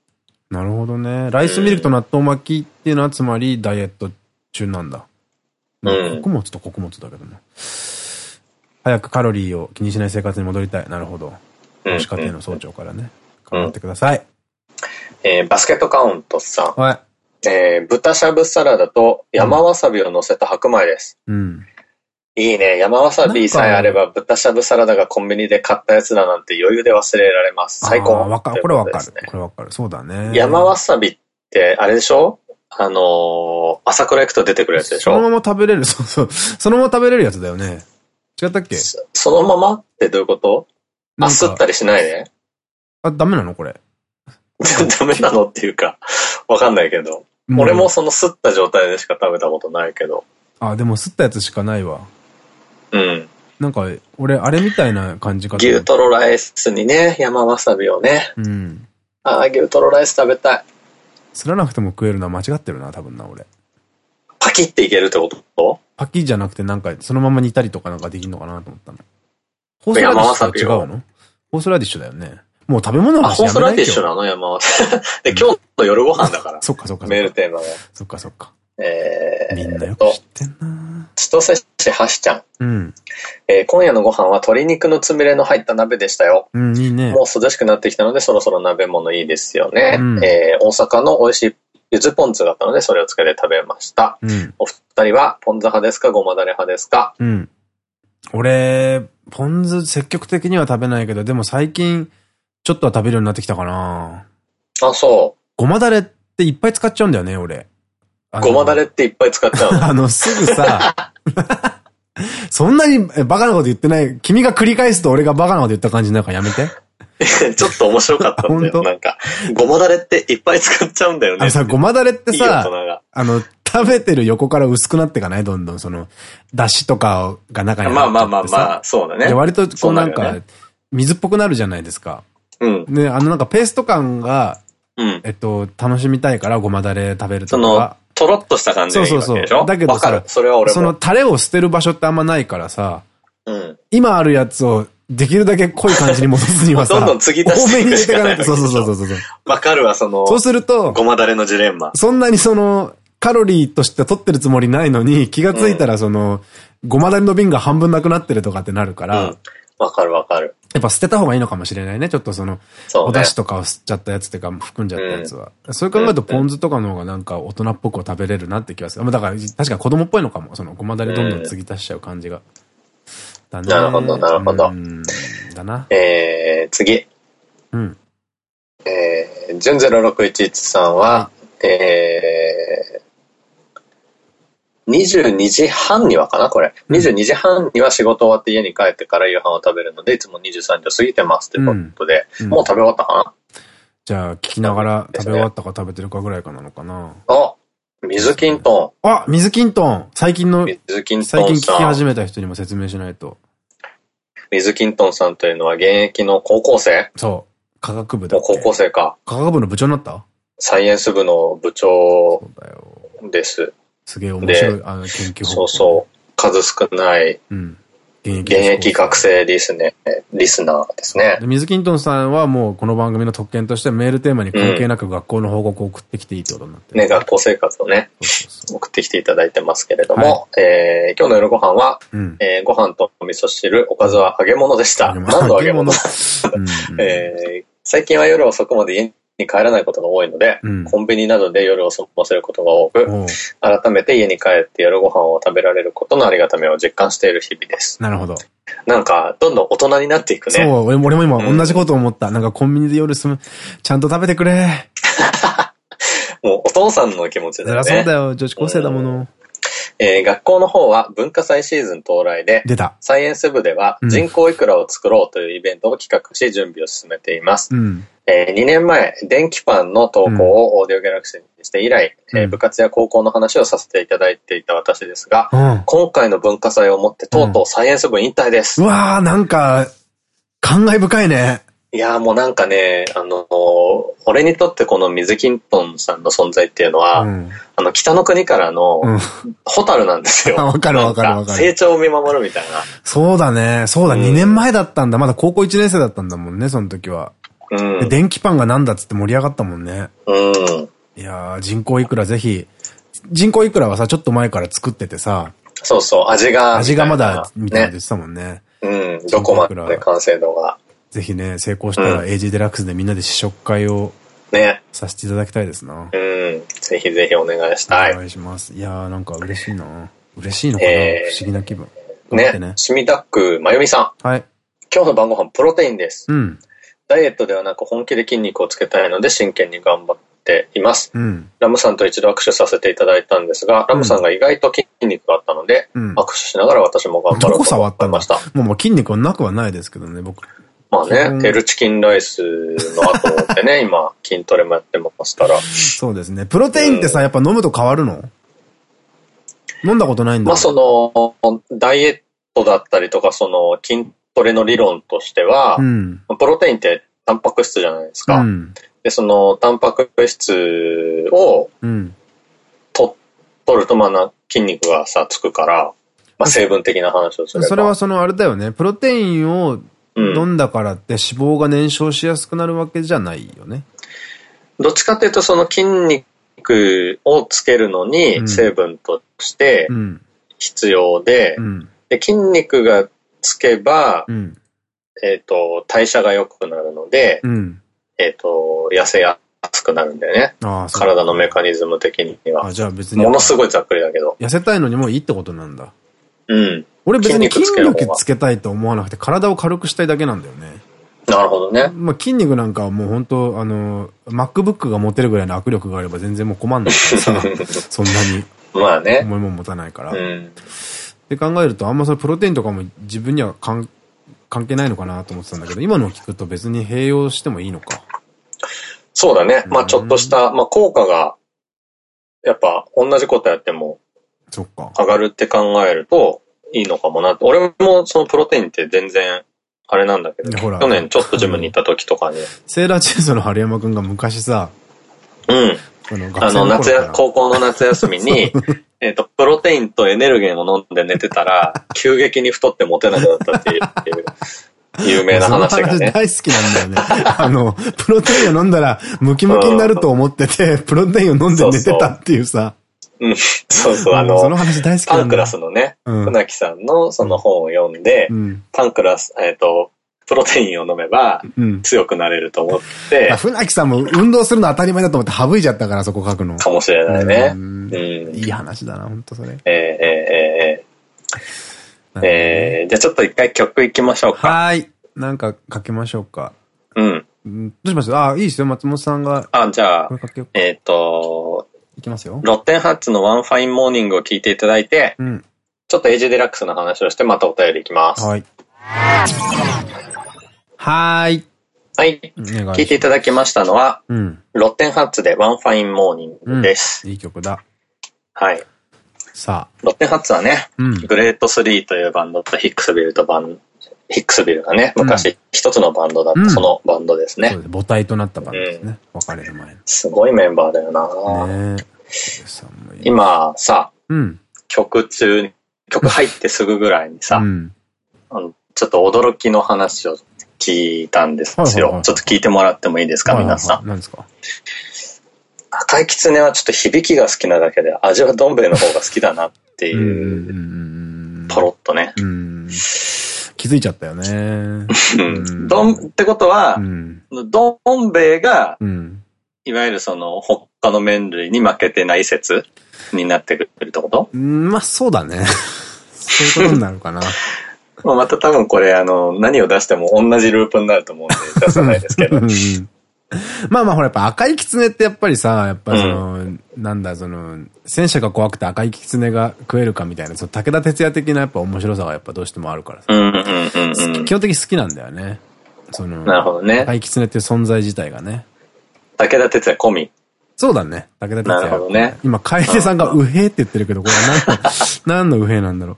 [SPEAKER 1] なるほどね。ライスミルクと納豆巻きっていうのはつまりダイエット中なんだ。うん。穀物と穀物だけどね。早くカロリーを気にしない生活に戻りたい。なるほど。母子家庭の総長からね。頑張ってください。
[SPEAKER 2] えー、バスケットカウントさ
[SPEAKER 1] ん。はい。
[SPEAKER 2] えー、豚しゃぶサラダと山わさびを乗せた白米です。
[SPEAKER 1] うん。
[SPEAKER 2] いいね。山わさびさえあれば、豚しゃぶサラダがコンビニで買ったやつだなんて余裕で忘れられます。最高。
[SPEAKER 1] わかる。これわかる。これわかる。そうだね。
[SPEAKER 2] 山わさびって、あれでしょ？あのー、朝倉行くと出てくるやつでしょ？
[SPEAKER 1] そのまま食べれる、そうそう。そのまま食べれるやつだよね。違ったっけ？
[SPEAKER 2] そのままってどういうこと？あ、すったりしないで？
[SPEAKER 1] あ、ダメなの？これ。
[SPEAKER 2] ダメなのっていうか、わかんないけど。俺もそのすった状態でしか食べたことないけど。
[SPEAKER 1] あ、でもすったやつしかないわ。
[SPEAKER 2] うん。
[SPEAKER 1] なんか、俺、あれみたいな感じか
[SPEAKER 2] 牛トロライスにね、山わさびをね。
[SPEAKER 1] うん。
[SPEAKER 2] ああ、牛トロライス食べたい。
[SPEAKER 1] すらなくても食えるのは間違ってるな、多分な、俺。
[SPEAKER 2] パキっていけるってこと？
[SPEAKER 1] パキじゃなくてなんか、そのまま煮たりとかなんかできるのかなと思ったの。ホースラディッシュと違うの？ホースラディッシュだよね。もう食べ物の話
[SPEAKER 2] やめないホースラディッシュなの山わさび。で、今日の夜ご飯だから。
[SPEAKER 1] そっかそっか。
[SPEAKER 2] メールテーマは。
[SPEAKER 1] そっかそっか。
[SPEAKER 2] え
[SPEAKER 1] ー、みんなよく知ってんな
[SPEAKER 2] 千歳市はしちゃん。
[SPEAKER 1] うん。
[SPEAKER 2] えー、今夜のご飯は鶏肉のつみれの入った鍋でしたよ。
[SPEAKER 1] うん、いいね。
[SPEAKER 2] もう涼しくなってきたので、そろそろ鍋物いいですよね。うん、えー、大阪の美味しいゆずポン酢があったので、それをつけて食べました。
[SPEAKER 1] うん、
[SPEAKER 2] お二人は、ポン酢派ですかごまだれ派ですか？
[SPEAKER 1] うん。俺、ポン酢積極的には食べないけど、でも最近、ちょっとは食べるようになってきたかな
[SPEAKER 2] あ、そう。
[SPEAKER 1] ごまだれっていっぱい使っちゃうんだよね、俺。
[SPEAKER 2] ごまだれっていっぱい使っちゃう
[SPEAKER 1] あの、すぐさ、そんなにバカなこと言ってない。君が繰り返すと俺がバカなこと言った感じなんかやめて。
[SPEAKER 2] ちょっと面白かったんだよ。なんか、ごまだれっていっぱい使っちゃうんだよね。
[SPEAKER 1] あさ、ごまだれってさ、あの、食べてる横から薄くなっていかないどんどん、その、だしとかが中に
[SPEAKER 2] 入ってまあまあまあまあ、そうだね。
[SPEAKER 1] 割とこうなんか、水っぽくなるじゃないですか。
[SPEAKER 2] うん。
[SPEAKER 1] ね、あのなんかペースト感が、
[SPEAKER 2] うん。
[SPEAKER 1] えっと、楽しみたいからごまだれ食べるとか。
[SPEAKER 2] とろっとした感じでそうそうそう。
[SPEAKER 1] だけどさ、
[SPEAKER 2] それは俺
[SPEAKER 1] そのタレを捨てる場所ってあんまないからさ、
[SPEAKER 2] うん。
[SPEAKER 1] 今あるやつをできるだけ濃い感じに戻すにはさ、
[SPEAKER 2] どんどん継ぎ足していくしかない。
[SPEAKER 1] そうそうそうそうそう。
[SPEAKER 2] わかるわ、その。
[SPEAKER 1] そうすると、
[SPEAKER 2] ごまだれのジレンマ。
[SPEAKER 1] そんなにその、カロリーとして取ってるつもりないのに、気がついたらその、ごまだれの瓶が半分なくなってるとかってなるから、
[SPEAKER 2] わかるわかる。
[SPEAKER 1] やっぱ捨てた方がいいのかもしれないね。ちょっとその、お出汁とかを吸っちゃったやつっていうか、含んじゃったやつは。そういう考えると、ポン酢とかの方がなんか大人っぽく食べれるなって気がする。だから、確かに子供っぽいのかも。その、ごまだれどんどん継ぎ足しちゃう感じが。
[SPEAKER 2] だね。なるほど、なるほど。
[SPEAKER 1] だな。
[SPEAKER 2] えー、次。うん。えー、純0611さんは、はい、えー、22時半にはかなこれ。22時半には仕事終わって家に帰ってから夕飯を食べるので、いつも23時を過ぎてますということで、うん、もう食べ終わったかな？
[SPEAKER 1] じゃあ、聞きながら食べ終わったか食べてるかぐらいかなのかな？
[SPEAKER 2] あ水金ト
[SPEAKER 1] ン。あ水金トン最近の、水金トン最近聞き始めた人にも説明しないと。
[SPEAKER 2] 水金トンさんというのは現役の高校生？
[SPEAKER 1] そう。科学部だ
[SPEAKER 2] 高校生か。
[SPEAKER 1] 科学部の部長になった？
[SPEAKER 2] サイエンス部の部長です。
[SPEAKER 1] すげえ面白い、あの研究
[SPEAKER 2] そうそう。数少ない、うん、現役学生リスね、リスナーですね。
[SPEAKER 1] 水キントンさんはもうこの番組の特権としてメールテーマに関係なく学校の報告を送ってきていいってことになって
[SPEAKER 2] ね、学校生活をね、送ってきていただいてますけれども、はい、えー、今日の夜ご飯は、うん、えー、ご飯と味噌汁、おかずは揚げ物でした。何の揚げ物？えー、最近は夜遅くまで家に帰らないことが多いので、うん、コンビニなどで夜を過ごせることが多く、改めて家に帰って夜ご飯を食べられることのありがたみを実感している日々です。
[SPEAKER 1] なるほど。
[SPEAKER 2] なんか、どんどん大人になっていくね。
[SPEAKER 1] そう、俺も今同じこと思った。うん、なんかコンビニで夜住む、ちゃんと食べてくれ。
[SPEAKER 2] もうお父さんの気持ちだよね。
[SPEAKER 1] そうだよ、女子高生だもの。
[SPEAKER 2] えー、学校の方は文化祭シーズン到来で、
[SPEAKER 1] 出た。
[SPEAKER 2] サイエンス部では人工いくらを作ろうというイベントを企画し準備を進めています。うん、えー、2年前、電気パンの投稿をオーディオギャラクシーにして以来、うん、えー、部活や高校の話をさせていただいていた私ですが、うん、今回の文化祭をもってとうとうサイエンス部引退です。
[SPEAKER 1] うわー、なんか、感慨深いね。
[SPEAKER 2] いやもうなんかね、あの、俺にとってこの水金トンさんの存在っていうのは、うん、あの、北の国からの、ホタルなんですよ。
[SPEAKER 1] わかるわかるわかる。
[SPEAKER 2] 成長を見守るみたいな。
[SPEAKER 1] そうだね。そうだ、2年前だったんだ。まだ高校1年生だったんだもんね、その時は。うん、電気パンがなんだっつって盛り上がったもんね。うん。いやー、人工いくらぜひ、人工いくらはさ、ちょっと前から作っててさ、
[SPEAKER 2] そうそう、味が。
[SPEAKER 1] 味がまだ、みたいな言ってたもんね。
[SPEAKER 2] うん、どこまで完成度が。
[SPEAKER 1] ぜひね、成功したら AG デラックスでみんなで試食会を、ね。させていただきたいですな。
[SPEAKER 2] うん。ぜひぜひお願いしたい。
[SPEAKER 1] お願いします。いやー、なんか嬉しいな嬉しいのかな、えー、不思議な気分。
[SPEAKER 2] ね。ね。しみたっくまゆみさ
[SPEAKER 1] ん。はい。
[SPEAKER 2] 今日の晩ご飯プロテインです。うん。ダイエットではなく本気で筋肉をつけたいので真剣に頑張っています。うん、ラムさんと一度握手させていただいたんですが、ラムさんが意外と筋肉があったので、うん、握手しながら私も頑張ろうと思いました。
[SPEAKER 1] もうもう筋肉はなくはないですけどね、僕。
[SPEAKER 2] まあね、テルチキンライスの後でね、今、筋トレもやってますから。
[SPEAKER 1] そうですね。プロテインってさ、やっぱ飲むと変わるの？飲んだことないんだ。
[SPEAKER 2] まあその、ダイエットだったりとか、その、筋トレの理論としては、うん、プロテインってタンパク質じゃないですか。うん、で、そのタンパク質を、うん、と、取るとまあ筋肉がさ、つくから、まあ成分的な話をする
[SPEAKER 1] それはそのあれだよね。プロテインを飲んだからって脂肪が燃焼しやすくなるわけじゃないよね。
[SPEAKER 2] どっちかっていうとその筋肉をつけるのに成分として必要で、で筋肉がつけば、うん、えっと、代謝が良くなるので、うん、えっと、痩せやすくなるんだよね。体のメカニズム的には。あ、じゃあ別に。ものすごいざっくりだけど。
[SPEAKER 1] 痩せたいのにもいいってことなんだ。
[SPEAKER 2] うん。
[SPEAKER 1] 俺別に筋肉つけたいと思わなくて、体を軽くしたいだけなんだよね。
[SPEAKER 2] なるほどね。
[SPEAKER 1] まあ筋肉なんかはもう本当あの、MacBook が持てるぐらいの握力があれば全然もう困んないからさ、そんなに。
[SPEAKER 2] まあね。
[SPEAKER 1] 重いもん持たないから。うんって考えると、あんまそれプロテインとかも自分には関係ないのかなと思ってたんだけど、今のを聞くと別に併用してもいいのか。
[SPEAKER 2] そうだね。まあちょっとした、まあ効果が、やっぱ同じことやっても、そっか。上がるって考えるといいのかもな俺もそのプロテインって全然、あれなんだけど、去年ちょっとジムに行った時とかに。
[SPEAKER 1] セーラーチーズの春山くんが昔さ、
[SPEAKER 2] うん。あの、夏や、高校の夏休みに、えっと、プロテインとエネルゲンを飲んで寝てたら、急激に太ってモテなくなったっていう、有名な話がね。
[SPEAKER 1] 大好きなんだよね。あの、プロテインを飲んだら、ムキムキになると思ってて、プロテインを飲んで寝てたっていうさ。
[SPEAKER 2] うん、そうそう、あの、その話大好きパンクラスのね、船木さんのその本を読んで、パンクラス、えっと、プロテインを飲めば強くなれると思って。
[SPEAKER 1] うん、船木さんも運動するの当たり前だと思って省いちゃったからそこ書くの。
[SPEAKER 2] かもしれないね。う
[SPEAKER 1] ん。いい話だな、本当それ。
[SPEAKER 2] えー、えー、えー、えー、えー、じゃあちょっと一回曲いきましょうか。
[SPEAKER 1] はい。なんかかけましょうか。
[SPEAKER 2] うん。
[SPEAKER 1] どうします？あ、いいですよ、松本さんが。
[SPEAKER 2] あ、じゃあ、えっと、
[SPEAKER 1] いきますよ。
[SPEAKER 2] ロッテンハッツの One Fine Morning を聞いていただいて、うん、ちょっとエイジデラックスの話をして、またお便りいきます。はい。
[SPEAKER 1] はい。
[SPEAKER 2] はい。聞いていただきましたのは、うん、ロッテンハッツで One Fine Morning です。
[SPEAKER 1] うん、いい曲だ。
[SPEAKER 2] はい。
[SPEAKER 1] さあ。
[SPEAKER 2] ロッテンハッツはね、うん、グレート3というバンドとヒックスビルとバンヒックスビルがね、昔一つのバンドだった、そのバンドですね。そうです。
[SPEAKER 1] 母体となったバンドですね。別れる前の。
[SPEAKER 2] すごいメンバーだよなね今さ、曲中、曲入ってすぐぐらいにさ、ちょっと驚きの話を聞いたんですよ。ちょっと聞いてもらってもいいですか、皆さん。
[SPEAKER 1] 何ですか？
[SPEAKER 2] 赤い狐はちょっと響きが好きなだけで、味はどん兵衛の方が好きだなっていう、ポロッとね。
[SPEAKER 1] 気づいちゃったよね。
[SPEAKER 2] どん、ってことは、どん兵衛が、いわゆるその、他の麺類に負けてない説になってくるってこと？
[SPEAKER 1] まあ、そうだね。そういうことになるかな。
[SPEAKER 2] まあまた多分これ、あの、何を出しても同じループになると思うんで出さないですけど。
[SPEAKER 1] まあまあほら、やっぱ赤い狐ってやっぱりさ、やっぱその、うん、なんだ、その、戦車が怖くて赤い狐が食えるかみたいな、その武田鉄矢的なやっぱ面白さがやっぱどうしてもあるからさ。基本的に好きなんだよね。その、
[SPEAKER 2] なるほどね。
[SPEAKER 1] 赤い狐っていう存在自体がね。
[SPEAKER 2] 武田鉄矢込み。
[SPEAKER 1] そうだね。武田鉄
[SPEAKER 2] 矢。なるほどね。
[SPEAKER 1] 今、楓さんがうへーって言ってるけど、これは何の、何のうへーなんだろう。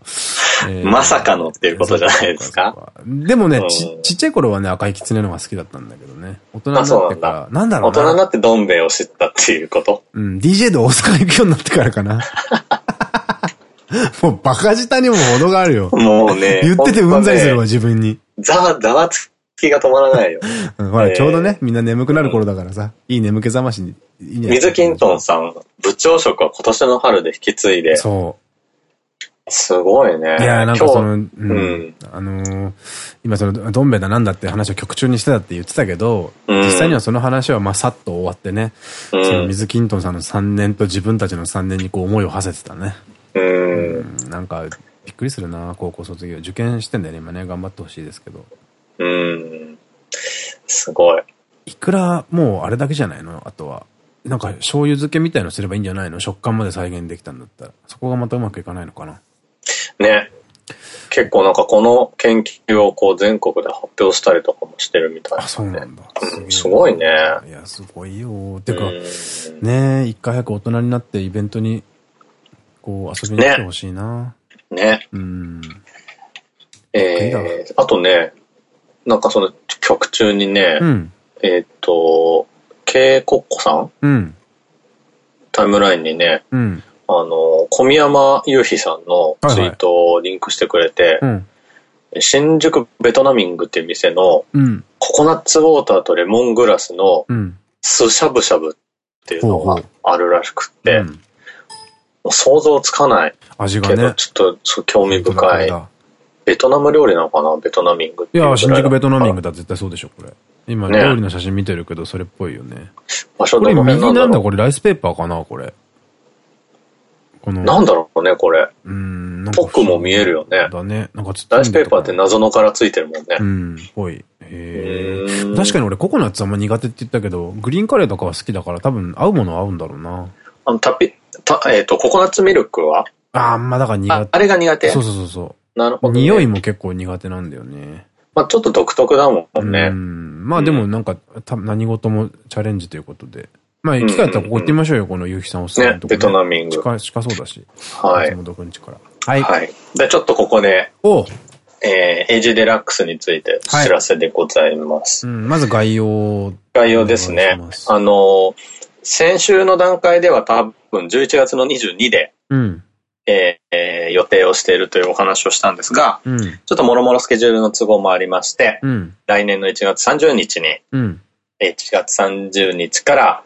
[SPEAKER 2] えー、まさかのっていうことじゃないですか？
[SPEAKER 1] でもね、ち、ちっちゃい頃はね、赤い狐の方が好きだったんだけどね。大人になってから、なんだろう
[SPEAKER 2] な。大人になってどん兵衛を知ったっていうこと？
[SPEAKER 1] うん、DJ で大阪行くようになってからかな。もうバカ舌にも程があるよ。
[SPEAKER 2] もうね。
[SPEAKER 1] 言っててうんざりするわ、自分に。
[SPEAKER 2] ざわ、ざわつきが止まらないよ。
[SPEAKER 1] ほら、ちょうどね、みんな眠くなる頃だからさ、いい眠気覚ましに
[SPEAKER 2] いいね。水キントンさん、部長職は今年の春で引き継いで。
[SPEAKER 1] そう。
[SPEAKER 2] すごいね。
[SPEAKER 1] いや、なんかその、うん。あのー、今その、どん兵衛だなんだって話を曲中にしてたって言ってたけど、うん、実際にはその話はまあさっと終わってね、うん、その水キントンさんの3年と自分たちの3年にこう思いを馳せてたね。うん。なんか、びっくりするな、高校卒業。受験してんだよね、今ね。頑張ってほしいですけど。
[SPEAKER 2] うん。すごい。
[SPEAKER 1] いくら、もうあれだけじゃないの？あとは。なんか醤油漬けみたいのすればいいんじゃないの？食感まで再現できたんだったら。そこがまたうまくいかないのかな？
[SPEAKER 2] ね。結構なんかこの研究をこう全国で発表したりとかもしてるみたいな、
[SPEAKER 1] あ、そうなんだ。
[SPEAKER 2] うん、すごいね。
[SPEAKER 1] いや、すごいよ。てか、ね一回早く大人になってイベントに、こう遊びに来てほしいな。
[SPEAKER 2] ね。ねうん。えー、あとね、なんかその曲中にね、うん、えっと、K コッコさん？うん。タイムラインにね、うん。あの、小宮山雄飛さんのツイートをリンクしてくれて、新宿ベトナミングっていう店の、ココナッツウォーターとレモングラスの、スしゃぶしゃぶっていうのがあるらしくって、想像つかない。
[SPEAKER 1] 味がね。
[SPEAKER 2] ちょっと興味深い。ベトナム料理なのかな？ベトナミングって
[SPEAKER 1] いや、新宿ベトナミングだ絶対そうでしょ、これ。今、料理の写真見てるけど、それっぽいよね。場所これ右なんだ、これライスペーパーかな、これ。
[SPEAKER 2] この。なんだろうね、これ。うん。ポックも見えるよね。
[SPEAKER 1] だね。
[SPEAKER 2] なんかライスペーパーって謎の柄ついてるもんね。
[SPEAKER 1] うん、ぽい。へえ。確かに俺ココナッツあんま苦手って言ったけど、グリーンカレーとかは好きだから多分合うものは合うんだろうな。
[SPEAKER 2] あの、たぴ、た、えっ、ー、と、ココナッツミルクは？
[SPEAKER 1] あ、あんまだから苦
[SPEAKER 2] 手。あれが苦手？
[SPEAKER 1] そうそうそうそ
[SPEAKER 2] う。なるほど、
[SPEAKER 1] ね。匂いも結構苦手なんだよね。
[SPEAKER 2] まあちょっと独特だもんね。うん。
[SPEAKER 1] まあでもなんか、た何事もチャレンジということで。まあ、機会あったらここ行ってみましょうよ、このゆうきさんおすすめのとこ、
[SPEAKER 2] ね。ベトナミング。
[SPEAKER 1] 近、近そうだし。
[SPEAKER 2] はい。はい。はい。で、ちょっとここで、おえー、エイジデラックスについて知らせでございます。
[SPEAKER 1] はいうん、まず概要。
[SPEAKER 2] 概要ですね。あの、先週の段階では多分11月の22で、うん、えー、予定をしているというお話をしたんですが、うん、ちょっともろもろスケジュールの都合もありまして、うん、来年の1月30日に、うん、1月30日から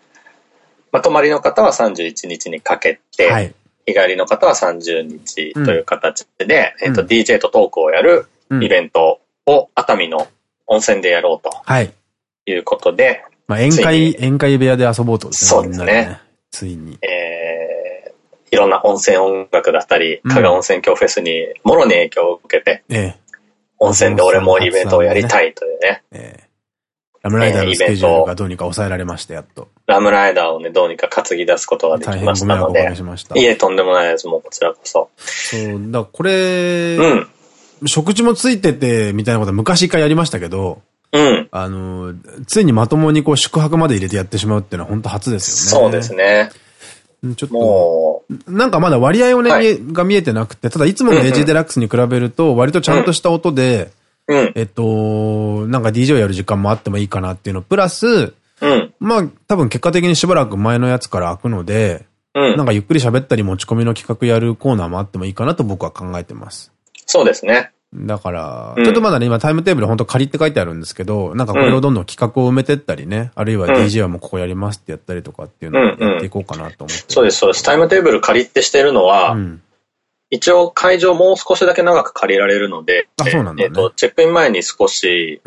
[SPEAKER 2] まあ、泊まりの方は31日にかけて、はい、日帰りの方は30日という形で、うん、えっと、DJ とトークをやるイベントを熱海の温泉でやろうと。はい。いうことで。
[SPEAKER 1] まあ、宴会、宴会部屋で遊ぼうと
[SPEAKER 2] ですね。そうですね。ね
[SPEAKER 1] ついに。
[SPEAKER 2] えー、いろんな温泉音楽だったり、加賀温泉郷フェスにもろに影響を受けて、ええ、温泉で俺もイベントをやりたいというね。え
[SPEAKER 1] えラムライダーのスケジュールがどうにか抑えられまして、やっと。
[SPEAKER 2] ラムライダーをね、どうにか担ぎ出すことができましたので。いえ、とんでもないです、もうこちらこそ。
[SPEAKER 1] そう、だこれ、うん。食事もついてて、みたいなことは昔一回やりましたけど、
[SPEAKER 2] うん。
[SPEAKER 1] あの、ついにまともにこう宿泊まで入れてやってしまうっていうのは本当初ですよ
[SPEAKER 2] ね。そうですね。
[SPEAKER 1] ちょっと、なんかまだ割合をね、はい、が見えてなくて、ただいつものエイジデラックスに比べると、割とちゃんとした音で、
[SPEAKER 2] うん、
[SPEAKER 1] えっと、なんか DJ をやる時間もあってもいいかなっていうの、プラス、
[SPEAKER 2] うん、
[SPEAKER 1] まあ、多分結果的にしばらく前のやつから開くので、
[SPEAKER 2] うん、
[SPEAKER 1] なんかゆっくり喋ったり持ち込みの企画やるコーナーもあってもいいかなと僕は考えてます。
[SPEAKER 2] そうですね。
[SPEAKER 1] だから、ちょっとまだね、今タイムテーブル本当仮って書いてあるんですけど、なんかこれをどんどん企画を埋めてったりね、あるいは DJ はもうここやりますってやったりとかっていうのをやっていこうかなと思って。
[SPEAKER 2] そうです、そうです。タイムテーブル仮ってしてるのは、一応会場もう少しだけ長く借りられるので、
[SPEAKER 1] あ、そうなんだ、ね、
[SPEAKER 2] えっと、チェックイン前に少し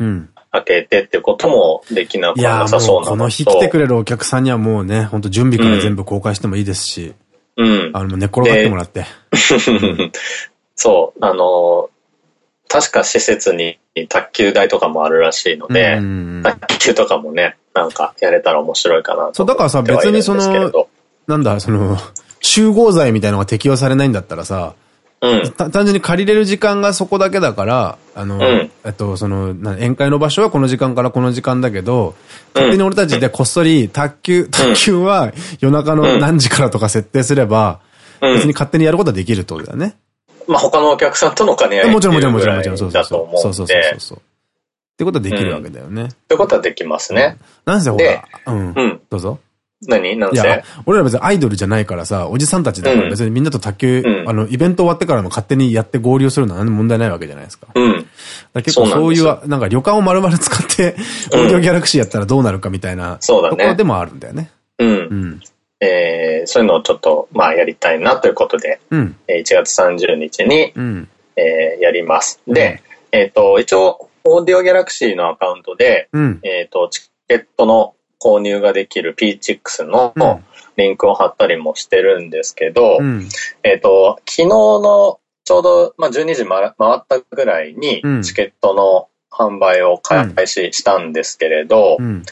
[SPEAKER 2] 開けてってこともできなくなさそうなのと、
[SPEAKER 1] この日来てくれるお客さんにはもうね、本当準備から全部公開してもいいですし、
[SPEAKER 2] うん。
[SPEAKER 1] あの、寝転がってもらって。
[SPEAKER 2] そう、あの、確か施設に卓球台とかもあるらしいので、卓球とかもね、なんかやれたら面白いかな
[SPEAKER 1] そう、だからさ、別にその、なんだ、その、集合罪みたいなのが適用されないんだったらさ、
[SPEAKER 2] うん、
[SPEAKER 1] 単純に借りれる時間がそこだけだから、あの、うん、えっと、その、宴会の場所はこの時間からこの時間だけど、勝手に俺たちでこっそり卓球、卓球は夜中の何時からとか設定すれば、別に勝手にやることはできるってことだよね。
[SPEAKER 2] まあ他のお客さんとの兼ね合い
[SPEAKER 1] もちろんもちろんもちろんもちろん
[SPEAKER 2] そうそうそう。そうそう
[SPEAKER 1] そうそう。ってことはできるわけだよね。っ
[SPEAKER 2] てことはできますね。
[SPEAKER 1] なんせほら、うん。どうぞ。
[SPEAKER 2] 何？なんせ？
[SPEAKER 1] 俺ら別にアイドルじゃないからさ、おじさんたちだから別にみんなと卓球、あの、イベント終わってからも勝手にやって合流するのは何も問題ないわけじゃないですか。
[SPEAKER 2] うん。
[SPEAKER 1] 結構そういう、なんか旅館を丸々使って、オーディオギャラクシーやったらどうなるかみたいな、
[SPEAKER 2] そうだね。
[SPEAKER 1] ところでもあるんだよね。
[SPEAKER 2] うん。うん。えー、そういうのをちょっと、まあ、やりたいなということで、
[SPEAKER 1] うん、
[SPEAKER 2] 1月30日に、
[SPEAKER 1] うん、
[SPEAKER 2] えー、やります。で、うん、えっ、と、一応、オーディオギャラクシーのアカウントで、
[SPEAKER 1] うん、
[SPEAKER 2] えっと、チケットの購入ができる P6 のリンクを貼ったりもしてるんですけど、
[SPEAKER 1] うん、
[SPEAKER 2] えっと、昨日のちょうど、まあ、12時回ったぐらいにチケットの販売を開始したんですけれど、
[SPEAKER 1] うん。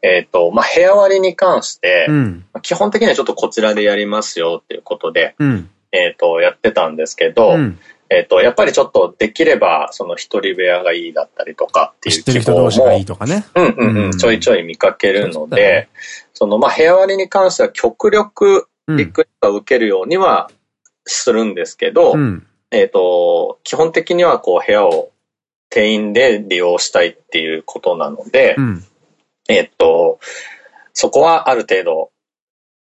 [SPEAKER 2] えっ、と、まあ、部屋割りに関して、うん、基本的にはちょっとこちらでやりますよっていうことで、
[SPEAKER 1] うん、
[SPEAKER 2] えっと、やってたんですけど、うん、えっと、やっぱりちょっとできれば、その一人部屋がいいだったりとかっていう
[SPEAKER 1] 希望も、人がいいとかね。
[SPEAKER 2] うんうんうん、ちょいちょい見かけるので、その、まあ、部屋割りに関しては極力リクエストを受けるようにはするんですけど、えっと、基本的にはこう部屋を定員で利用したいっていうことなので、
[SPEAKER 1] うん。
[SPEAKER 2] えっと、そこはある程度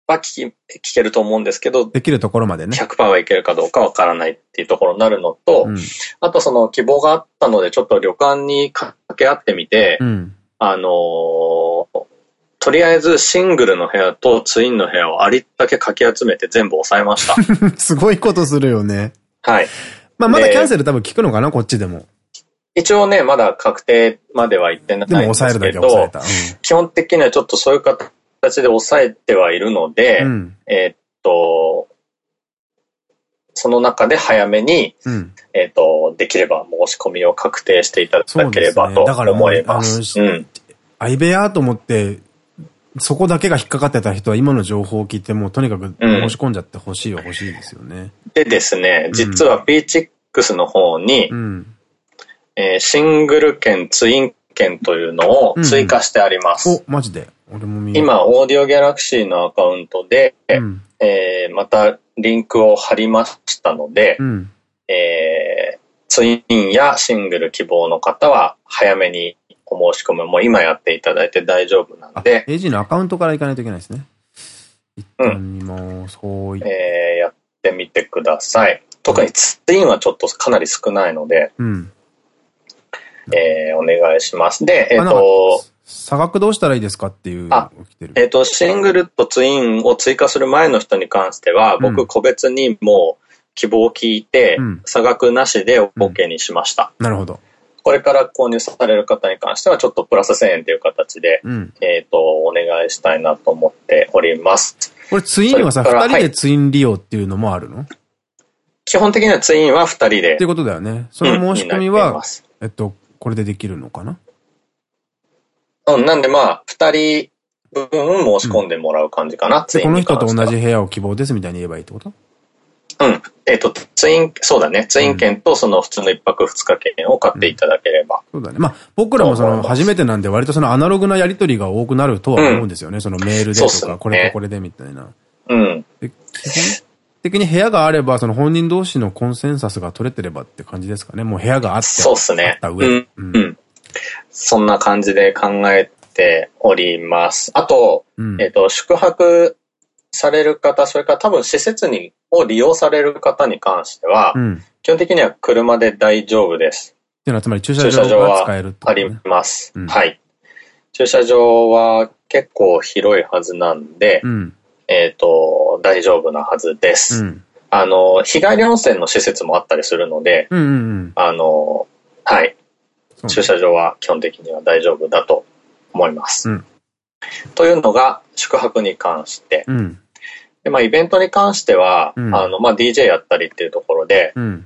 [SPEAKER 2] は聞き、聞けると思うんですけど、
[SPEAKER 1] できるところまでね。
[SPEAKER 2] 100%はいけるかどうかわからないっていうところになるのと、うん、あとその希望があったので、ちょっと旅館に掛け合ってみて、
[SPEAKER 1] うん、
[SPEAKER 2] あのー、とりあえずシングルの部屋とツインの部屋をありったけかき集めて全部抑えました。
[SPEAKER 1] すごいことするよね。
[SPEAKER 2] はい。
[SPEAKER 1] まあまだキャンセル多分聞くのかな、こっちでも。
[SPEAKER 2] 一応ね、まだ確定までは行ってないんですけど、うん、基本的にはちょっとそういう形で抑えてはいるので、
[SPEAKER 1] うん、
[SPEAKER 2] えっと、その中で早めに、
[SPEAKER 1] うん、
[SPEAKER 2] えっと、できれば申し込みを確定していただければと思います。
[SPEAKER 1] うん。相部屋と思って、そこだけが引っかかってた人は今の情報を聞いてもとにかく申し込んじゃってほしいは欲しいですよね。
[SPEAKER 2] でですね、実は P6 の方に、
[SPEAKER 1] うん
[SPEAKER 2] えー、シングル券、ツイン券というのを追加してあります。うん、
[SPEAKER 1] お、マジで
[SPEAKER 2] 今、オーディオギャラクシーのアカウントで、うん、えー、またリンクを貼りましたので、
[SPEAKER 1] うん、
[SPEAKER 2] えー、ツインやシングル希望の方は早めにお申し込みも今やっていただいて大丈夫なんで。
[SPEAKER 1] AG のアカウントから行かないといけないですね。
[SPEAKER 2] うん。えー、やってみてください。特にツインはちょっとかなり少ないので、
[SPEAKER 1] うん
[SPEAKER 2] えー、お願いします。で、えっ、ー、と、
[SPEAKER 1] 差額どうしたらいいですかっていう
[SPEAKER 2] あ、えっ、ー、と、シングルとツインを追加する前の人に関しては、うん、僕個別にもう希望を聞いて、うん、差額なしで OK にしました。
[SPEAKER 1] うん、なるほど。
[SPEAKER 2] これから購入される方に関しては、ちょっとプラス1000円という形で、えっと、お願いしたいなと思っております。
[SPEAKER 1] これツインはさ、二人でツイン利用っていうのもあるの、
[SPEAKER 2] 基本的にはツインは二人で。
[SPEAKER 1] っていうことだよね。その申し込みは、えっと、これでできるのかな？
[SPEAKER 2] うん、なんでまあ、二人分申し込んでもらう感じかな、うん、
[SPEAKER 1] この人と同じ部屋を希望ですみたいに言えばいいってこと？
[SPEAKER 2] うん。えっ、ー、と、ツイン、そうだね。ツイン券とその普通の一泊二日券を買っていただければ。
[SPEAKER 1] うん、そうだね。まあ、僕らもその、初めてなんで割とそのアナログなやりとりが多くなるとは思うんですよね。うん、そのメールでとか、これとこれでみたいな。
[SPEAKER 2] うん。
[SPEAKER 1] 基本的に部屋があれば、その本人同士のコンセンサスが取れてればって感じですかね。もう部屋があって。
[SPEAKER 2] そうですね。うん。うん。そんな感じで考えております。あと、えっと、宿泊される方、それから多分施設にを利用される方に関しては、うん、基本的には車で大丈夫です。
[SPEAKER 1] っていうのはつまり駐車場が使える、ね、
[SPEAKER 2] あります、うん、はい。駐車場は結構広いはずなんで、うん、えっと、大丈夫なはずです。あの、日帰り温泉の施設もあったりするので、あの、はい。駐車場は基本的には大丈夫だと思います。というのが宿泊に関して。うん、で、まあ、イベントに関しては、うん、あの、まあ、DJ やったりっていうところで、うん、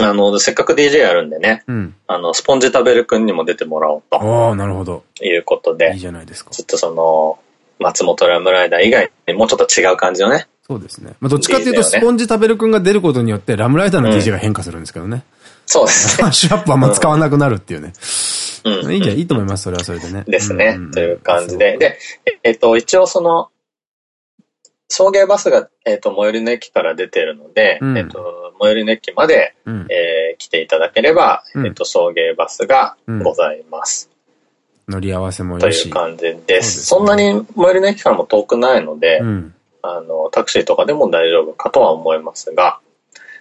[SPEAKER 2] あの、せっかく DJ やるんでね、あの、スポンジ食べるくんにも出てもらおうと。
[SPEAKER 1] ああ、なるほど。
[SPEAKER 2] いうことで。
[SPEAKER 1] いいじゃないですか。
[SPEAKER 2] ちょっとその、松本ラムライダー以外にもうちょっと違う感じのね。
[SPEAKER 1] そうですね。まあ、どっちかっていうと、スポンジ食べるくんが出ることによって、ラムライダーの DJ が変化するんですけどね。
[SPEAKER 2] そうですね。
[SPEAKER 1] マ ッシュアップあんま使わなくなるっていうね。うん。いいんじゃいいと思います、それはそれでね。
[SPEAKER 2] ですね。という感じで。で、えっと、一応その、送迎バスが、えっ、と、最寄りの駅から出てるので、うん、えっと、最寄りの駅まで、うん、えー、来ていただければ、うん、えっと、送迎バスがございます。
[SPEAKER 1] 乗り合わせも
[SPEAKER 2] という感じです。そ、ね,、んなに最寄りの駅からも遠くないので、あの、タクシーとかでも大丈夫かとは思いますが。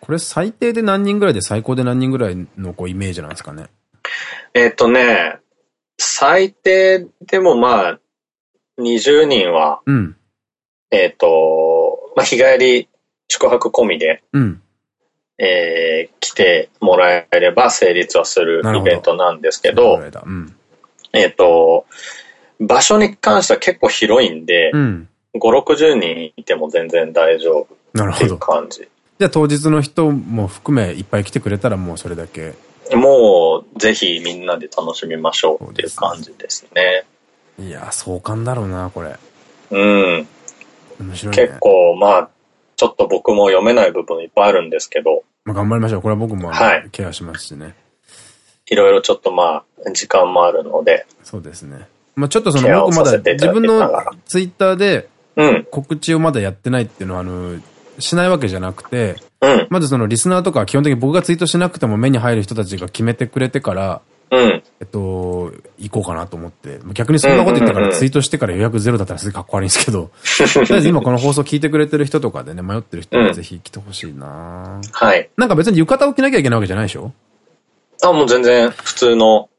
[SPEAKER 1] これ最低で何人ぐらいで最高で何人ぐらいのこうイメージなんですかね？
[SPEAKER 2] えっとね、最低でもまあ、20人は、うん、えっと、まあ、日帰り宿泊込みで、うん、えー、来てもらえれば成立はするイベントなんですけど、どうん、えっと、場所に関しては結構広いんで、うん、5、60人いても全然大丈夫っていう感じ。
[SPEAKER 1] じゃあ当日の人も含めいっぱい来てくれたらもうそれだけ。
[SPEAKER 2] もうぜひみんなで楽しみましょうっていう感じですね。
[SPEAKER 1] いや、壮観だろうな、これ。
[SPEAKER 2] うん。面白い、ね、結構、まあ、ちょっと僕も読めない部分いっぱいあるんですけど。
[SPEAKER 1] まあ頑張りましょう。これは僕も、はい、ケアしますしね。
[SPEAKER 2] いろいろちょっとまあ、時間もあるので。
[SPEAKER 1] そうですね。まあちょっとその僕まだ自分のツイッターで告知をまだやってないっていうのは、あの、しないわけじゃなくて、うん、まずそのリスナーとか基本的に僕がツイートしなくても目に入る人たちが決めてくれてから、うん、えっと、行こうかなと思って。逆にそんなこと言ったからツイートしてから予約ゼロだったらすごいかっこ悪いんですけど、とりあえず今この放送聞いてくれてる人とかでね、迷ってる人はぜひ来てほしいな、
[SPEAKER 2] はい。
[SPEAKER 1] なんか別に浴衣を着なきゃいけないわけじゃないでしょ？
[SPEAKER 2] あ、もう全然普通の。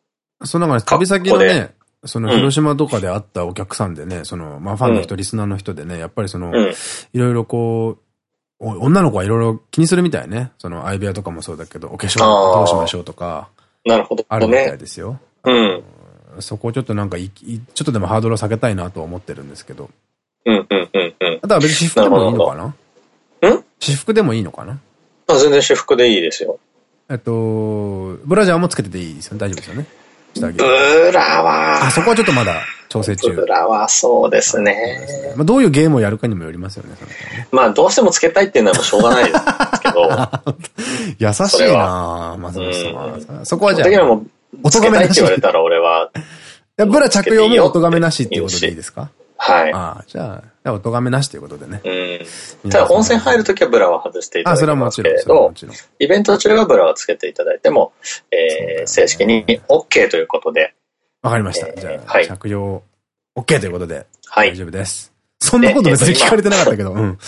[SPEAKER 1] そうなんかね、旅先のね、その広島とかで会ったお客さんでね、その、まあファンの人、リスナーの人でね、やっぱりその、いろいろこう、女の子はいろいろ気にするみたいね。その、相部屋とかもそうだけど、お化粧どうしましょうとか。
[SPEAKER 2] なるほど、
[SPEAKER 1] あるみたいですよ。うん。そこをちょっとなんかい、ちょっとでもハードルを下げたいなと思ってるんですけど。
[SPEAKER 2] うんうんうんうん。
[SPEAKER 1] あとは別に私服でもいいのかな？
[SPEAKER 2] うん？
[SPEAKER 1] 私服でもいいのかな？
[SPEAKER 2] あ、全然私服でいいですよ。
[SPEAKER 1] えっと、ブラジャーもつけてていいですよね。大丈夫ですよね？
[SPEAKER 2] ブラは。
[SPEAKER 1] あ、そこはちょっとまだ調整中。
[SPEAKER 2] ブラはそうですね。
[SPEAKER 1] まあどういうゲームをやるかにもよりますよね。
[SPEAKER 2] まあどうしてもつけたいっていうのはしょうがないですけど。
[SPEAKER 1] 優しいな松本さん。そこはじゃ
[SPEAKER 2] あ。もお咎めなしって言われたら俺は。
[SPEAKER 1] ブラ着用もお咎めなしっていうことでいいですか？
[SPEAKER 2] はい。
[SPEAKER 1] ああ、じゃあ、お咎めなしということでね。
[SPEAKER 2] うん。ただ温泉入るときはブラは外していただきますけれど、イベント中はブラはつけていただいても、えー、正式に OK ということで。
[SPEAKER 1] わかりました。じゃあ、着用 OK ということで、
[SPEAKER 2] はい。
[SPEAKER 1] 大丈夫です。そんなこと別に聞かれてなかったけど、うん。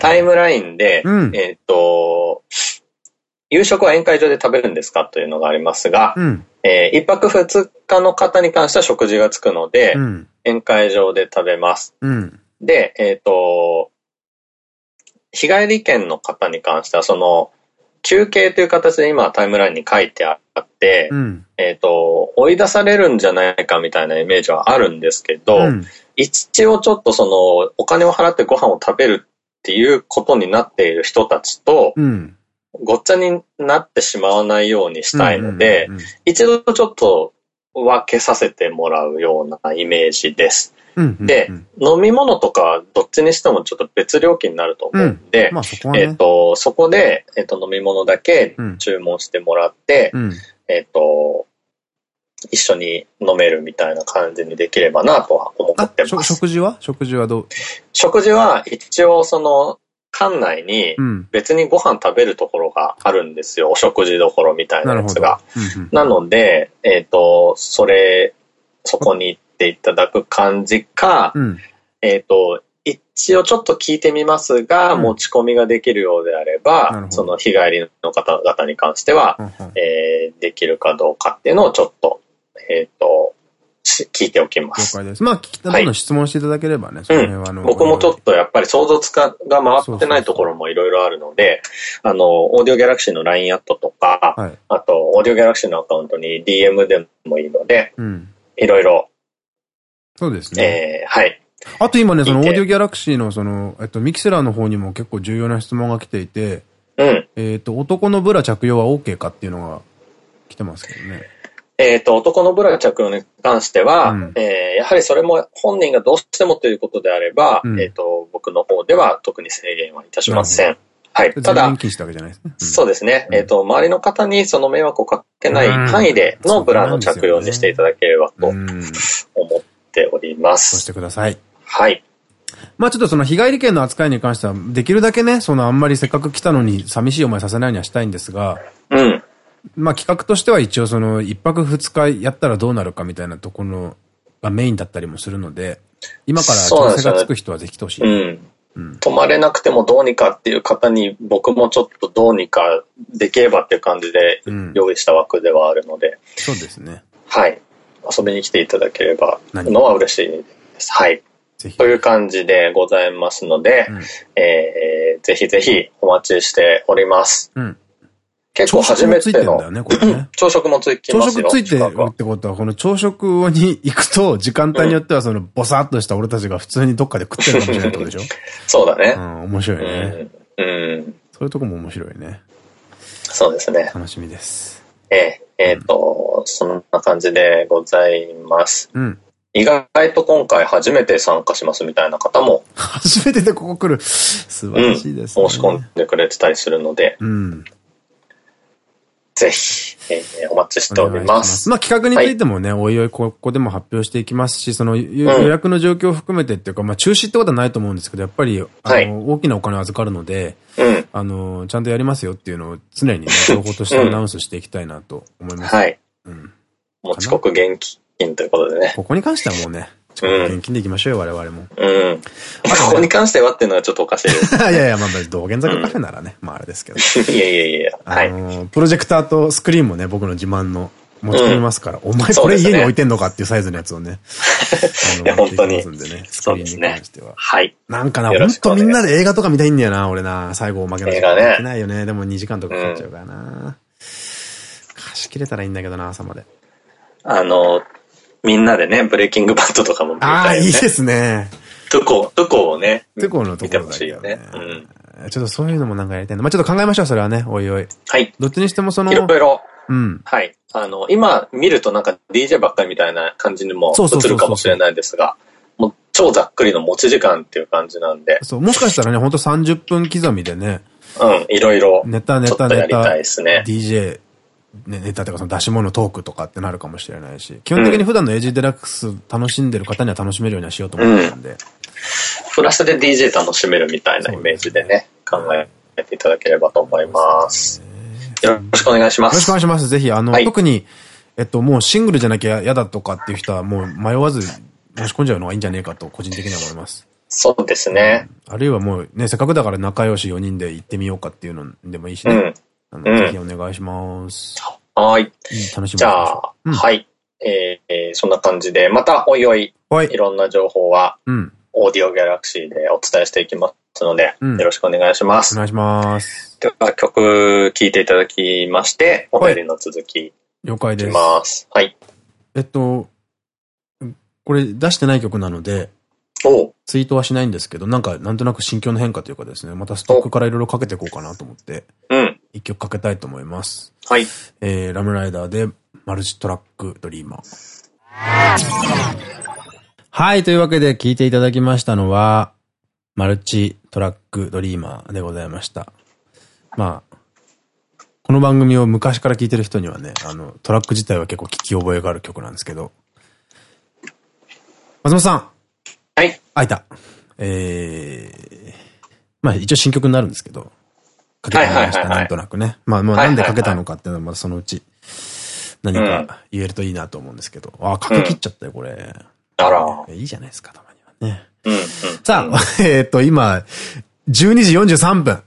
[SPEAKER 2] タイムラインで、えっと、夕食は宴会場で食べるんですかというのがありますが、うん、えー、一泊二日の方に関しては食事がつくので、うん、宴会場で食べます。うん、で、えっ、ー、と、日帰り券の方に関しては、その、休憩という形で今タイムラインに書いてあって、うん、えっと、追い出されるんじゃないかみたいなイメージはあるんですけど、一応ちょっとその、お金を払ってご飯を食べるっていうことになっている人たちと、ごっちゃになってしまわないようにしたいので、一度ちょっと分けさせてもらうようなイメージです。で、飲み物とかどっちにしてもちょっと別料金になると思うんで、えっと、そこで、えっと、飲み物だけ注文してもらって、えっと、一緒に飲めるみたいな感じにできればなとは思ってます。
[SPEAKER 1] 食事は？食事はどう？
[SPEAKER 2] 食事は一応その、館内に別にご飯食べるところがあるんですよ。お食事どころみたいなやつが。なので、えっ、ー、と、それ、そこに行っていただく感じか、うん、えっと、一応ちょっと聞いてみますが、うん、持ち込みができるようであれば、その日帰りの方々に関しては、えー、できるかどうかっていうのをちょっと、えっ、ー、と、聞いておきます。
[SPEAKER 1] 了解です。まあ、聞きたい質問していただければね、そ
[SPEAKER 2] の辺はあの、僕もちょっとやっぱり想像つかが回ってないところもいろいろあるので、あの、オーディオギャラクシーの LINE アットとか、はい、あと、オーディオギャラクシーのアカウントに DM でもいいので、いろいろ。
[SPEAKER 1] そうですね。
[SPEAKER 2] えー、はい。
[SPEAKER 1] あと今ね、そのオーディオギャラクシーのその、えっと、ミキセラーの方にも結構重要な質問が来ていて、
[SPEAKER 2] うん。
[SPEAKER 1] えっと、男のブラ着用は OK かっていうのが来てますけどね。
[SPEAKER 2] えっ、と、男のブラ着用に関しては、うん、えー、やはりそれも本人がどうしてもということであれば、うん、えっと、僕の方では特に制限はいたしません。はい。ただ、そうですね。えっ、と、周りの方にその迷惑をかけない範囲でのブラの着用にしていただければと思っております。
[SPEAKER 1] そうしてください。
[SPEAKER 2] はい。
[SPEAKER 1] まあちょっとその日帰り券の扱いに関しては、できるだけね、そのあんまりせっかく来たのに寂しい思いさせないようにはしたいんですが、
[SPEAKER 2] うん。
[SPEAKER 1] まあ企画としては一応その一泊二日やったらどうなるかみたいなところがメインだったりもするので、今から調整がつく人はぜひ来てほしい。
[SPEAKER 2] 泊まれなくてもどうにかっていう方に僕もちょっとどうにかできればっていう感じで用意した枠ではあるので。うん、
[SPEAKER 1] そうですね。
[SPEAKER 2] はい。遊びに来ていただければのは嬉しいです。はい。という感じでございますので、うん、えー、ぜひぜひお待ちしております。
[SPEAKER 1] うん
[SPEAKER 2] 結構初めての。朝食もついて
[SPEAKER 1] 朝食ついてるってことは、この朝食に行くと、時間帯によってはその、ぼさっとした俺たちが普通にどっかで食ってるかもしれないってことでしょ？
[SPEAKER 2] そうだね。
[SPEAKER 1] うん、面白い
[SPEAKER 2] ね。うん。
[SPEAKER 1] そういうとこも面白いね。
[SPEAKER 2] そうですね。
[SPEAKER 1] 楽しみです。
[SPEAKER 2] ええ、えっと、そんな感じでございます。
[SPEAKER 1] うん。
[SPEAKER 2] 意外と今回初めて参加しますみたいな方も。
[SPEAKER 1] 初めてでここ来る。素晴らしいです
[SPEAKER 2] ね、申し込んでくれてたりするので。
[SPEAKER 1] うん。
[SPEAKER 2] ぜひ、えー、お待ちしております。
[SPEAKER 1] まあ企画についてもね、はい、おいおいここでも発表していきますし、その予約の状況を含めてっていうか、まあ中止ってことはないと思うんですけど、やっぱり、あの、はい、大きなお金を預かるので、
[SPEAKER 2] うん、
[SPEAKER 1] あの、ちゃんとやりますよっていうのを常にね、情報としてアナウンスしていきたいなと思います。
[SPEAKER 2] はい。
[SPEAKER 1] うん。
[SPEAKER 2] もう遅刻現金ということでね。
[SPEAKER 1] ここに関してはもうね、現金でいきましょうよ、我々も。
[SPEAKER 2] うん。ここに関してはっていうのはちょっとおかしいです。
[SPEAKER 1] いやいや、まあ、道玄坂カフェならね、まああれですけど。
[SPEAKER 2] いやいやいや、
[SPEAKER 1] はい。プロジェクターとスクリーンもね、僕の自慢の持ち込みますから、お前これ家に置いてんのかっていうサイズのやつをね。
[SPEAKER 2] いや、本当に。
[SPEAKER 1] スクリーンに関しては。
[SPEAKER 2] はい。
[SPEAKER 1] なんかな、ほんとみんなで映画とか見たいんだよな、俺な。最後おまけの時間できないよね。でも2時間とかかかっちゃうからな。貸し切れたらいいんだけどな、朝まで。
[SPEAKER 2] あの、みんなでね、ブレイキングバットとかも見たい、ね。ああ、
[SPEAKER 1] いいですね。
[SPEAKER 2] トコ、トコをね。
[SPEAKER 1] トコのところだけよね。うん。ちょっとそういうのもなんかやりたいな。まあちょっと考えましょう、それはね。おいおい。
[SPEAKER 2] はい。
[SPEAKER 1] どっちにしてもその。
[SPEAKER 2] いろいろ。
[SPEAKER 1] うん。
[SPEAKER 2] はい。あの、今見るとなんか DJ ばっかりみたいな感じにも映るかもしれないですが、もう超ざっくりの持ち時間っていう感じなんで。
[SPEAKER 1] そう、もしかしたらね、ほんと30分刻みでね。
[SPEAKER 2] うん、いろいろ。
[SPEAKER 1] ネタネタネタ。
[SPEAKER 2] ね、
[SPEAKER 1] DJ ね、ネタとかその出し物トークとかってなるかもしれないし、基本的に普段のエイジデラックス楽しんでる方には楽しめるようにはしようと思ってるんで。うん、
[SPEAKER 2] プラスで DJ 楽しめるみたいなイメージでね、考えていただければと思います。よろしくお願いします。
[SPEAKER 1] よろしくお願いします。ぜひ、あの、はい、特に、えっと、もうシングルじゃなきゃ嫌だとかっていう人はもう迷わず申し込んじゃうのがいいんじゃねえかと個人的には思います。
[SPEAKER 2] そうですね。
[SPEAKER 1] あるいはもうね、せっかくだから仲良し4人で行ってみようかっていうのでもいいしね。うん、ぜひお願いします。
[SPEAKER 2] はい。
[SPEAKER 1] 楽しみ
[SPEAKER 2] じゃあ、うん、はい。えー、そんな感じで、またおいおい、いろんな情報は、うん、オーディオギャラクシーでお伝えしていきますので、うん、よろしくお願いします。
[SPEAKER 1] お願いします。
[SPEAKER 2] では、曲聴いていただきまして、お便りの続き、
[SPEAKER 1] 了解です。
[SPEAKER 2] ます。はい。
[SPEAKER 1] えっと、これ出してない曲なので、ツイートはしないんですけど、なんか、なんとなく心境の変化というかですね、またストックからいろいろかけていこうかなと思って、
[SPEAKER 2] うん。
[SPEAKER 1] 一曲かけたいと思います。
[SPEAKER 2] はい。
[SPEAKER 1] えー、ラムライダーでマルチトラックドリーマー。はい、というわけで聞いていただきましたのは、マルチトラックドリーマーでございました。まあ、この番組を昔から聞いてる人にはね、あの、トラック自体は結構聞き覚えがある曲なんですけど。松本さん。
[SPEAKER 2] はい。
[SPEAKER 1] あ、いた。えー、まあ一応新曲になるんですけど、かけてみました、なんとなくね。まあ、まあなんでかけたのかっていうのはまたそのうち何か言えるといいなと思うんですけど。あ、かけ切っちゃったよ、これ。
[SPEAKER 2] あら。
[SPEAKER 1] いいじゃないですか、たまにはね。さあ、えっと、今、12時43分。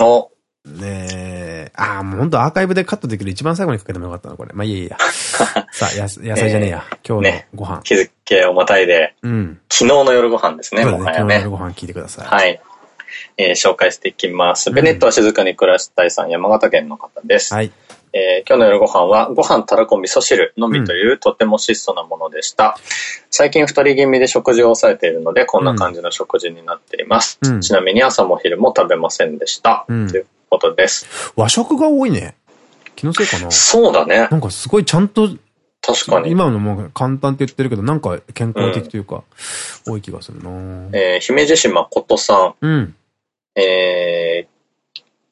[SPEAKER 2] お。
[SPEAKER 1] ねえ、ああ、もう本当アーカイブでカットできる一番最後にかけてもよかったな、これ。まあいいやいいや。さあ、や、野菜じゃねえや。今日のご飯。
[SPEAKER 2] 日付をまたいで。うん。昨日の夜ご飯ですね、も
[SPEAKER 1] はやね。昨日の夜ご飯聞いてください。
[SPEAKER 2] はい。えー、紹介していきます。ベネットは静かに暮らしたいさん、山形県の方です。はい。えー、今日の夜ご飯は、ご飯たらこ味噌汁のみという、とても質素なものでした。最近二人気味で食事を抑えているので、こんな感じの食事になっています。うん、ちなみに朝も昼も食べませんでした。うん、ということです。
[SPEAKER 1] 和食が多いね。気のせいかな
[SPEAKER 2] そうだね。
[SPEAKER 1] なんかすごいちゃんと、
[SPEAKER 2] 確かに。
[SPEAKER 1] 今のも簡単って言ってるけど、なんか健康的というか、うん、多い気がするな
[SPEAKER 2] えー、姫路市誠さん。うん。え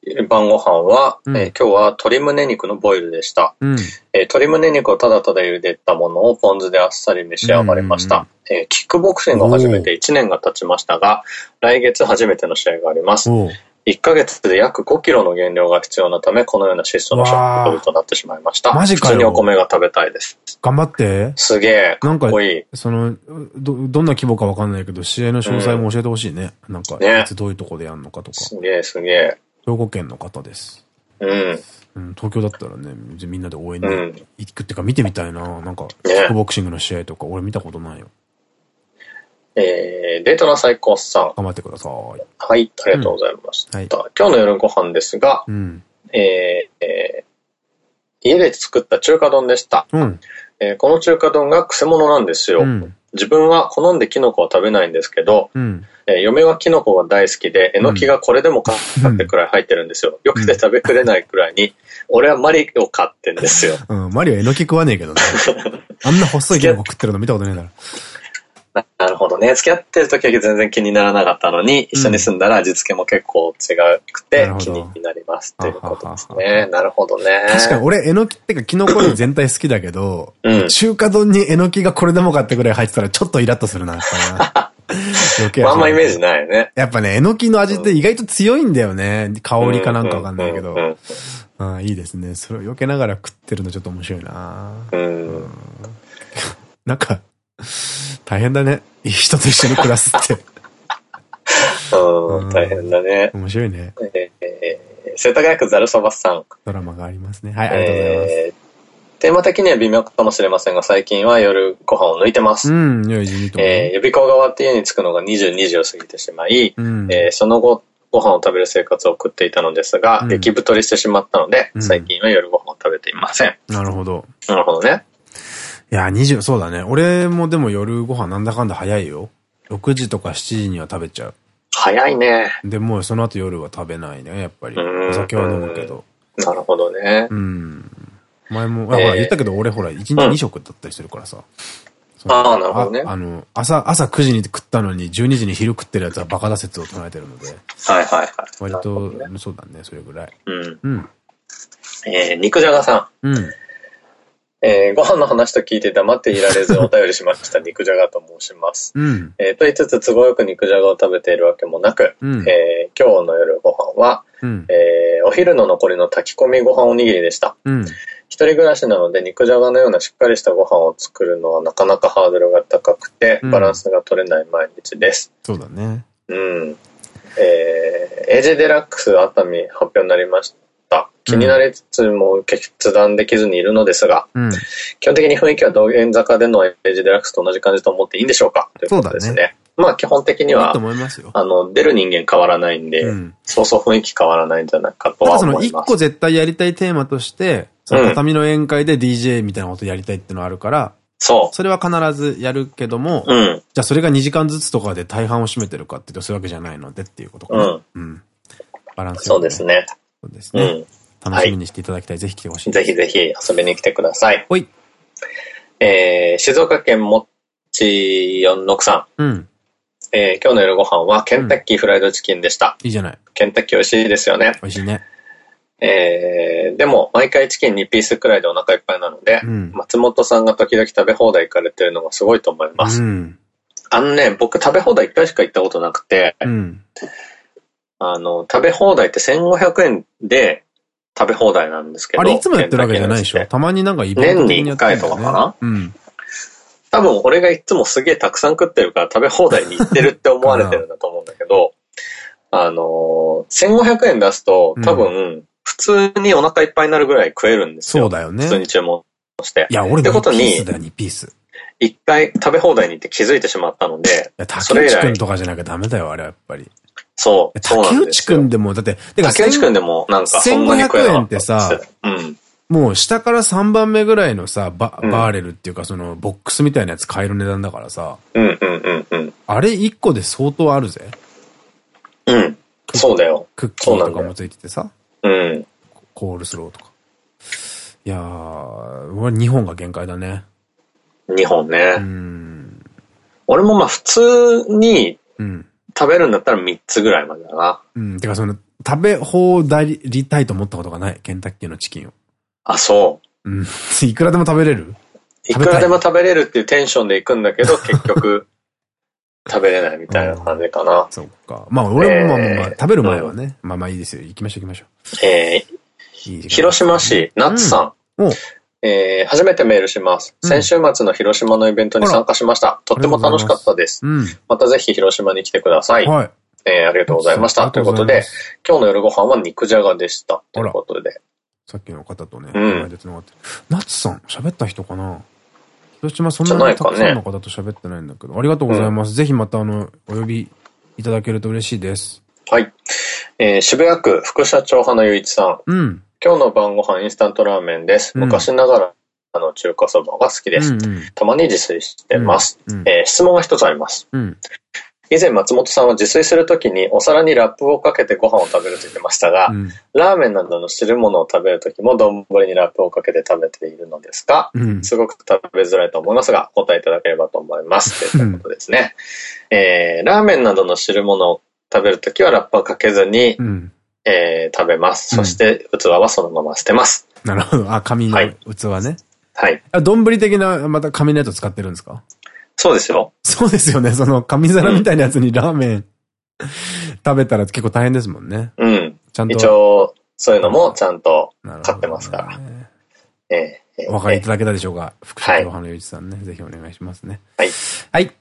[SPEAKER 2] ー、晩ご飯は、うん、えー、今日は鶏胸肉のボイルでした、うん、えー、鶏胸肉をただただ茹でたものをポン酢であっさり召し上がりました。えキックボクシングを始めて1年が経ちましたが、来月初めての試合があります。1ヶ月で約5キロの減量が必要なため、このような質素な食事となってしまいました。
[SPEAKER 1] マジか
[SPEAKER 2] 普通にお米が食べたいです。
[SPEAKER 1] 頑張って。
[SPEAKER 2] すげえ。かっこいい。
[SPEAKER 1] その、ど、どんな規模かわかんないけど、試合の詳細も教えてほしいね。うん、なんか、ね、いつどういうとこでやるのかとか。
[SPEAKER 2] すげえ、すげえ。
[SPEAKER 1] 兵庫県の方です。
[SPEAKER 2] うん。
[SPEAKER 1] うん、東京だったらね、みんなで応援に行くっていうか見てみたいな。なんか、キックボクシングの試合とか、俺見たことないよ。
[SPEAKER 2] えー、デートな最高さん。
[SPEAKER 1] 頑張ってください。
[SPEAKER 2] はい、ありがとうございました。うんはい、今日の夜ご飯ですが、うん、えー、えー、家で作った中華丼でした。うん、えー、この中華丼がくせ者なんですよ。うん自分は好んでキノコは食べないんですけど、うん、えー、嫁はキノコが大好きで、えのきがこれでもかってくらい入ってるんですよ。よくて食べくれないくらいに、俺はマリを買ってんですよ。
[SPEAKER 1] うん、マリはえのき食わねえけどね。あんな細いキノコ食ってるの見たことねえだろ。
[SPEAKER 2] なるほどね。付き合ってる時は全然気にならなかったのに、一緒に住んだら味付けも結構違くて気になりますっていうことですね。なるほどね。
[SPEAKER 1] 確かに俺、えのきってかキノコ類全体好きだけど、うん、中華丼にえのきがこれでもかってぐらい入ってたらちょっとイラッとするな、
[SPEAKER 2] 余計あんまイメージないね。
[SPEAKER 1] やっぱね、えのきの味って意外と強いんだよね。香りかなんかわかんないけど。あいいですね。それを避けながら食ってるのちょっと面白いなうん。なんか、大変だね。いい人と一緒に暮らすって。
[SPEAKER 2] うん、大変だね。
[SPEAKER 1] 面白いね。え
[SPEAKER 2] ー、世田谷区ざるそばさん。
[SPEAKER 1] ドラマがありますね。はい、ありがとうございます。えー
[SPEAKER 2] テーマ的には微妙かもしれませんが、最近は夜ご飯を抜いてます。
[SPEAKER 1] うん、
[SPEAKER 2] いや、地味と。えー、予備校が終わって家に着くのが22時を過ぎてしまい、うん、えー、その後、ご飯を食べる生活を送っていたのですが、うん、激太りしてしまったので、最近は夜ご飯を食べていません。
[SPEAKER 1] なるほど。
[SPEAKER 2] なるほどね。
[SPEAKER 1] いや、20、そうだね。俺もでも夜ご飯なんだかんだ早いよ。6時とか7時には食べちゃう。
[SPEAKER 2] 早いね。
[SPEAKER 1] で、もうその後夜は食べないね、やっぱり。お酒は飲むけど。
[SPEAKER 2] なるほどね。
[SPEAKER 1] うん。前も、ほら、言ったけど俺ほら、1日2食だったりするからさ。
[SPEAKER 2] ああ、なるほどね。
[SPEAKER 1] あの、朝、朝9時に食ったのに12時に昼食ってるやつはバカだ説を唱えてるので。
[SPEAKER 2] はいはいはい。
[SPEAKER 1] 割と、そうだね、それぐらい。
[SPEAKER 2] うん。うん。えー、肉じゃがさ
[SPEAKER 1] ん。うん。
[SPEAKER 2] えー、ご飯の話と聞いて黙っていられず お便りしました肉じゃがと申します。
[SPEAKER 1] うん、
[SPEAKER 2] えと言いつつ都合よく肉じゃがを食べているわけもなく、うん、えー、今日の夜ご飯は、うん、えー、お昼の残りの炊き込みご飯おにぎりでした。
[SPEAKER 1] うん、
[SPEAKER 2] 一人暮らしなので肉じゃがのようなしっかりしたご飯を作るのはなかなかハードルが高くて、バランスが取れない毎日です。
[SPEAKER 1] そうだね。
[SPEAKER 2] うん。えー、エイジデラックス熱海発表になりました。気になりつつも決断できずにいるのですが、うん、基本的に雰囲気は道玄坂でのエイジデラックスと同じ感じと思っていいんでしょうかということですね。ねまあ基本的には、あの、出る人間変わらないんで、うん、そうそう雰囲気変わらないんじゃないかとは思います。
[SPEAKER 1] その一個絶対やりたいテーマとして、その畳の宴会で DJ みたいなことやりたいっていうのはあるから、
[SPEAKER 2] そう。
[SPEAKER 1] それは必ずやるけども、
[SPEAKER 2] うん、
[SPEAKER 1] じゃあそれが2時間ずつとかで大半を占めてるかっていうとそういうわけじゃないのでっていうことかな。
[SPEAKER 2] うん。バランス、ね、そうですね。
[SPEAKER 1] そうですね。うん楽しみにしていただきたい。はい、ぜひ来てほしい。
[SPEAKER 2] ぜひぜひ遊びに来てください。
[SPEAKER 1] ほい。
[SPEAKER 2] えー、静岡県もっち四六さん。うん。えー、今日の夜ご飯はケンタッキーフライドチキンでした。
[SPEAKER 1] うん、いいじゃない。
[SPEAKER 2] ケンタッキー美味しいですよね。
[SPEAKER 1] 美味しいね。
[SPEAKER 2] えー、でも、毎回チキン2ピースくらいでお腹いっぱいなので、うん、松本さんが時々食べ放題行かれてるのがすごいと思います。うん、あのね、僕食べ放題1回しか行ったことなくて、うん、あの、食べ放題って1500円で食べ放題なんですけど。
[SPEAKER 1] あれいつもやってるわけじゃないでしょたまになんかイ
[SPEAKER 2] ベント年に1回とかかなうん。多分俺がいつもすげえたくさん食ってるから食べ放題に行ってるって思われてるんだと思うんだけど、あの1500円出すと多分、普通にお腹いっぱいになるぐらい食えるんですよ。
[SPEAKER 1] そうだよね。
[SPEAKER 2] 普通に注文して。
[SPEAKER 1] いや、俺
[SPEAKER 2] ってことに、
[SPEAKER 1] 2ピース。
[SPEAKER 2] 一回食べ放題に行って気づいてしまったので、
[SPEAKER 1] いや、竹内くんとかじゃなきゃダメだよ、あれはやっぱり。
[SPEAKER 2] そう。
[SPEAKER 1] 竹内くんでも、だって、
[SPEAKER 2] 竹内くんでもなんか
[SPEAKER 1] そんなに食え円ってさ、うん。もう下から3番目ぐらいのさ、ババーレルっていうかそのボックスみたいなやつ買える値段だからさ。
[SPEAKER 2] うんうんうんうん。
[SPEAKER 1] あれ1個で相当あるぜ。
[SPEAKER 2] うん。そうだよ。
[SPEAKER 1] クッキーとかもついててさ。
[SPEAKER 2] うん。
[SPEAKER 1] コールスローとか。いやー、俺2本が限界だね。
[SPEAKER 2] 2本ね。うん。俺もまあ普通に食べるんだったら3つぐらいまでだな。
[SPEAKER 1] うん。てかその、食べ放題りたいと思ったことがない？ケンタッキーのチキンを。
[SPEAKER 2] あ、そ
[SPEAKER 1] う。うん。いくらでも食べれる？
[SPEAKER 2] い？くらでも食べれるっていうテンションで行くんだけど、結局、食べれないみたいな感じかな。
[SPEAKER 1] そっか。まあ、俺もまあまあまあ、食べる前はね、まあまあいいですよ。行きましょう行きましょ
[SPEAKER 2] う。えー、広島市、ナッツさん。えー、初めてメールします。先週末の広島のイベントに参加しました。とっても楽しかったです。またぜひ広島に来てください。はい。えー、ありがとうございました。ということで、今日の夜ご飯は肉じゃがでした。ということで。
[SPEAKER 1] さっきの方とね、うん、で繋がってる。ナツさん、喋った人かな？広島そんなにたくさんの方と喋ってないんだけど、ありがとうございます。うん、ぜひまたあの、お呼びいただけると嬉しいです。
[SPEAKER 2] はい。えー、渋谷区副社長派のゆういちさん。うん。今日の晩ご飯インスタントラーメンです。昔ながらあの中華そばが好きです。うんうん、たまに自炊してます。うんうん、えー、質問が一つあります。うん以前松本さんは自炊するときにお皿にラップをかけてご飯を食べると言ってましたが、うん、ラーメンなどの汁物を食べるときも丼にラップをかけて食べているのですか、うん、すごく食べづらいと思いますが、答えいただければと思います。ということですね。えー、ラーメンなどの汁物を食べるときはラップをかけずに、うん、えー、食べます。そして器はそのまま捨てます。
[SPEAKER 1] なるほど。あ、紙の器ね。
[SPEAKER 2] はい。
[SPEAKER 1] 丼、はい、的な、また紙のやつ使ってるんですか？
[SPEAKER 2] そうですよ。
[SPEAKER 1] そうですよね。その紙皿みたいなやつにラーメン、食べたら結構大変ですもんね。
[SPEAKER 2] うん。ちゃんと。一応、そういうのもちゃんと買ってますから。ね、
[SPEAKER 1] ええー、お分かりいただけたでしょうか？副社長派のゆうちさんね、ぜひお願いしますね。
[SPEAKER 2] はい。
[SPEAKER 1] はい。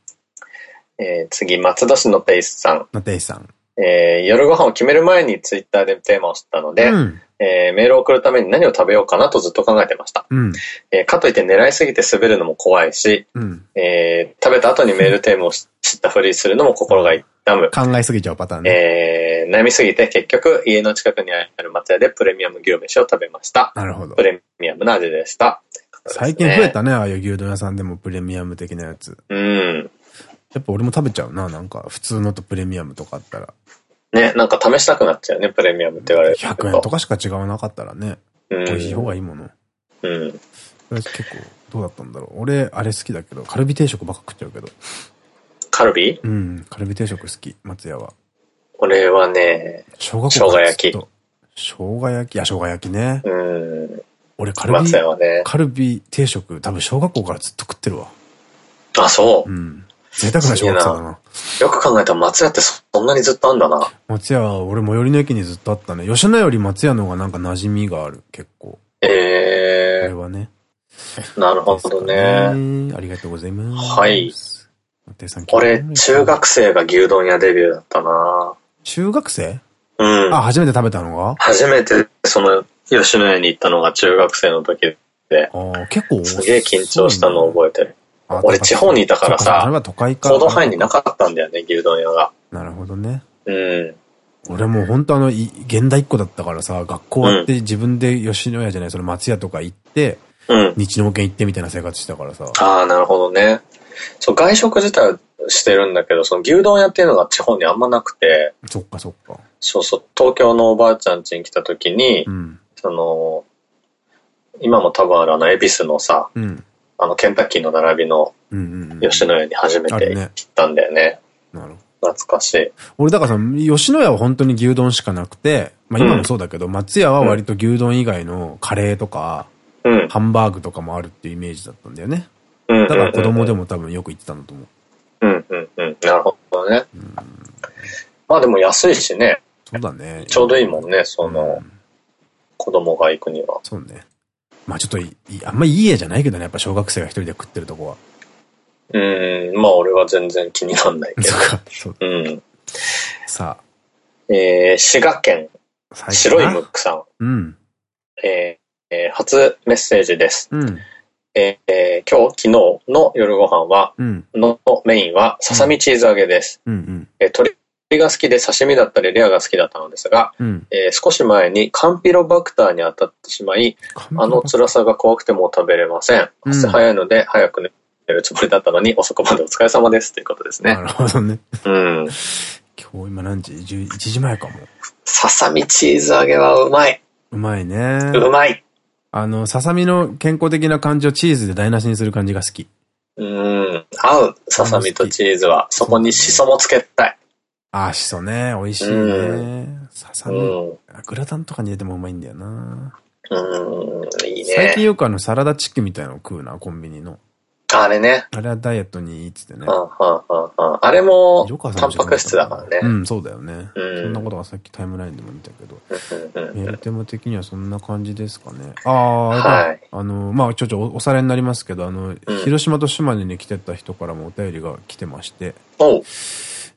[SPEAKER 2] えー、次、松戸市のペイスさん。
[SPEAKER 1] のペイスさん。
[SPEAKER 2] えー、夜ご飯を決める前にツイッターでテーマを知ったので、うん、えー、メールを送るために何を食べようかなとずっと考えてました。うん、えー、かといって狙いすぎて滑るのも怖いし、うん、えー、食べた後にメールテーマを知ったふりするのも心が痛む。
[SPEAKER 1] 考えすぎちゃうパターンね。
[SPEAKER 2] えー、悩みすぎて結局家の近くにある松屋でプレミアム牛飯を食べました。
[SPEAKER 1] なるほど。
[SPEAKER 2] プレミアムな味でした。
[SPEAKER 1] ね、最近増えたね、ああいう牛丼屋さんでもプレミアム的なやつ。
[SPEAKER 2] うん。
[SPEAKER 1] やっぱ俺も食べちゃうな、なんか普通のとプレミアムとかあったら。
[SPEAKER 2] ね、なんか試したくなっちゃうね、プレミアムって言われると。
[SPEAKER 1] 100円とかしか違わなかったらね。うん、美味しい方がいいもの。
[SPEAKER 2] うん。
[SPEAKER 1] 結構、どうだったんだろう。俺、あれ好きだけど、カルビ定食ばっか食っちゃうけど。
[SPEAKER 2] カルビ
[SPEAKER 1] うん、カルビ定食好き、松屋は。
[SPEAKER 2] 俺はね、
[SPEAKER 1] 生姜焼き。生姜焼き、いや、生姜焼きね。
[SPEAKER 2] うん。
[SPEAKER 1] 俺、カルビ、ね、カルビ定食、多分小学校からずっと食ってるわ。
[SPEAKER 2] あ、そ
[SPEAKER 1] う。うん。贅沢な小学生だな。
[SPEAKER 2] よく考えたら松屋ってそんなにずっとあんだな。
[SPEAKER 1] 松屋は俺最寄りの駅にずっとあったね。吉野より松屋の方がなんか馴染みがある、結構。
[SPEAKER 2] ええー。
[SPEAKER 1] これはね。
[SPEAKER 2] なるほどね。
[SPEAKER 1] ありがとうございま
[SPEAKER 2] す。はい。俺、中学生が牛丼屋デビューだったな
[SPEAKER 1] 中学生？
[SPEAKER 2] うん。
[SPEAKER 1] あ、初めて食べたのが？
[SPEAKER 2] 初めて、その、吉野家に行ったのが中学生の時で。
[SPEAKER 1] ああ、結構
[SPEAKER 2] すげえ緊張したのを覚えてる。俺地方にいたからさ、行動範囲になかったんだよね、牛丼屋が。
[SPEAKER 1] なるほどね。
[SPEAKER 2] うん。
[SPEAKER 1] 俺もう本当あの、現代っ子だったからさ、学校終わって自分で吉野家じゃない、その松屋とか行って、うん。日農研行ってみたいな生活してたからさ。
[SPEAKER 2] ああ、なるほどね。そう、外食自体はしてるんだけど、その牛丼屋っていうのが地方にあんまなくて。
[SPEAKER 1] そっかそっか。
[SPEAKER 2] そうそう、東京のおばあちゃん家に来た時に、うん、その、今も多分あるあの、恵比寿のさ、うん、あの、ケンタッキーの並びの、吉野家に初めて行ったんだよね。なるほど。懐かしい。
[SPEAKER 1] 俺だからさ、吉野家は本当に牛丼しかなくて、まあ今もそうだけど、うん、松屋は割と牛丼以外のカレーとか、うん、ハンバーグとかもあるっていうイメージだったんだよね。だから子供でも多分よく行ってたんだと思う。
[SPEAKER 2] うんうんうん。なるほどね。うん、まあでも安いしね。
[SPEAKER 1] そうだね。
[SPEAKER 2] ちょうどいいもんね、その、うん、子供が行くには。
[SPEAKER 1] そうね。まあちょっとあんまいい家じゃないけどね、やっぱ小学生が一人で食ってるとこは。
[SPEAKER 2] うん、まあ俺は全然気になんないけど。そうか、そう。うん。
[SPEAKER 1] さあ。
[SPEAKER 2] えー、滋賀県、白いムックさん。うん。えー、えー、初メッセージです。うん。えー、今日、昨日の夜ご飯は、うん、のメインはささみチーズ揚げです。うんうん、えー、鶏が好きで刺身だったりレアが好きだったのですが、うん、えー、少し前にカンピロバクターに当たってしまい、あの辛さが怖くてもう食べれません。朝早いので早く寝るつもりだったのに遅くまでお疲れ様ですということですね。
[SPEAKER 1] なるほどね。うん。今日今何時 ?1 時前かも。
[SPEAKER 2] ささみチーズ揚げはうまい。
[SPEAKER 1] うまいね。
[SPEAKER 2] うまい。
[SPEAKER 1] あの、ささみの健康的な感じをチーズで台無しにする感じが好き。
[SPEAKER 2] うん、合う。ささみとチーズは。そこにしそもつけたい。
[SPEAKER 1] ああ、しそね。美味しいね。ささみ。グラタンとかに入れてもうまいんだよな。
[SPEAKER 2] うん、いいね。
[SPEAKER 1] 最近よくあのサラダチキンみたいなの食うな、コンビニの。
[SPEAKER 2] あれね。
[SPEAKER 1] あれはダイエットにいいっつってね。
[SPEAKER 2] あれも、タンパク質だからね。
[SPEAKER 1] うん、そうだよね。そんなことがさっきタイムラインでも見たけど。メールテーマ的にはそんな感じですかね。ああ、はい、あの、まあちょっとおさらになりますけど、あの、広島と島根に来てた人からもお便りが来てまして。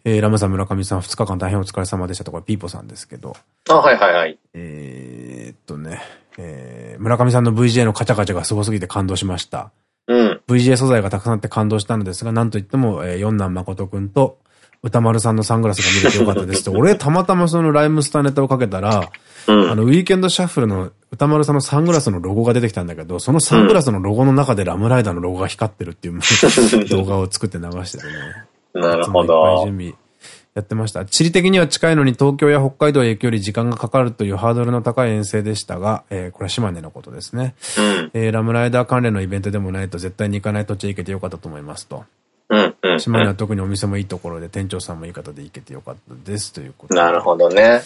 [SPEAKER 1] えー、ラムさん、村上さん、2日間大変お疲れ様でしたとか、ピーポさんですけど。
[SPEAKER 2] あ、はいはいはい。
[SPEAKER 1] えっとね、えー、村上さんの VJ のカチャカチャがすごすぎて感動しました。うん。VJ 素材がたくさんあって感動したのですが、なんといっても、えー、四男誠くんと、歌丸さんのサングラスが見れてよかったですと。俺、たまたまそのライムスターネタをかけたら、うん、あの、ウィーケンドシャッフルの歌丸さんのサングラスのロゴが出てきたんだけど、そのサングラスのロゴの中でラムライダーのロゴが光ってるっていう、動画を作って流してるね。
[SPEAKER 2] なるほど。
[SPEAKER 1] 準備やってました。地理的には近いのに東京や北海道へ行くより時間がかかるというハードルの高い遠征でしたが、えー、これは島根のことですね。うん、えー、ラムライダー関連のイベントでもないと絶対に行かない土地へ行けてよかったと思いますと。島根は特にお店もいいところで店長さんもいい方で行けてよかったですということ
[SPEAKER 2] なるほどね。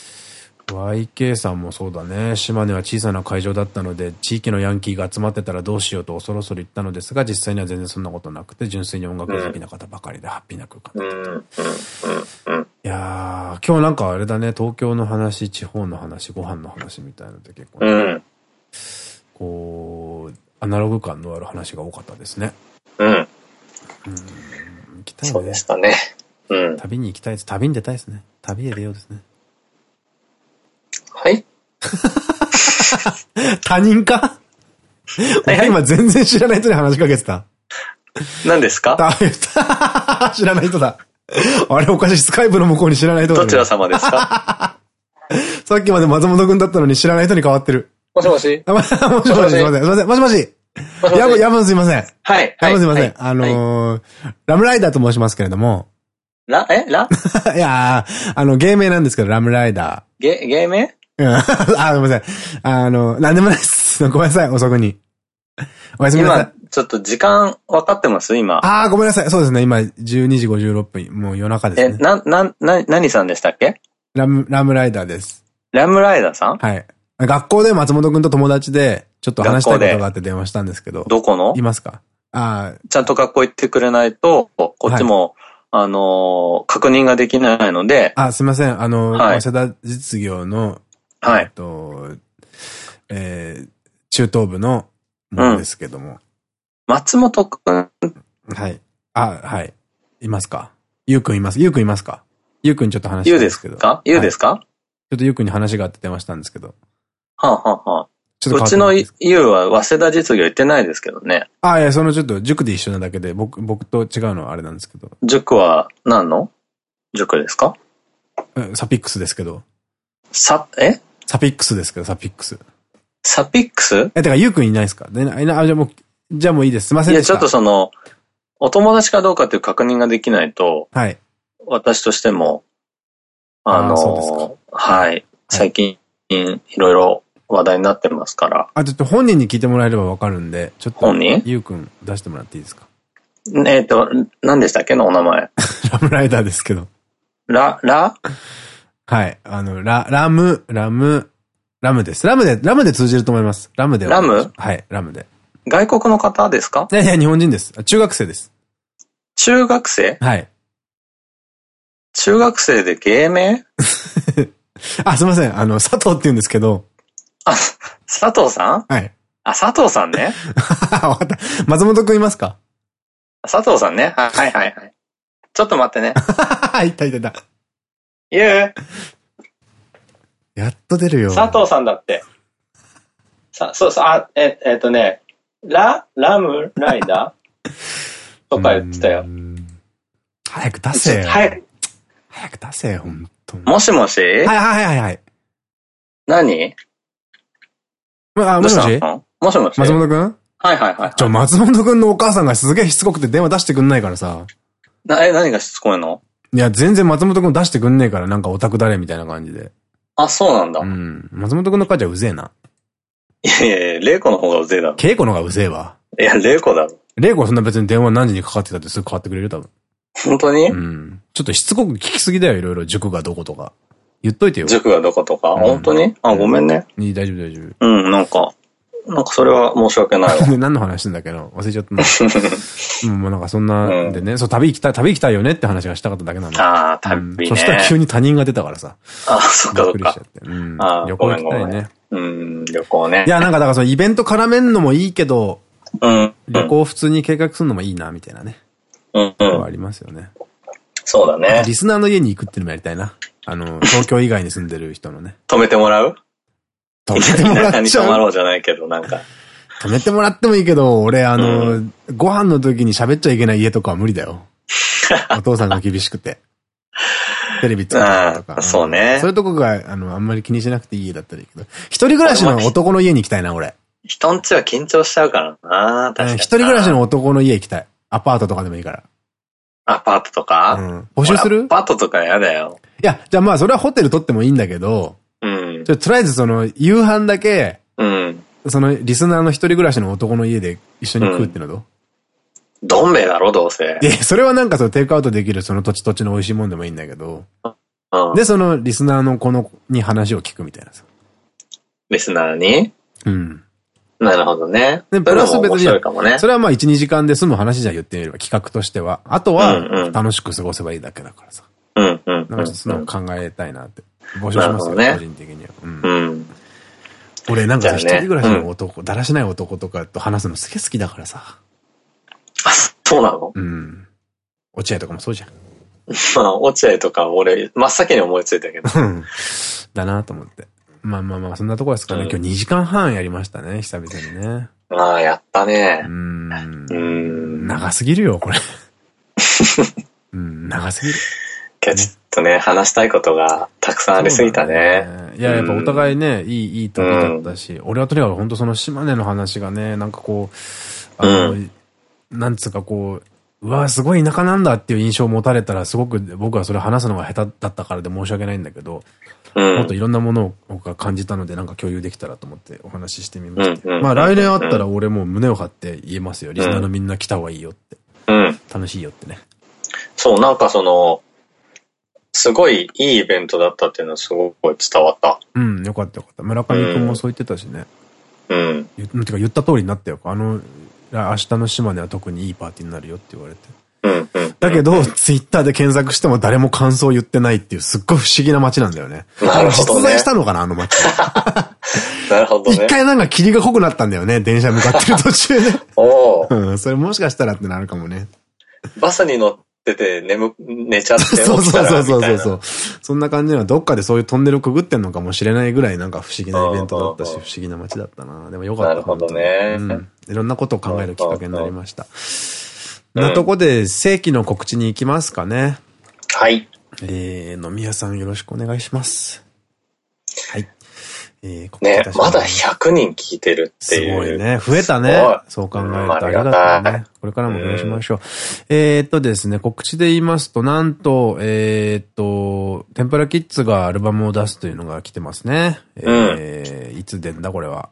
[SPEAKER 1] YK さんもそうだね。島根は小さな会場だったので、地域のヤンキーが集まってたらどうしようと恐ろ恐ろ言ったのですが、実際には全然そんなことなくて、純粋に音楽好きな方ばかりでハッピーな空間だった。いやー、今日なんかあれだね、東京の話、地方の話、ご飯の話みたいなので結構、ね、うん、こう、アナログ感のある話が多かったですね。うん。うん、行きたいね。
[SPEAKER 2] そうでしたね。
[SPEAKER 1] うん。旅に行きたいです。旅に出たいですね。旅へ出ようですね。
[SPEAKER 2] はい
[SPEAKER 1] 他人か？俺今全然知らない人に話しかけてた。
[SPEAKER 2] 何ですか？
[SPEAKER 1] 知らない人だ。あれおかしい。スカイプの向こうに知らない人
[SPEAKER 2] だ。どちら様ですか？
[SPEAKER 1] さっきまで松本くんだったのに知らない人に変わってる。
[SPEAKER 2] もしもし
[SPEAKER 1] もしもし、すいません。すいません。もしもし。やぶ、やぶすいません。
[SPEAKER 2] はい。
[SPEAKER 1] やぶすいません。あのラムライダーと申しますけれども。
[SPEAKER 2] ラ、え？ラ？
[SPEAKER 1] いやあの、芸名なんですけど、ラムライダ
[SPEAKER 2] ー。芸、芸名？
[SPEAKER 1] うん。あ、すみません。あの、なんでもないです。ごめんなさい、遅くに。
[SPEAKER 2] おやすみなさい。今、ちょっと時間分かってます？今。
[SPEAKER 1] ああ、ごめんなさい。そうですね。今、12時56分。もう夜中ですね。
[SPEAKER 2] え、な、な、な、何さんでしたっけ？
[SPEAKER 1] ラム、ラムライダーです。
[SPEAKER 2] ラムライダーさん？
[SPEAKER 1] はい。学校で松本くんと友達で、ちょっと話したいことがあって電話したんですけど。
[SPEAKER 2] どこの？
[SPEAKER 1] いますか？あ
[SPEAKER 2] あ。ちゃんと学校行ってくれないと、こっちも、はい、あのー、確認ができないので。
[SPEAKER 1] あ、すいません。あの、はい、早稲田実業のはい。えっと、えー、中東部のものですけども。うん、
[SPEAKER 2] 松本くん。
[SPEAKER 1] はい。あ、はい。いますか？ゆうくんいます？ゆうくんいますか？ゆうくんちょっと話
[SPEAKER 2] してんですけど。ゆうですか？ゆうですか、はい、
[SPEAKER 1] ちょっとゆうくんに話があって電話したんですけど。
[SPEAKER 2] はあ、はあはあ、ちょっとうちのゆうは早稲田実業行ってないですけどね。
[SPEAKER 1] あ、いや、そのちょっと塾で一緒なだけで、僕、僕と違うのはあれなんですけど。
[SPEAKER 2] 塾は何の？塾ですか？
[SPEAKER 1] サピックスですけど。
[SPEAKER 2] さ、え？
[SPEAKER 1] サピックスですけど、サピックス。
[SPEAKER 2] サピックス？
[SPEAKER 1] え、てか、ゆうくんいないですか？で、あ、じゃあもう、じゃあもういいです。すいません
[SPEAKER 2] いや、ちょっとその、お友達かどうかっていう確認ができないと、はい。私としても、あの、はい。最近、いろいろ話題になってますから。
[SPEAKER 1] あ、ちょっと本人に聞いてもらえればわかるんで、ちょっと。本人？ゆうくん出してもらっていいですか？
[SPEAKER 2] えっと、何でしたっけのお名前。
[SPEAKER 1] ラムライダーですけど。
[SPEAKER 2] ラ、ラ？
[SPEAKER 1] はい。あの、ラ、ラム、ラム、ラムです。ラムで、ラムで通じると思います。ラムで。
[SPEAKER 2] ラム？
[SPEAKER 1] はい、ラムで。
[SPEAKER 2] 外国の方ですか？
[SPEAKER 1] いやいや、日本人です。中学生です。
[SPEAKER 2] 中学生？
[SPEAKER 1] はい。
[SPEAKER 2] 中学生で芸名？
[SPEAKER 1] あ、すいません。あの、佐藤って言うんですけど。
[SPEAKER 2] あ、佐藤さん？
[SPEAKER 1] はい。
[SPEAKER 2] あ、佐藤さんね。
[SPEAKER 1] わかった。松本くんいますか？
[SPEAKER 2] 佐藤さんね。はいはいはい。ちょっと待ってね。
[SPEAKER 1] いたいたいた。
[SPEAKER 2] 言う
[SPEAKER 1] やっと出るよ。
[SPEAKER 2] 佐藤さんだって。さ、そうそう、あ、え、えっとね、ラ、ラムライダー？とか言ってたよ。
[SPEAKER 1] 早く出せよ。
[SPEAKER 2] 早く。
[SPEAKER 1] 早く出せよ、ほんと
[SPEAKER 2] もしもし？はい
[SPEAKER 1] はいはいはい。
[SPEAKER 2] 何？
[SPEAKER 1] あ、もしもし？
[SPEAKER 2] もしもし？
[SPEAKER 1] 松本くん
[SPEAKER 2] はいはいはい。
[SPEAKER 1] ちょ、松本くんのお母さんがすげえしつこくて電話出してくんないからさ。
[SPEAKER 2] な、え、何がしつこいの？
[SPEAKER 1] いや、全然松本くん出してくんねえから、なんかオタク誰みたいな感じで。
[SPEAKER 2] あ、そうなんだ。
[SPEAKER 1] うん。松本くんの母ちゃんうぜえな。
[SPEAKER 2] いやいやいや、玲子の方がうぜえだろ。
[SPEAKER 1] 稽古の方がうぜえわ。
[SPEAKER 2] いや、玲子だろ。
[SPEAKER 1] 玲子はそんな別に電話何時にかかってたってすぐ変わってくれる多分。
[SPEAKER 2] 本当に？う
[SPEAKER 1] ん。ちょっとしつこく聞きすぎだよ、いろいろ。塾がどことか。言っといてよ。
[SPEAKER 2] 塾がどことか？本当に？あ、ごめんね。
[SPEAKER 1] いい、大丈夫大丈夫。
[SPEAKER 2] うん、なんか、なんかそれは申し訳ないわ。
[SPEAKER 1] 何の話してんだけど、忘れちゃったな。うん、もうなんかそんなんでね、そう、旅行きたい、旅行きたいよねって話がしたかっただけなの。
[SPEAKER 2] ああ、旅ね、
[SPEAKER 1] そしたら急に他人が出たからさ。
[SPEAKER 2] ああ、そっかそっか。
[SPEAKER 1] うん。旅行行きたいね。
[SPEAKER 2] うん、旅行ね。
[SPEAKER 1] いや、なんかだからそのイベント絡めんのもいいけど、
[SPEAKER 2] うん。
[SPEAKER 1] 旅行普通に計画するのもいいな、みたいなね。
[SPEAKER 2] うんうん。
[SPEAKER 1] ありますよね。
[SPEAKER 2] そうだね。
[SPEAKER 1] リスナーの家に行くっていうのもやりたいな。あの、東京以外に住んでる人のね。
[SPEAKER 2] 止めてもらう？
[SPEAKER 1] 止めてもらっちゃう。
[SPEAKER 2] 泊まろうじゃないけど、なんか。
[SPEAKER 1] 止めてもらってもいいけど、俺あの、うん、ご飯の時に喋っちゃいけない家とかは無理だよ。お父さんが厳しくて。テレビ使うとか。
[SPEAKER 2] そうね。
[SPEAKER 1] そういうとこが、あの、あんまり気にしなくていい家だったらいいけど。一人暮らしの男の家に行きたいな、俺。
[SPEAKER 2] 人んちは緊張しちゃうからな確かに。
[SPEAKER 1] 一人暮らしの男の家行きたい。アパートとかでもいいから。
[SPEAKER 2] アパートとか？う
[SPEAKER 1] ん。募集する？
[SPEAKER 2] アパートとか嫌だよ。
[SPEAKER 1] いや、じゃあまあそれはホテル取ってもいいんだけど、
[SPEAKER 2] うん。
[SPEAKER 1] とりあえずその、夕飯だけ、
[SPEAKER 2] うん。
[SPEAKER 1] その、リスナーの一人暮らしの男の家で一緒に食うってのどう、
[SPEAKER 2] どん兵衛だろ、どうせ。
[SPEAKER 1] いや、それはなんかそのテイクアウトできるその土地土地の美味しいもんでもいいんだけど、うん、で、そのリスナーの子のに話を聞くみたいなさ。
[SPEAKER 2] リスナーに？
[SPEAKER 1] うん。
[SPEAKER 2] なるほどね。
[SPEAKER 1] で、プラス別に、それはまあ1、2時間で済む話じゃ言ってみれば企画としては。あとは、楽しく過ごせばいいだけだからさ。
[SPEAKER 2] うんうん。
[SPEAKER 1] なんかその考えたいなって。募集しますよ、ね、個人的には。
[SPEAKER 2] うん。
[SPEAKER 1] 俺なんか一人暮らしの男、だらしない男とかと話すのすげえ好きだからさ。
[SPEAKER 2] あ、そうなの？
[SPEAKER 1] うん。落合とかもそうじゃん。
[SPEAKER 2] まあ、落合とか俺、真っ先に思いついたけど。
[SPEAKER 1] だなと思って。まあまあまあ、そんなとこですかね。今日2時間半やりましたね、久々にね。
[SPEAKER 2] ああ、やったね。
[SPEAKER 1] うん。うん。長すぎるよ、これ。うん、長すぎる。
[SPEAKER 2] 今日ちょっとね、話したいことがたくさんありすぎたね。
[SPEAKER 1] いや、やっぱお互いね、いい、いい旅だったし、俺はとにかく本当その島根の話がね、なんかこう、あの、なんつうかこう、うわすごい田舎なんだっていう印象を持たれたら、すごく僕はそれ話すのが下手だったからで申し訳ないんだけど、もっといろんなものを感じたので、なんか共有できたらと思ってお話ししてみました。まあ来年あったら俺も胸を張って言えますよ。リスナーのみんな来た方がいいよって。
[SPEAKER 2] うん。
[SPEAKER 1] 楽しいよってね。
[SPEAKER 2] そう、なんかその、すごいいいイベントだったっていうのはすごい伝わった。
[SPEAKER 1] うん、よかったよかった。村上くんもそう言ってたしね。
[SPEAKER 2] うん。
[SPEAKER 1] てか言った通りになったよ。あの、明日の島では特にいいパーティーになるよって言われて。だけど、ツイッターで検索しても誰も感想を言ってないっていう、すっごい不思議な街なんだよね。
[SPEAKER 2] なるほど、ね。
[SPEAKER 1] 実在したのかな、あの街。
[SPEAKER 2] なるほどね。
[SPEAKER 1] 一回なんか霧が濃くなったんだよね、電車向かってる途中で。
[SPEAKER 2] お
[SPEAKER 1] うん、それもしかしたらってなるかもね。
[SPEAKER 2] バスに乗ってて眠、寝ちゃって
[SPEAKER 1] そうそうそうそうそう。そんな感じはどっかでそういうトンネルくぐってんのかもしれないぐらいなんか不思議なイベントだったし、不思議な街だったな。でもよかった。な
[SPEAKER 2] るほどね。
[SPEAKER 1] うん。いろんなことを考えるきっかけになりました。なとこで正規の告知に行きますかね。
[SPEAKER 2] はい。
[SPEAKER 1] えー、飲み屋さんよろしくお願いします。
[SPEAKER 2] ね、まだ100人聞いてるっていう。
[SPEAKER 1] すごいね。増えたね。そう考えるとありがたいね。これからも増やしましょう。えっとですね、告知で言いますと、なんと、えー、っと、テンプラキッズがアルバムを出すというのが来てますね。うん、えー、いつ出んだこれは。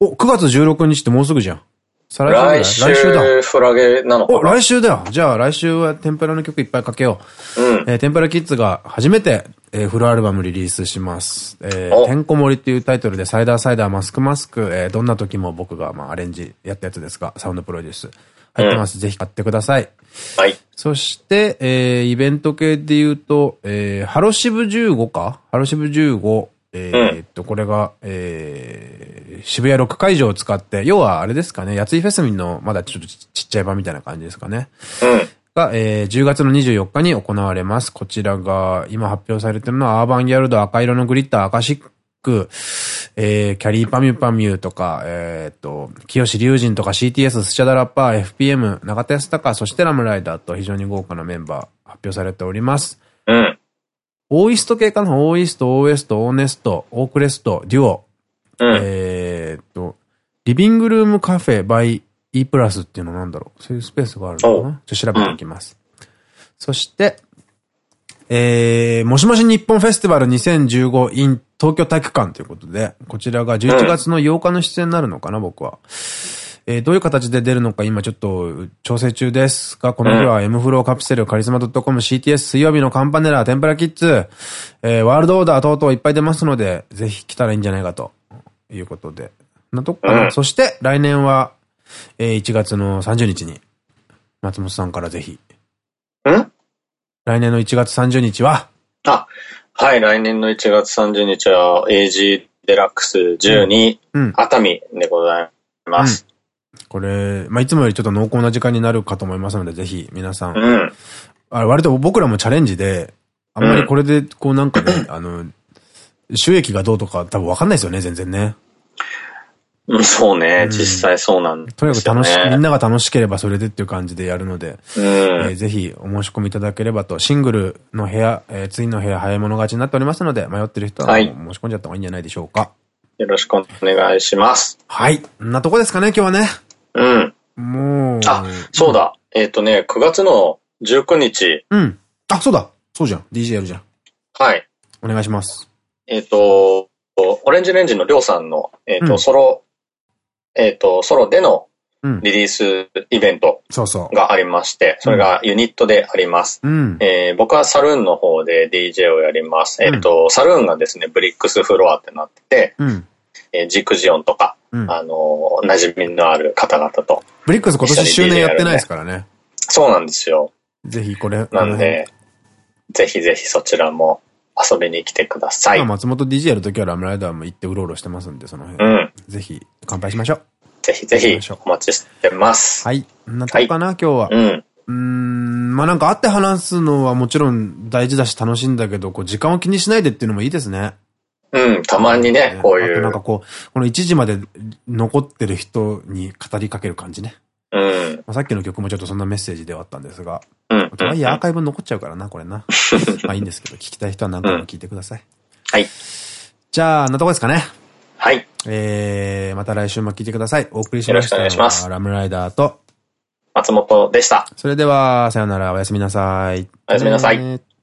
[SPEAKER 1] お、9月16日ってもうすぐじゃん。
[SPEAKER 2] 再来週来週だ。フラゲなのか
[SPEAKER 1] な？来週だよ。じゃあ来週は天ぷらの曲いっぱいかけよう。うん。えー、天ぷらキッズが初めて、えー、フルアルバムリリースします。えー、てんこ盛りっていうタイトルでサイダーサイダーマスクマスク、えー、どんな時も僕がまあアレンジやったやつですが、サウンドプロデュース入ってます。うん、ぜひ買ってください。
[SPEAKER 2] はい。
[SPEAKER 1] そして、えー、イベント系で言うと、えー、ハロシブ15か？ハロシブ15、えっと、これが、えー、渋谷ロック会場を使って、要はあれですかね、やついフェスミンのまだちょっとちっちゃい版みたいな感じですかね。
[SPEAKER 2] うん。
[SPEAKER 1] が、えー、10月の24日に行われます。こちらが、今発表されてるのは、アーバンギャルド赤色のグリッター、アカシック、えー、きゃりーぱみゅぱみゅとか、えっ、と、清竜人とか CTS、スチャダラッパー、FPM、中田ヤスタカ、そして RAM RIDER と非常に豪華なメンバー発表されております。
[SPEAKER 2] うん。
[SPEAKER 1] O-EAST 系かな？ O-EAST、O-WEST、O-nest、O-Crest、duo。うん、えっと、リビングルームカフェバイ E プラスっていうのなんだろう？そういうスペースがあるのかなちょっと調べておきます。うん、そして、えー、もしもし日本フェスティバル 2015in 東京体育館ということで、こちらが11月の8日の出演になるのかな、僕は。えー、どういう形で出るのか今ちょっと調整中ですが、この日は M フローカプセル、カリスマ .com、CTS 水曜日のカンパネラ、テンプラキッズ、えー、ワールドオーダー等々いっぱい出ますので、ぜひ来たらいいんじゃないかということで。なとこかな。そして来年は、えー、1月の30日に、松本さんからぜひ。ん？来年の1月30日は？
[SPEAKER 2] あ、はい、来年の1月30日は AG デラックス12、うん、熱海でございます。うん
[SPEAKER 1] これ、まあ、いつもよりちょっと濃厚な時間になるかと思いますので、ぜひ皆さん。うん。あ割と僕らもチャレンジで、あんまりこれで、こうなんかね、あの、収益がどうとか多分わかんないですよね、全然ね。
[SPEAKER 2] うん、そうね、実際そうなん
[SPEAKER 1] です、ね、とにかく楽し、みんなが楽しければそれでっていう感じでやるので、うん、えー、ぜひお申し込みいただければと、シングルの部屋、えー、ツインの部屋早い者勝ちになっておりますので、迷ってる人は申し込んじゃった方がいいんじゃないでしょうか。はい、
[SPEAKER 2] よろしくお願いします。
[SPEAKER 1] はい。こんなとこですかね、今日はね。
[SPEAKER 2] うん。
[SPEAKER 1] もう。
[SPEAKER 2] あ、そうだ。えっ、とね、9月の19日。
[SPEAKER 1] うん。あ、そうだ。そうじゃん。DJ やるじゃん。
[SPEAKER 2] はい。
[SPEAKER 1] お願いします。
[SPEAKER 2] えっと、オレンジレンジのりょうさんの、えっ、と、うん、ソロ、えっ、と、ソロでのリリースイベントがありまして、それがユニットであります。うん、えー、僕はサルーンの方で DJ をやります。えっ、と、サルーンがですね、ブリックスフロアってなってて、うん、えー、ジクジオンとか、うん、あの、馴染みのある方々と。
[SPEAKER 1] ブリックス今年周年やってないですからね。
[SPEAKER 2] そうなんですよ。
[SPEAKER 1] ぜひこれ。
[SPEAKER 2] なんで、ぜひぜひそちらも遊びに来てください。
[SPEAKER 1] 松本 DJ やるときはラムライダーも行ってうろうろしてますんで、その辺。
[SPEAKER 2] うん。
[SPEAKER 1] ぜひ乾杯しましょう。
[SPEAKER 2] ぜひぜひお待ちしてます。
[SPEAKER 1] はい。なとこかな、はい、今日は。うん。うん、まあなんか会って話すのはもちろん大事だし楽しいんだけど、こう時間を気にしないでっていうのもいいですね。
[SPEAKER 2] うん、たまにね、こういう。
[SPEAKER 1] なんかこう、この1時まで残ってる人に語りかける感じね。
[SPEAKER 2] うん。
[SPEAKER 1] まあさっきの曲もちょっとそんなメッセージではあったんですが。うん。とはいえアーカイブ残っちゃうからな、これな。まあいいんですけど、聞きたい人は何回も聞いてください。
[SPEAKER 2] はい。
[SPEAKER 1] じゃあ、なとこですかね。
[SPEAKER 2] はい。
[SPEAKER 1] えー、また来週も聞いてください。お送りしました。
[SPEAKER 2] よろしくお願いします。
[SPEAKER 1] ラムライダーと、
[SPEAKER 2] 松本でした。
[SPEAKER 1] それでは、さよなら、おやすみなさい。
[SPEAKER 2] おやすみなさい。